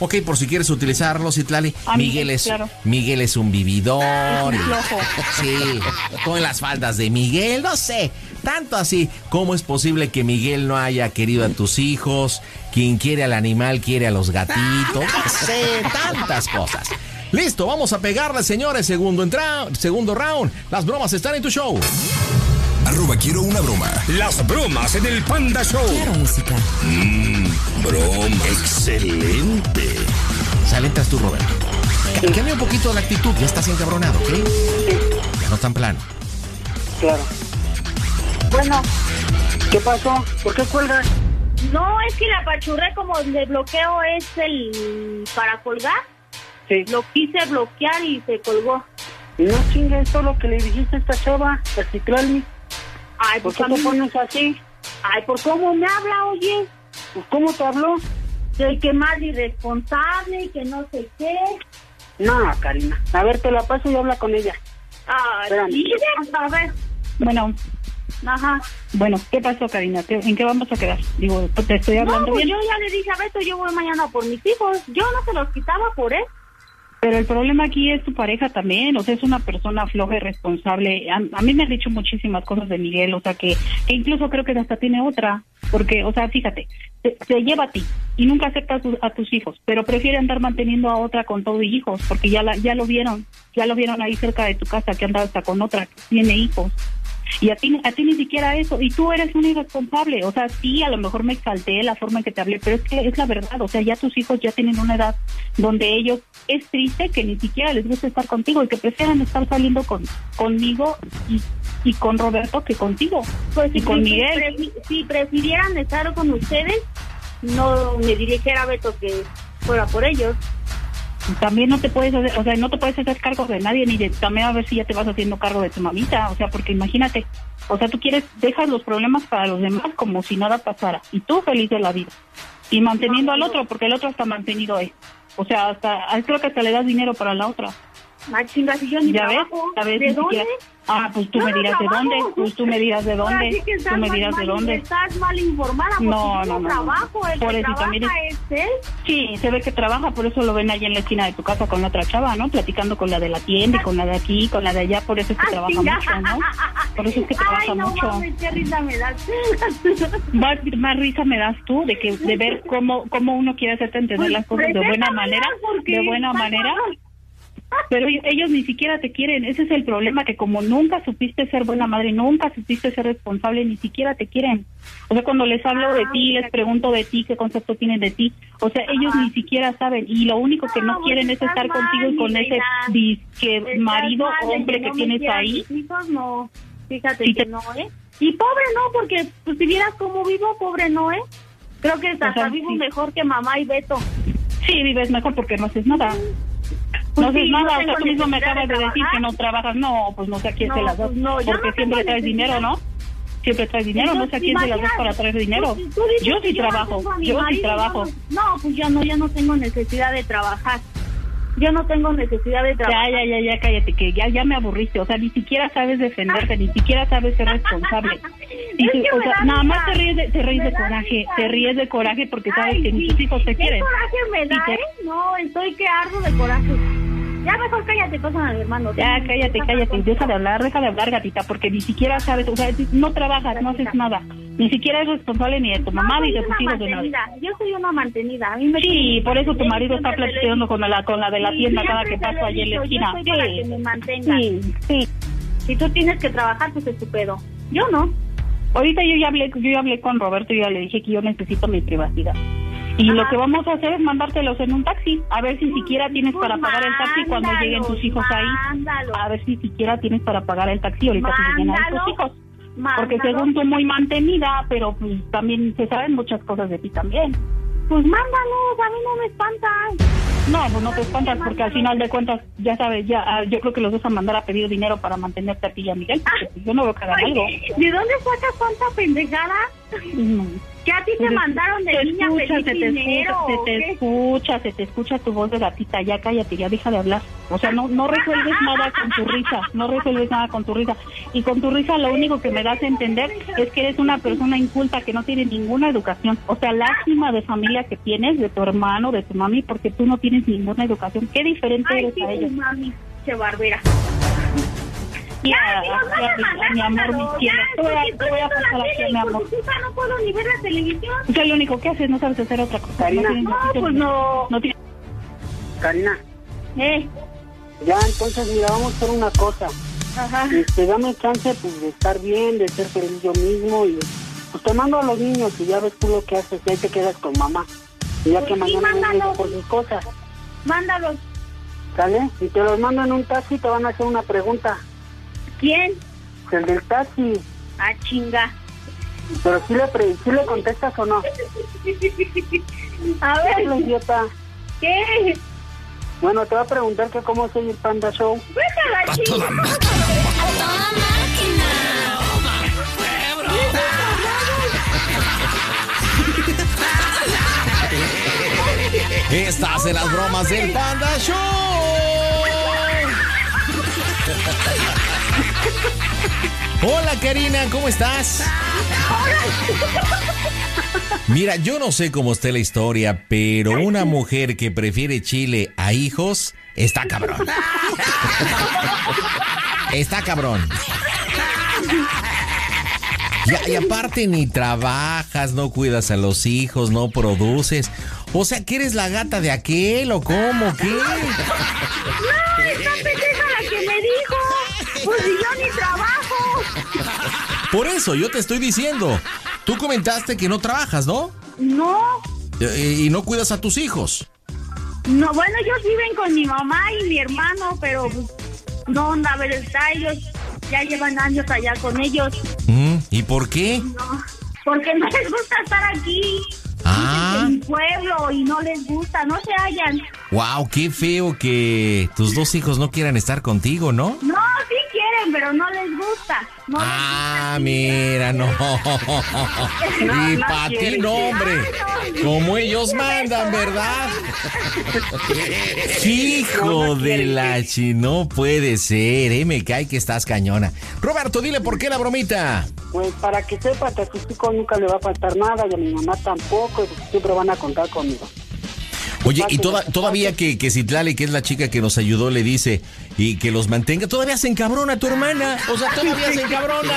Ok, por si quieres utilizarlo, Citlali. Miguel es, claro. Miguel es un vividor. Es un y- flojo. Sí, con las faldas de Miguel, no sé. Tanto así, ¿cómo es posible que Miguel no haya querido a tus hijos? Quien quiere al animal quiere a los gatitos. No sé, tantas cosas. Listo, vamos a pegarle, señores. Segundo, entra, segundo round. Las bromas están en tu show. Arroba quiero una broma. Las bromas en el Panda Show. Claro, música. Mmm, broma. Excelente. Sale, entras tú, Roberto. Cambia un poquito la actitud, ya estás encabronado, ¿ok? Ya no tan plano. Claro. Bueno, ¿qué pasó? ¿Por qué cuelgas? No, es que la apachurré como de bloqueo es el para colgar. Sí. Lo quise bloquear y se colgó. No chingues todo lo que le dijiste a esta chava, a Citlali. Ay, ¿Por pues qué te pones así? Ay, ¿por cómo me habla, oye? Pues, ¿Cómo te habló? El que más irresponsable y que no sé qué. No, Karina. A ver, te la paso y habla con ella. Ay, Espérame. sí, a ver. Bueno, Ajá. bueno, ¿qué pasó, Karina? ¿Qué- ¿En qué vamos a quedar? Digo, te estoy No, hablando pues bien. yo ya le dije a Beto, yo voy mañana por mis hijos. Yo no se los quitaba por él. Pero el problema aquí es tu pareja también, o sea, es una persona floja y responsable. A, a mí me han dicho muchísimas cosas de Miguel, o sea, que, que incluso creo que hasta tiene otra, porque, o sea, fíjate, te, te lleva a ti y nunca acepta a, tu- a tus hijos, pero prefiere andar manteniendo a otra con todo y hijos, porque ya, la, ya lo vieron, ya lo vieron ahí cerca de tu casa, que anda hasta con otra, que tiene hijos. Y a ti, a ti ni siquiera eso, y tú eres un irresponsable, o sea, sí, a lo mejor me exalté la forma en que te hablé, pero es que es la verdad, o sea, ya tus hijos ya tienen una edad donde ellos, es triste que ni siquiera les guste estar contigo y que prefieran estar saliendo con conmigo y, y con Roberto que contigo, Pues y si, con Miguel. prefi- si prefirieran estar con ustedes, no me dirigiera a Beto que fuera por ellos. También no te puedes hacer, o sea, no te puedes hacer cargo de nadie, ni de también a ver si ya te vas haciendo cargo de tu mamita, o sea, porque imagínate, o sea, tú quieres, dejas los problemas para los demás como si nada pasara, y tú feliz de la vida, y manteniendo al otro, porque el otro está mantenido es, o sea, hasta, creo que hasta le das dinero para la otra. Ah, si yo ni ¿Ya ves? trabajo. ¿Ya ves? ¿De dónde? Ah, pues tú Yo me no dirás de dónde, pues tú me dirás de dónde, sí que estás tú me mal- dirás de mal- dónde. Estás mal informada porque No, no, no, no. trabajo, el Por que eso trabaja también es él. Sí, se ve que trabaja, por eso lo ven allí en la esquina de tu casa con la otra chava, ¿no? Platicando con la de la tienda y con la de aquí, con la de allá, por eso es que Ah, trabaja mucho, ¿no? Por eso es que trabaja Ay, no mucho. mames, qué risa me das. Más, más risa me das tú de que de ver cómo, cómo uno quiere hacerte entender las cosas de buena manera, de buena manera. Pero ellos, ni siquiera te quieren, ese es el problema, que como nunca supiste ser buena madre, nunca supiste ser responsable, ni siquiera te quieren. O sea, cuando les hablo de ti, les pregunto de ti, qué concepto tienen de ti, o sea, ellos ni siquiera saben, y lo único que no quieren es estar contigo y con ese disque marido, hombre que tienes ahí. Hijos no, fíjate que no, ¿eh? Y pobre no, porque pues, si vieras cómo vivo, pobre no, ¿eh? Creo que hasta O sea, vivo sí. mejor que mamá y Beto. Sí, vives mejor porque no haces nada. Pues no sí, no nada, o sea, tú mismo me acabas de de decir que no trabajas. No, pues no sé a quién No, se las das. pues no, porque siempre traes dinero, ¿no? Siempre traes dinero, no sé a quién se las das para traer dinero. Pues, tú dices Yo sí trabajo, yo sí trabajo. no, pues ya no, ya no tengo necesidad de trabajar. Yo no tengo necesidad de trabajar. Ya, ya, ya, ya, cállate, que ya, ya me aburriste. O sea, ni siquiera sabes defenderte, ni siquiera sabes ser responsable. Y tú- o sea, da nada más te ríes de, te ríes de coraje, risa. te ríes de coraje porque sabes Ay, que ni sí. tus hijos te ¿Qué quieren. coraje me da, te- eh? No, estoy que ardo de coraje. Ya mejor cállate, pásame a mi hermano. Ya, cállate, cállate, deja de hablar, deja de hablar, gatita, porque ni siquiera sabes, o sea, no trabajas, no haces nada, ni siquiera eres responsable ni de tu mamá No, ni de tus hijos de nadie. mantenida. Yo soy una mantenida. A mí me Sí, por eso tu marido está platicando con la, con la de la Sí, tienda cada que paso allí en la esquina. Yo soy para que Sí, me mantenga. sí, sí. Si tú tienes que trabajar, pues es tu pedo. Yo no. Ahorita yo ya hablé, yo ya hablé con Roberto y ya le dije que yo necesito mi privacidad. Y lo que vamos a hacer es mandártelos en un taxi, a ver si siquiera tienes Pues para pagar el taxi cuando lleguen tus hijos ahí. A ver si siquiera tienes para pagar el taxi ahorita que lleguen ahí tus Mándalo. hijos. Porque Mándalo. según tú muy mantenida, pero pues también se saben muchas cosas de ti también. Pues mándalos, a mí no me espantan. No, pues no te espantas porque al final de cuentas, ya sabes, ya ah, yo creo que los vas a mandar a pedir dinero para mantenerte a ti y a Miguel, porque pues, yo no veo que hagan algo. ¿De dónde sacas tanta pendejada? Mm, ¿Que a ti te mandaron de Te niña escucha, se te dinero escucha, se te qué? escucha, se te escucha tu voz de gatita, ya cállate, ya deja de hablar. O sea, no, no resuelves nada con tu risa, no resuelves nada con tu risa. Y con tu risa lo único que me das a entender es que eres una persona inculta que no tiene ninguna educación. O sea, lástima de familia que tienes, de tu hermano, de tu mami, porque tú no tienes ninguna educación. Qué diferente Ay, eres sí, a ellos. mami, che barbera. Y Ya, Dios, mi amor, mi cielo. Te voy a, te voy a pasar aquí mi y amor. por tu culpa no puedo ni ver la televisión. O sea, lo único que haces no sabes hacer otra cosa. Karina. No, pues no. no tienes- Karina, Eh, ya entonces mira, vamos a hacer una cosa. ajá. Este, dame chance pues de estar bien, de ser feliz yo mismo y pues te mando a los niños y ya ves tú lo que haces y ahí te quedas con mamá. Y ya que Pues sí, mañana me mándalos. por sus cosas, Mándalos. ¿sale? Y te los mando en un taxi te van a hacer una pregunta. ¿Quién? El del taxi. Ah, chinga. Pero si le, pre- sí le contestas o no. A ver. Hazlo, idiota. ¿Qué? Bueno, te va a preguntar que cómo soy el Panda Show. Vete a la chinga. Estás en las bromas del Panda Show. Hola Karina, ¿cómo estás? Mira, yo no sé cómo esté la historia, pero una mujer que prefiere chile a hijos está cabrón. Está cabrón. Y, aparte ni trabajas, no cuidas a los hijos, no produces. O sea, ¿que eres la gata de aquel o cómo? ¿Qué? No, Pues si yo ni trabajo. Por eso yo te estoy diciendo. Tú comentaste que no trabajas, ¿no? No, Eh, Y no cuidas a tus hijos. no, bueno, ellos viven con mi mamá y mi hermano, pero no, la verdad, ellos ya llevan años allá con ellos. Mm, ¿Y por qué? No, porque no les gusta estar aquí. Ah. En mi pueblo y no les gusta, no se hallan. Wow, qué feo que tus dos hijos no quieran estar contigo, ¿no? No, sí quieren, pero no les gusta. No Ah, mira, no. Y no para ti no, hombre. Como ellos mandan, ¿verdad? Hijo de la chi, no puede ser, eh, me cae que estás cañona. Roberto, dile por qué la bromita. Pues para que sepa que a sus hijos nunca le va a faltar nada y a mi mamá tampoco, y siempre van a contar conmigo. Oye, y toda- todavía que, que Citlali, que es la chica que nos ayudó, le dice y que los mantenga, todavía se encabrona tu hermana. O sea, todavía se encabrona.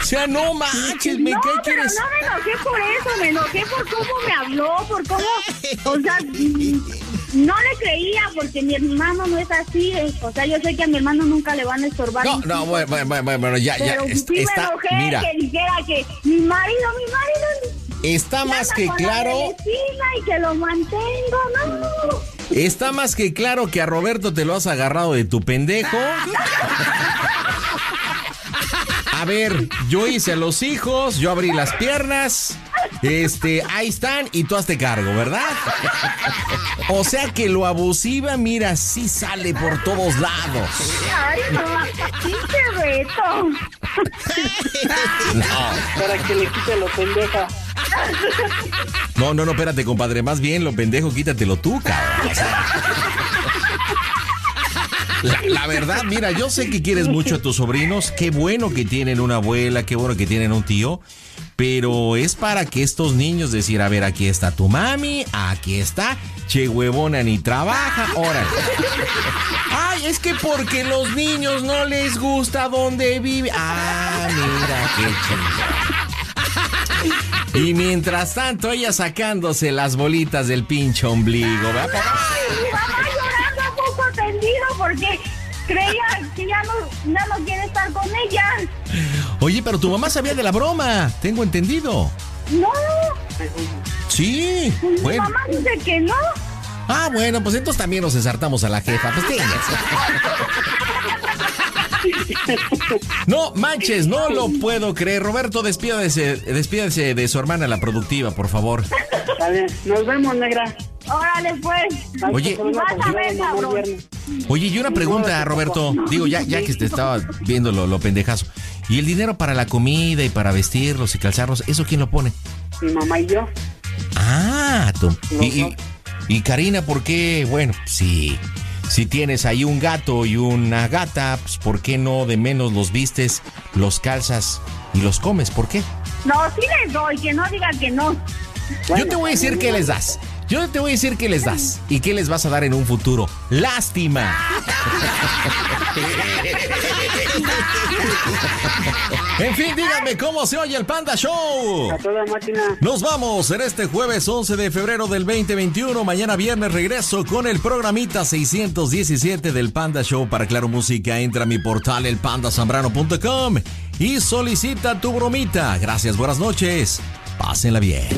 O sea, no manches, me no, cae que pero eres. no me enojé por eso, me enojé por cómo me habló, por cómo, o sea, mm, no le creía porque mi hermano no es así, eh, o sea, yo sé que a mi hermano nunca le van a estorbar. No, no, bueno, bueno, bueno, ya, ya. pero es- sí Está, me enojé mira, que dijera que mi marido, mi marido está más que claro. y que lo mantengo, no. Está más que claro que a Roberto te lo has agarrado de tu pendejo. A ver, yo hice a los hijos, yo abrí las piernas. Este, ahí están y tú hazte cargo, ¿verdad? O sea que lo abusiva, mira, sí sale por todos lados. Ay, no, pinche Beto. No. Para que le quite lo pendeja. No, no, no, espérate, compadre. Más bien, lo pendejo, quítatelo tú, cabrón. O sea, la, la verdad, mira, yo sé que quieres mucho a tus sobrinos. Qué bueno que tienen una abuela, qué bueno que tienen un tío. Pero es para que estos niños decir, a ver, aquí está tu mami, aquí está, che huevona ni trabaja, órale. Ay, es que porque los niños no les gusta donde vive. Ah, mira, qué chingada. Y mientras tanto, ella sacándose las bolitas del pinche ombligo. ¿verdad? Ay, mi mamá llorando poco atendido porque creía que ya no, ya no quiere estar con ella. Oye, pero tu mamá sabía de la broma, tengo entendido. No, Sí, mi bueno. mamá dice que no. Ah, bueno, pues entonces también nos ensartamos a la jefa. Pues. No manches, no lo puedo creer. Roberto, despídase, despídase de su hermana, la productiva, por favor. Vale, nos vemos, negra. Órale, pues. Oye. Oye, y una pregunta, Roberto. Digo, ya, ya que te estaba viendo lo, lo pendejazo. ¿Y el dinero para la comida y para vestirlos y calzarlos, eso quién lo pone? Mi mamá y yo. Ah, tú. Y, y- y Karina, ¿por qué? Bueno, si, si tienes ahí un gato y una gata, pues ¿por qué no de menos los vistes, los calzas y los comes? ¿Por qué? No, sí les doy, que no digan que no. Yo te voy a decir qué les das. Yo te voy a decir qué les das y qué les vas a dar en un futuro. Lástima. En fin, díganme cómo se oye el Panda Show. A toda máquina. Nos vamos en este jueves 11 de febrero del 2021. Mañana viernes regreso con el programita 617 del Panda Show para Claro Música. Entra a mi portal elpandasambrano.com y solicita tu bromita. Gracias, buenas noches. Pásenla bien.